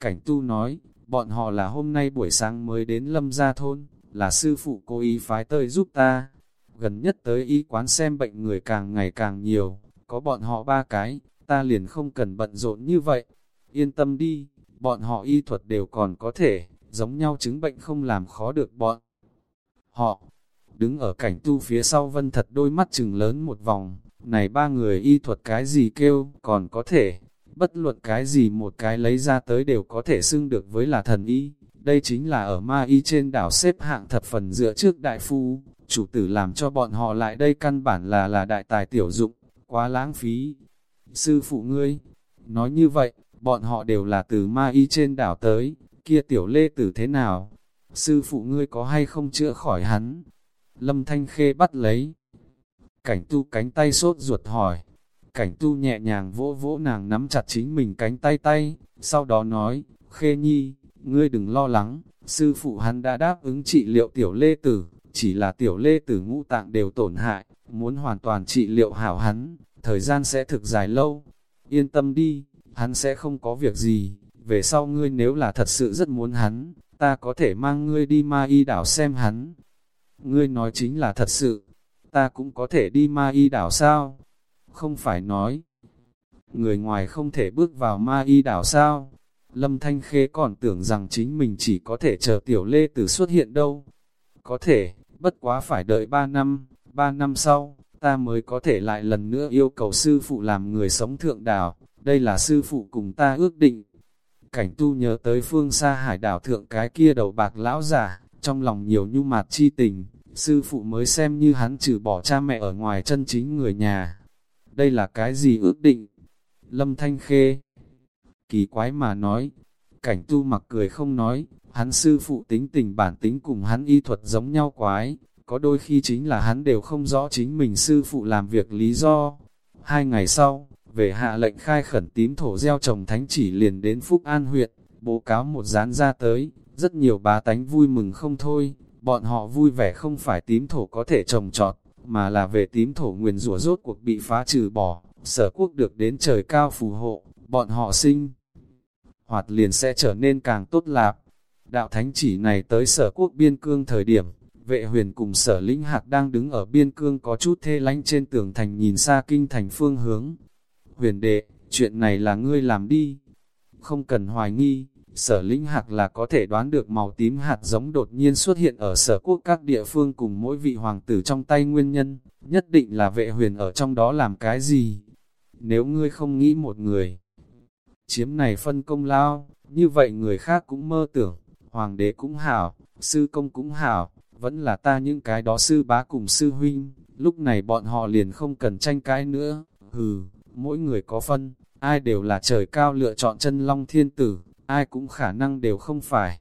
S1: Cảnh tu nói, bọn họ là hôm nay buổi sáng mới đến Lâm Gia Thôn, là sư phụ cố ý phái tơi giúp ta. Gần nhất tới y quán xem bệnh người càng ngày càng nhiều, có bọn họ ba cái, ta liền không cần bận rộn như vậy. Yên tâm đi, bọn họ y thuật đều còn có thể, giống nhau chứng bệnh không làm khó được bọn. Họ, đứng ở cảnh tu phía sau vân thật đôi mắt chừng lớn một vòng, này ba người y thuật cái gì kêu, còn có thể, bất luận cái gì một cái lấy ra tới đều có thể xưng được với là thần y. Đây chính là ở ma y trên đảo xếp hạng thập phần dựa trước đại phu, chủ tử làm cho bọn họ lại đây căn bản là là đại tài tiểu dụng, quá lãng phí. Sư phụ ngươi, nói như vậy, bọn họ đều là từ ma y trên đảo tới, kia tiểu lê tử thế nào? Sư phụ ngươi có hay không chữa khỏi hắn? Lâm Thanh Khê bắt lấy. Cảnh tu cánh tay sốt ruột hỏi. Cảnh tu nhẹ nhàng vỗ vỗ nàng nắm chặt chính mình cánh tay tay, sau đó nói, Khê Nhi, ngươi đừng lo lắng, sư phụ hắn đã đáp ứng trị liệu tiểu lê tử, chỉ là tiểu lê tử ngũ tạng đều tổn hại, muốn hoàn toàn trị liệu hảo hắn, thời gian sẽ thực dài lâu. Yên tâm đi, hắn sẽ không có việc gì, về sau ngươi nếu là thật sự rất muốn hắn, ta có thể mang ngươi đi ma y đảo xem hắn. Ngươi nói chính là thật sự, ta cũng có thể đi ma y đảo sao? Không phải nói, người ngoài không thể bước vào ma y đảo sao? Lâm Thanh Khê còn tưởng rằng chính mình chỉ có thể chờ tiểu lê tử xuất hiện đâu. Có thể, bất quá phải đợi 3 năm, 3 năm sau, ta mới có thể lại lần nữa yêu cầu sư phụ làm người sống thượng đảo. Đây là sư phụ cùng ta ước định. Cảnh tu nhớ tới phương xa hải đảo thượng cái kia đầu bạc lão giả, trong lòng nhiều nhu mạt chi tình, sư phụ mới xem như hắn trừ bỏ cha mẹ ở ngoài chân chính người nhà. Đây là cái gì ước định? Lâm Thanh Khê. Kỳ quái mà nói, cảnh tu mặc cười không nói, hắn sư phụ tính tình bản tính cùng hắn y thuật giống nhau quái, có đôi khi chính là hắn đều không rõ chính mình sư phụ làm việc lý do. Hai ngày sau, về hạ lệnh khai khẩn tím thổ gieo trồng thánh chỉ liền đến Phúc An huyện, bố cáo một dán ra tới, rất nhiều bá tánh vui mừng không thôi, bọn họ vui vẻ không phải tím thổ có thể trồng trọt, mà là về tím thổ nguyền rủa rốt cuộc bị phá trừ bỏ, sở quốc được đến trời cao phù hộ, bọn họ sinh. Hoạt liền sẽ trở nên càng tốt lạc. Đạo thánh chỉ này tới sở quốc biên cương thời điểm, vệ huyền cùng sở lĩnh hạc đang đứng ở biên cương có chút thê lánh trên tường thành nhìn xa kinh thành phương hướng. Huyền đệ, chuyện này là ngươi làm đi. Không cần hoài nghi, sở lĩnh hạc là có thể đoán được màu tím hạt giống đột nhiên xuất hiện ở sở quốc các địa phương cùng mỗi vị hoàng tử trong tay nguyên nhân, nhất định là vệ huyền ở trong đó làm cái gì. Nếu ngươi không nghĩ một người, chiếm này phân công lao, như vậy người khác cũng mơ tưởng, hoàng đế cũng hảo, sư công cũng hảo, vẫn là ta những cái đó sư bá cùng sư huynh, lúc này bọn họ liền không cần tranh cãi nữa, hừ, mỗi người có phân, ai đều là trời cao lựa chọn chân long thiên tử, ai cũng khả năng đều không phải.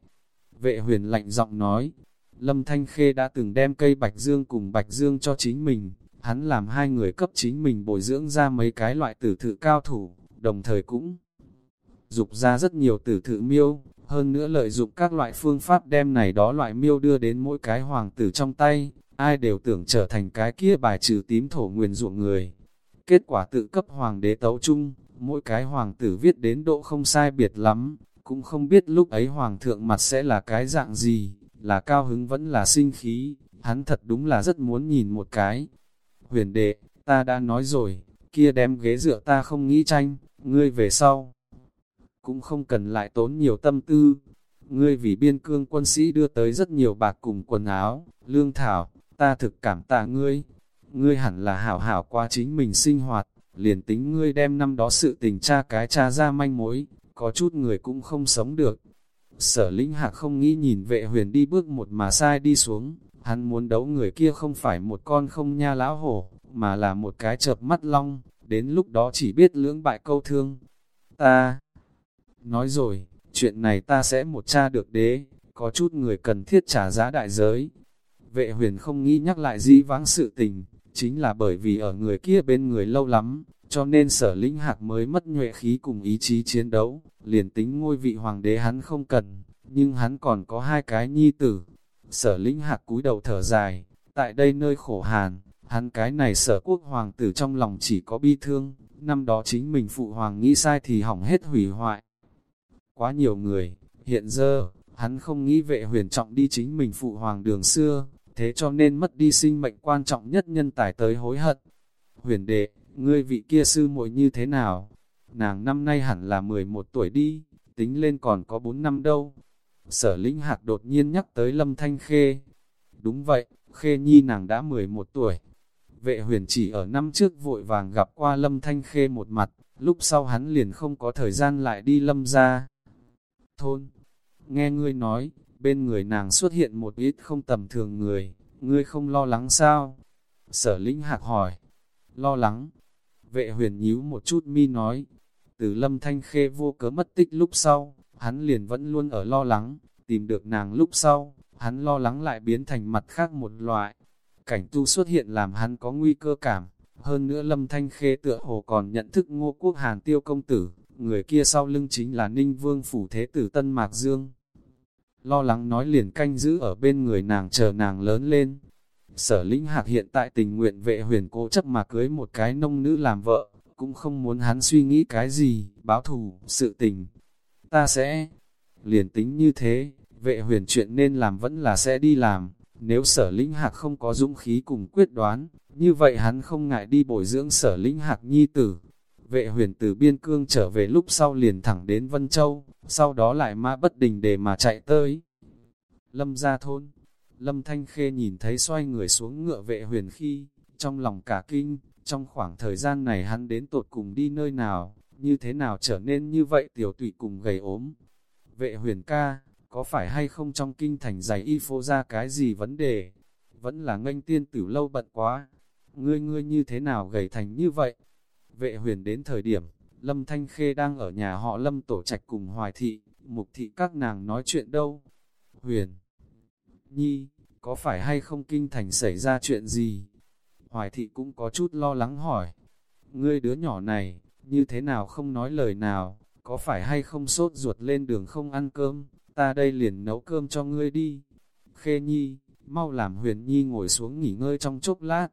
S1: Vệ huyền lạnh giọng nói, Lâm Thanh Khê đã từng đem cây Bạch Dương cùng Bạch Dương cho chính mình, hắn làm hai người cấp chính mình bồi dưỡng ra mấy cái loại tử thự cao thủ, đồng thời cũng dục ra rất nhiều tử thự miêu, hơn nữa lợi dụng các loại phương pháp đem này đó loại miêu đưa đến mỗi cái hoàng tử trong tay, ai đều tưởng trở thành cái kia bài trừ tím thổ nguyền ruộng người. Kết quả tự cấp hoàng đế tấu chung, mỗi cái hoàng tử viết đến độ không sai biệt lắm, cũng không biết lúc ấy hoàng thượng mặt sẽ là cái dạng gì, là cao hứng vẫn là sinh khí, hắn thật đúng là rất muốn nhìn một cái. Huyền đệ, ta đã nói rồi, kia đem ghế dựa ta không nghĩ tranh, ngươi về sau. Cũng không cần lại tốn nhiều tâm tư. Ngươi vì biên cương quân sĩ đưa tới rất nhiều bạc cùng quần áo, lương thảo, ta thực cảm tạ ngươi. Ngươi hẳn là hảo hảo qua chính mình sinh hoạt, liền tính ngươi đem năm đó sự tình cha cái cha ra manh mối, có chút người cũng không sống được. Sở lĩnh hạc không nghĩ nhìn vệ huyền đi bước một mà sai đi xuống, hắn muốn đấu người kia không phải một con không nha lão hổ, mà là một cái chợp mắt long, đến lúc đó chỉ biết lưỡng bại câu thương. Ta nói rồi, chuyện này ta sẽ một cha được đế, có chút người cần thiết trả giá đại giới. Vệ huyền không nghĩ nhắc lại di vãng sự tình, chính là bởi vì ở người kia bên người lâu lắm, cho nên sở lĩnh hạc mới mất nhuệ khí cùng ý chí chiến đấu, liền tính ngôi vị hoàng đế hắn không cần, nhưng hắn còn có hai cái nhi tử. Sở lĩnh hạc cúi đầu thở dài, tại đây nơi khổ hàn, hắn cái này sở quốc hoàng tử trong lòng chỉ có bi thương, năm đó chính mình phụ hoàng nghĩ sai thì hỏng hết hủy hoại. Quá nhiều người, hiện giờ, hắn không nghĩ vệ huyền trọng đi chính mình phụ hoàng đường xưa, thế cho nên mất đi sinh mệnh quan trọng nhất nhân tài tới hối hận. Huyền đệ, ngươi vị kia sư muội như thế nào? Nàng năm nay hẳn là 11 tuổi đi, tính lên còn có 4 năm đâu. Sở lĩnh hạc đột nhiên nhắc tới Lâm Thanh Khê. Đúng vậy, Khê Nhi nàng đã 11 tuổi. Vệ huyền chỉ ở năm trước vội vàng gặp qua Lâm Thanh Khê một mặt, lúc sau hắn liền không có thời gian lại đi Lâm ra. Thôn, nghe ngươi nói, bên người nàng xuất hiện một ít không tầm thường người, ngươi không lo lắng sao? Sở lĩnh hạc hỏi, lo lắng, Vệ huyền nhíu một chút mi nói, từ lâm thanh khê vô cớ mất tích lúc sau, hắn liền vẫn luôn ở lo lắng, tìm được nàng lúc sau, hắn lo lắng lại biến thành mặt khác một loại. Cảnh tu xuất hiện làm hắn có nguy cơ cảm, Hơn nữa Lâm Thanh Khê tựa hồ còn nhận thức ngô quốc hàn tiêu công tử, người kia sau lưng chính là Ninh Vương Phủ Thế Tử Tân Mạc Dương. Lo lắng nói liền canh giữ ở bên người nàng chờ nàng lớn lên. Sở lĩnh hạc hiện tại tình nguyện vệ huyền cố chấp mà cưới một cái nông nữ làm vợ, cũng không muốn hắn suy nghĩ cái gì, báo thù, sự tình. Ta sẽ, liền tính như thế, vệ huyền chuyện nên làm vẫn là sẽ đi làm, nếu sở lĩnh hạc không có dũng khí cùng quyết đoán, như vậy hắn không ngại đi bồi dưỡng sở lĩnh hạc nhi tử. Vệ huyền từ biên cương trở về lúc sau liền thẳng đến Vân Châu, sau đó lại mã bất đình để mà chạy tới. Lâm ra thôn, Lâm Thanh Khê nhìn thấy xoay người xuống ngựa vệ huyền khi, trong lòng cả kinh, trong khoảng thời gian này hắn đến tột cùng đi nơi nào, như thế nào trở nên như vậy tiểu tụy cùng gầy ốm. Vệ huyền ca, có phải hay không trong kinh thành giày y phô ra cái gì vấn đề? Vẫn là nganh tiên tử lâu bận quá. Ngươi ngươi như thế nào gầy thành như vậy? Vệ huyền đến thời điểm, Lâm Thanh Khê đang ở nhà họ Lâm tổ trạch cùng Hoài Thị, Mục Thị các nàng nói chuyện đâu? Huyền! Nhi, có phải hay không kinh thành xảy ra chuyện gì? Hoài Thị cũng có chút lo lắng hỏi. Ngươi đứa nhỏ này, như thế nào không nói lời nào, có phải hay không sốt ruột lên đường không ăn cơm? ta đây liền nấu cơm cho ngươi đi. Khê Nhi, mau làm huyền Nhi ngồi xuống nghỉ ngơi trong chốc lát.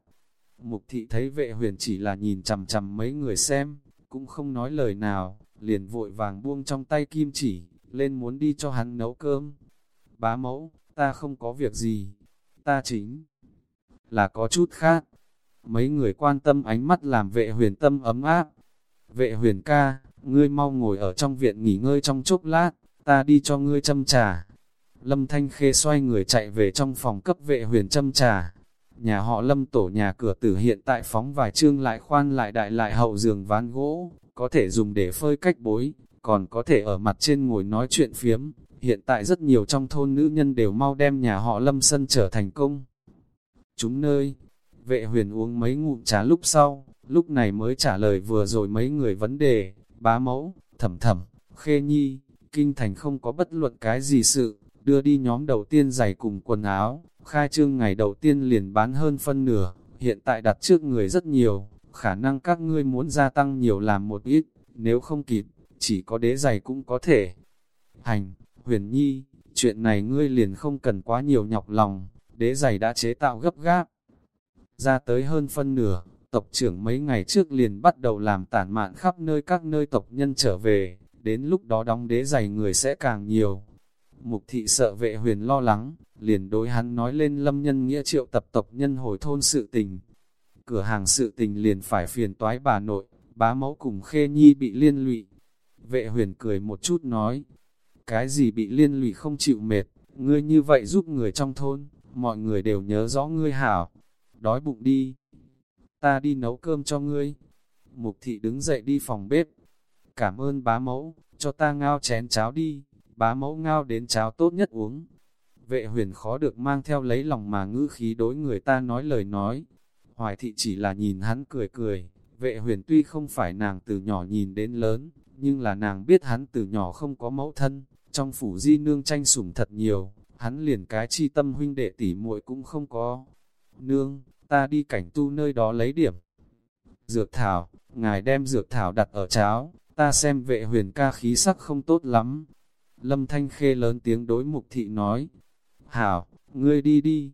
S1: Mục thị thấy vệ huyền chỉ là nhìn chằm chằm mấy người xem, cũng không nói lời nào, liền vội vàng buông trong tay kim chỉ, lên muốn đi cho hắn nấu cơm. Bá mẫu, ta không có việc gì, ta chính là có chút khác. Mấy người quan tâm ánh mắt làm vệ huyền tâm ấm áp. Vệ huyền ca, ngươi mau ngồi ở trong viện nghỉ ngơi trong chốc lát, ta đi cho ngươi châm trà. Lâm Thanh Khê xoay người chạy về trong phòng cấp vệ huyền châm trà. Nhà họ Lâm tổ nhà cửa tử hiện tại phóng vài chương lại khoan lại đại lại hậu giường ván gỗ, có thể dùng để phơi cách bối, còn có thể ở mặt trên ngồi nói chuyện phiếm. Hiện tại rất nhiều trong thôn nữ nhân đều mau đem nhà họ Lâm sân trở thành công. Chúng nơi, vệ huyền uống mấy ngụm trà lúc sau, lúc này mới trả lời vừa rồi mấy người vấn đề, bá mẫu, thẩm thẩm, khê nhi, kinh thành không có bất luận cái gì sự, đưa đi nhóm đầu tiên giày cùng quần áo, khai trương ngày đầu tiên liền bán hơn phân nửa, hiện tại đặt trước người rất nhiều, khả năng các ngươi muốn gia tăng nhiều làm một ít, nếu không kịp, chỉ có đế giày cũng có thể. Hành, huyền nhi, chuyện này ngươi liền không cần quá nhiều nhọc lòng, đế giày đã chế tạo gấp gáp. Ra tới hơn phân nửa, tộc trưởng mấy ngày trước liền bắt đầu làm tản mạn khắp nơi các nơi tộc nhân trở về, đến lúc đó đóng đế giày người sẽ càng nhiều. Mục thị sợ vệ huyền lo lắng, liền đối hắn nói lên lâm nhân nghĩa triệu tập tộc nhân hồi thôn sự tình. Cửa hàng sự tình liền phải phiền toái bà nội, bá mẫu cùng khê nhi bị liên lụy. Vệ huyền cười một chút nói, cái gì bị liên lụy không chịu mệt, ngươi như vậy giúp người trong thôn, mọi người đều nhớ rõ ngươi hảo. Đói bụng đi, ta đi nấu cơm cho ngươi. Mục thị đứng dậy đi phòng bếp, cảm ơn bá mẫu, cho ta ngao chén cháo đi, bá mẫu ngao đến cháo tốt nhất uống. Vệ huyền khó được mang theo lấy lòng mà ngữ khí đối người ta nói lời nói. Hoài thị chỉ là nhìn hắn cười cười, vệ huyền tuy không phải nàng từ nhỏ nhìn đến lớn, nhưng là nàng biết hắn từ nhỏ không có mẫu thân, trong phủ di nương tranh sủng thật nhiều, hắn liền cái chi tâm huynh đệ tỉ muội cũng không có. Nương, ta đi cảnh tu nơi đó lấy điểm. Dược thảo, ngài đem dược thảo đặt ở cháo, ta xem vệ huyền ca khí sắc không tốt lắm. Lâm Thanh Khê lớn tiếng đối Mục Thị nói, Hảo, ngươi đi đi.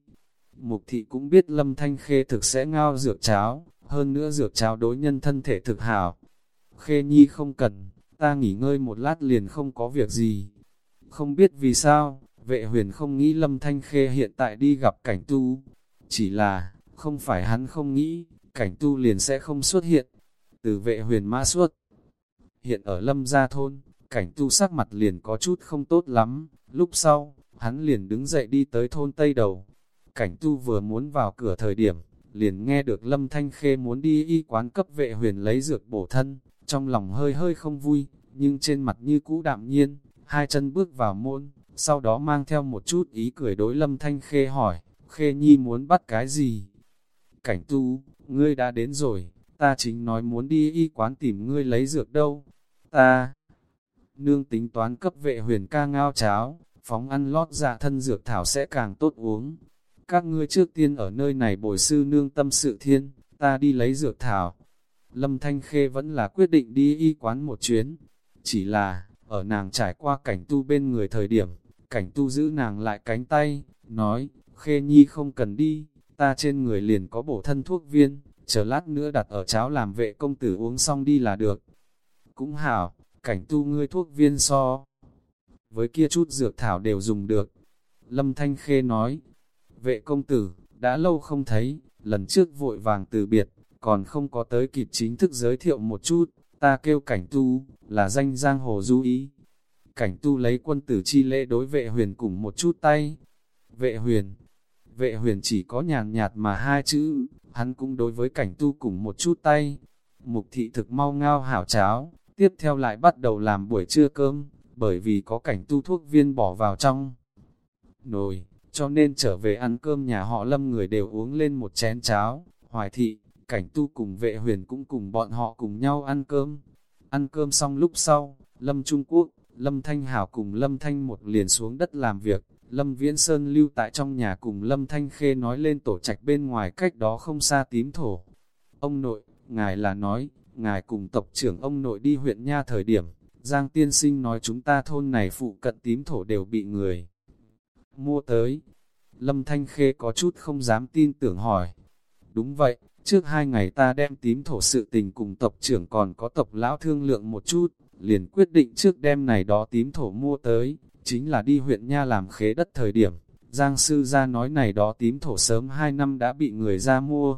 S1: Mục Thị cũng biết Lâm Thanh Khê thực sẽ ngao dược cháo, hơn nữa dược cháo đối nhân thân thể thực hảo. Khê Nhi không cần, ta nghỉ ngơi một lát liền không có việc gì. Không biết vì sao, vệ huyền không nghĩ Lâm Thanh Khê hiện tại đi gặp cảnh tu. Chỉ là, không phải hắn không nghĩ, cảnh tu liền sẽ không xuất hiện. Từ vệ huyền mã suốt, Hiện ở lâm gia thôn, cảnh tu sắc mặt liền có chút không tốt lắm, lúc sau, hắn liền đứng dậy đi tới thôn Tây Đầu. Cảnh tu vừa muốn vào cửa thời điểm, liền nghe được lâm thanh khê muốn đi y quán cấp vệ huyền lấy dược bổ thân, trong lòng hơi hơi không vui, nhưng trên mặt như cũ đạm nhiên, hai chân bước vào môn, sau đó mang theo một chút ý cười đối lâm thanh khê hỏi, khê nhi muốn bắt cái gì? Cảnh tu, ngươi đã đến rồi, ta chính nói muốn đi y quán tìm ngươi lấy dược đâu. Ta, nương tính toán cấp vệ huyền ca ngao cháo, phóng ăn lót dạ thân dược thảo sẽ càng tốt uống. Các ngươi trước tiên ở nơi này bồi sư nương tâm sự thiên, ta đi lấy dược thảo. Lâm Thanh Khê vẫn là quyết định đi y quán một chuyến. Chỉ là, ở nàng trải qua cảnh tu bên người thời điểm, cảnh tu giữ nàng lại cánh tay, nói, Khê Nhi không cần đi, ta trên người liền có bổ thân thuốc viên, chờ lát nữa đặt ở cháo làm vệ công tử uống xong đi là được. Cũng hảo, cảnh tu ngươi thuốc viên so. Với kia chút dược thảo đều dùng được. Lâm Thanh Khê nói, vệ công tử, đã lâu không thấy, lần trước vội vàng từ biệt, còn không có tới kịp chính thức giới thiệu một chút, ta kêu cảnh tu, là danh giang hồ du ý. Cảnh tu lấy quân tử chi lễ đối vệ huyền cùng một chút tay. Vệ huyền, vệ huyền chỉ có nhàn nhạt mà hai chữ, hắn cũng đối với cảnh tu cùng một chút tay. Mục thị thực mau ngao hảo cháo, tiếp theo lại bắt đầu làm buổi trưa cơm, bởi vì có cảnh tu thuốc viên bỏ vào trong nồi, cho nên trở về ăn cơm nhà họ lâm người đều uống lên một chén cháo, hoài thị, cảnh tu cùng vệ huyền cũng cùng bọn họ cùng nhau ăn cơm. Ăn cơm xong lúc sau, Lâm Trung Quốc, Lâm Thanh Hảo cùng Lâm Thanh một liền xuống đất làm việc, Lâm Viễn Sơn lưu tại trong nhà cùng Lâm Thanh Khê nói lên tổ trạch bên ngoài cách đó không xa tím thổ. Ông nội, ngài là nói, ngài cùng tộc trưởng ông nội đi huyện Nha thời điểm, Giang Tiên Sinh nói chúng ta thôn này phụ cận tím thổ đều bị người mua tới. Lâm Thanh Khê có chút không dám tin tưởng hỏi. Đúng vậy, trước hai ngày ta đem tím thổ sự tình cùng tộc trưởng còn có tộc lão thương lượng một chút, liền quyết định trước đêm này đó tím thổ mua tới, chính là đi huyện Nha làm khế đất thời điểm. Giang sư ra nói này đó tím thổ sớm hai năm đã bị người ra mua.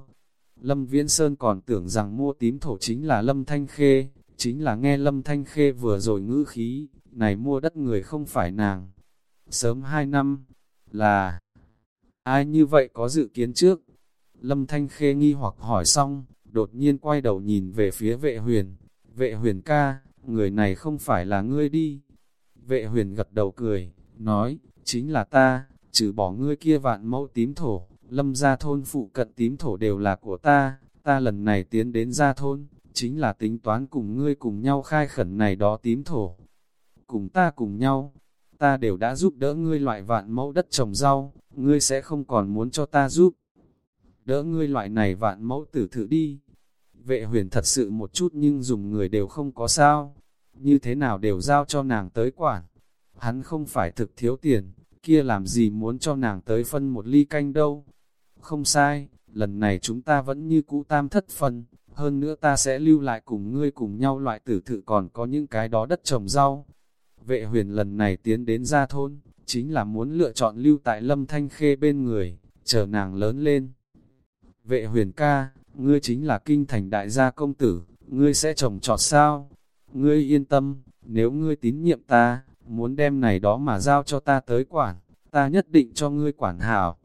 S1: Lâm Viễn Sơn còn tưởng rằng mua tím thổ chính là Lâm Thanh Khê, chính là nghe Lâm Thanh Khê vừa rồi ngữ khí, này mua đất người không phải nàng. Sớm hai năm, là ai như vậy có dự kiến trước? Lâm Thanh Khê nghi hoặc hỏi xong, đột nhiên quay đầu nhìn về phía vệ huyền. Vệ huyền ca, người này không phải là ngươi đi. Vệ huyền gật đầu cười, nói, chính là ta, trừ bỏ ngươi kia vạn mẫu tím thổ, lâm gia thôn phụ cận tím thổ đều là của ta, ta lần này tiến đến gia thôn, chính là tính toán cùng ngươi cùng nhau khai khẩn này đó tím thổ. Cùng ta cùng nhau, ta đều đã giúp đỡ ngươi loại vạn mẫu đất trồng rau, ngươi sẽ không còn muốn cho ta giúp. Đỡ ngươi loại này vạn mẫu tử thử đi. Vệ huyền thật sự một chút nhưng dùng người đều không có sao. Như thế nào đều giao cho nàng tới quản. Hắn không phải thực thiếu tiền, kia làm gì muốn cho nàng tới phân một ly canh đâu. Không sai, lần này chúng ta vẫn như cũ tam thất phân, hơn nữa ta sẽ lưu lại cùng ngươi cùng nhau loại tử thự còn có những cái đó đất trồng rau. Vệ huyền lần này tiến đến gia thôn, chính là muốn lựa chọn lưu tại lâm thanh khê bên người, chờ nàng lớn lên. Vệ huyền ca, ngươi chính là kinh thành đại gia công tử, ngươi sẽ trồng trọt sao? Ngươi yên tâm, nếu ngươi tín nhiệm ta, muốn đem này đó mà giao cho ta tới quản, ta nhất định cho ngươi quản hảo.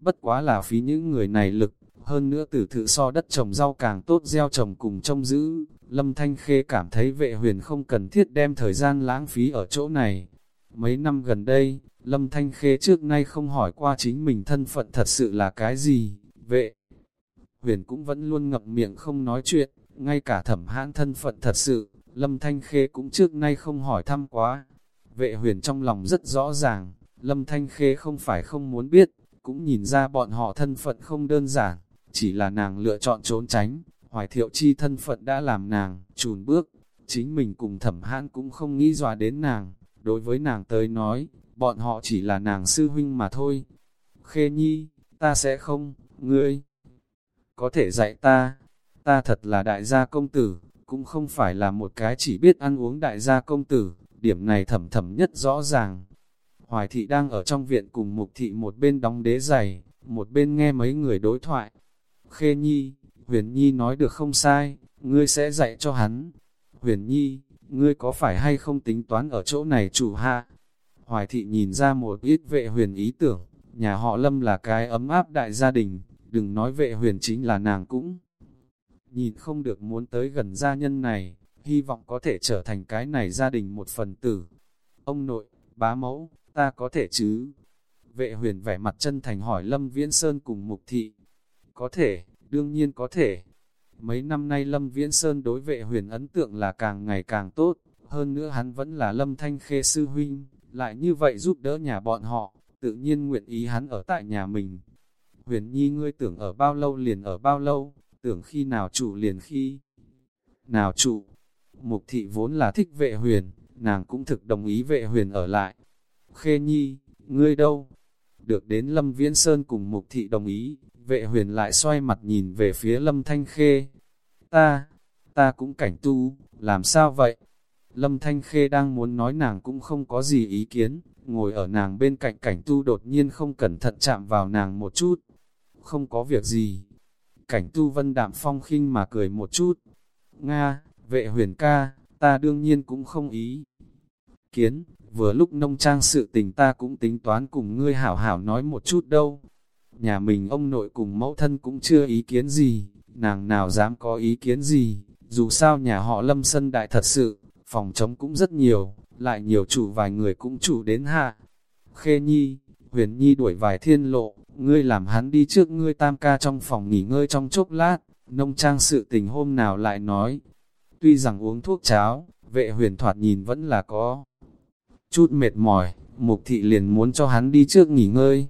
S1: Bất quá là phí những người này lực, hơn nữa tử thự so đất trồng rau càng tốt gieo trồng cùng trông giữ. Lâm Thanh Khê cảm thấy vệ huyền không cần thiết đem thời gian lãng phí ở chỗ này. Mấy năm gần đây, Lâm Thanh Khê trước nay không hỏi qua chính mình thân phận thật sự là cái gì, vệ. Huyền cũng vẫn luôn ngậm miệng không nói chuyện, ngay cả thẩm hãn thân phận thật sự, Lâm Thanh Khê cũng trước nay không hỏi thăm quá. Vệ huyền trong lòng rất rõ ràng, Lâm Thanh Khê không phải không muốn biết, cũng nhìn ra bọn họ thân phận không đơn giản, chỉ là nàng lựa chọn trốn tránh, hoài thiệu chi thân phận đã làm nàng, chùn bước, chính mình cùng thẩm hãn cũng không nghĩ dọa đến nàng, đối với nàng tới nói, bọn họ chỉ là nàng sư huynh mà thôi. Khê nhi, ta sẽ không, ngươi, có thể dạy ta, ta thật là đại gia công tử, cũng không phải là một cái chỉ biết ăn uống đại gia công tử, điểm này thầm thầm nhất rõ ràng. Hoài thị đang ở trong viện cùng mục thị một bên đóng đế giày, một bên nghe mấy người đối thoại. Khê nhi, huyền nhi nói được không sai, ngươi sẽ dạy cho hắn. Huyền nhi, ngươi có phải hay không tính toán ở chỗ này chủ hạ? Hoài thị nhìn ra một ít vệ huyền ý tưởng, nhà họ lâm là cái ấm áp đại gia đình, đừng nói vệ huyền chính là nàng cũng. Nhìn không được muốn tới gần gia nhân này, hy vọng có thể trở thành cái này gia đình một phần tử. Ông nội, bá mẫu, ta có thể chứ? Vệ huyền vẻ mặt chân thành hỏi Lâm Viễn Sơn cùng Mục Thị. Có thể, đương nhiên có thể. Mấy năm nay Lâm Viễn Sơn đối vệ huyền ấn tượng là càng ngày càng tốt, hơn nữa hắn vẫn là Lâm Thanh Khê sư huynh, lại như vậy giúp đỡ nhà bọn họ, tự nhiên nguyện ý hắn ở tại nhà mình. Huyền Nhi ngươi tưởng ở bao lâu liền ở bao lâu, tưởng khi nào trụ liền khi nào trụ. Mục thị vốn là thích vệ huyền, nàng cũng thực đồng ý vệ huyền ở lại. Khê nhi, ngươi đâu? Được đến Lâm Viễn Sơn cùng mục thị đồng ý, vệ huyền lại xoay mặt nhìn về phía Lâm Thanh Khê. Ta, ta cũng cảnh tu, làm sao vậy? Lâm Thanh Khê đang muốn nói nàng cũng không có gì ý kiến, ngồi ở nàng bên cạnh cảnh tu đột nhiên không cẩn thận chạm vào nàng một chút. Không có việc gì. Cảnh tu vân đạm phong khinh mà cười một chút. Nga, vệ huyền ca, ta đương nhiên cũng không ý. Kiến, vừa lúc nông trang sự tình ta cũng tính toán cùng ngươi hảo hảo nói một chút đâu. Nhà mình ông nội cùng mẫu thân cũng chưa ý kiến gì, nàng nào dám có ý kiến gì, dù sao nhà họ lâm sân đại thật sự, phòng trống cũng rất nhiều, lại nhiều chủ vài người cũng chủ đến hạ. Khê Nhi, Huyền Nhi đuổi vài thiên lộ, ngươi làm hắn đi trước ngươi tam ca trong phòng nghỉ ngơi trong chốc lát, nông trang sự tình hôm nào lại nói. Tuy rằng uống thuốc cháo, vệ huyền thoạt nhìn vẫn là có chút mệt mỏi, mục thị liền muốn cho hắn đi trước nghỉ ngơi.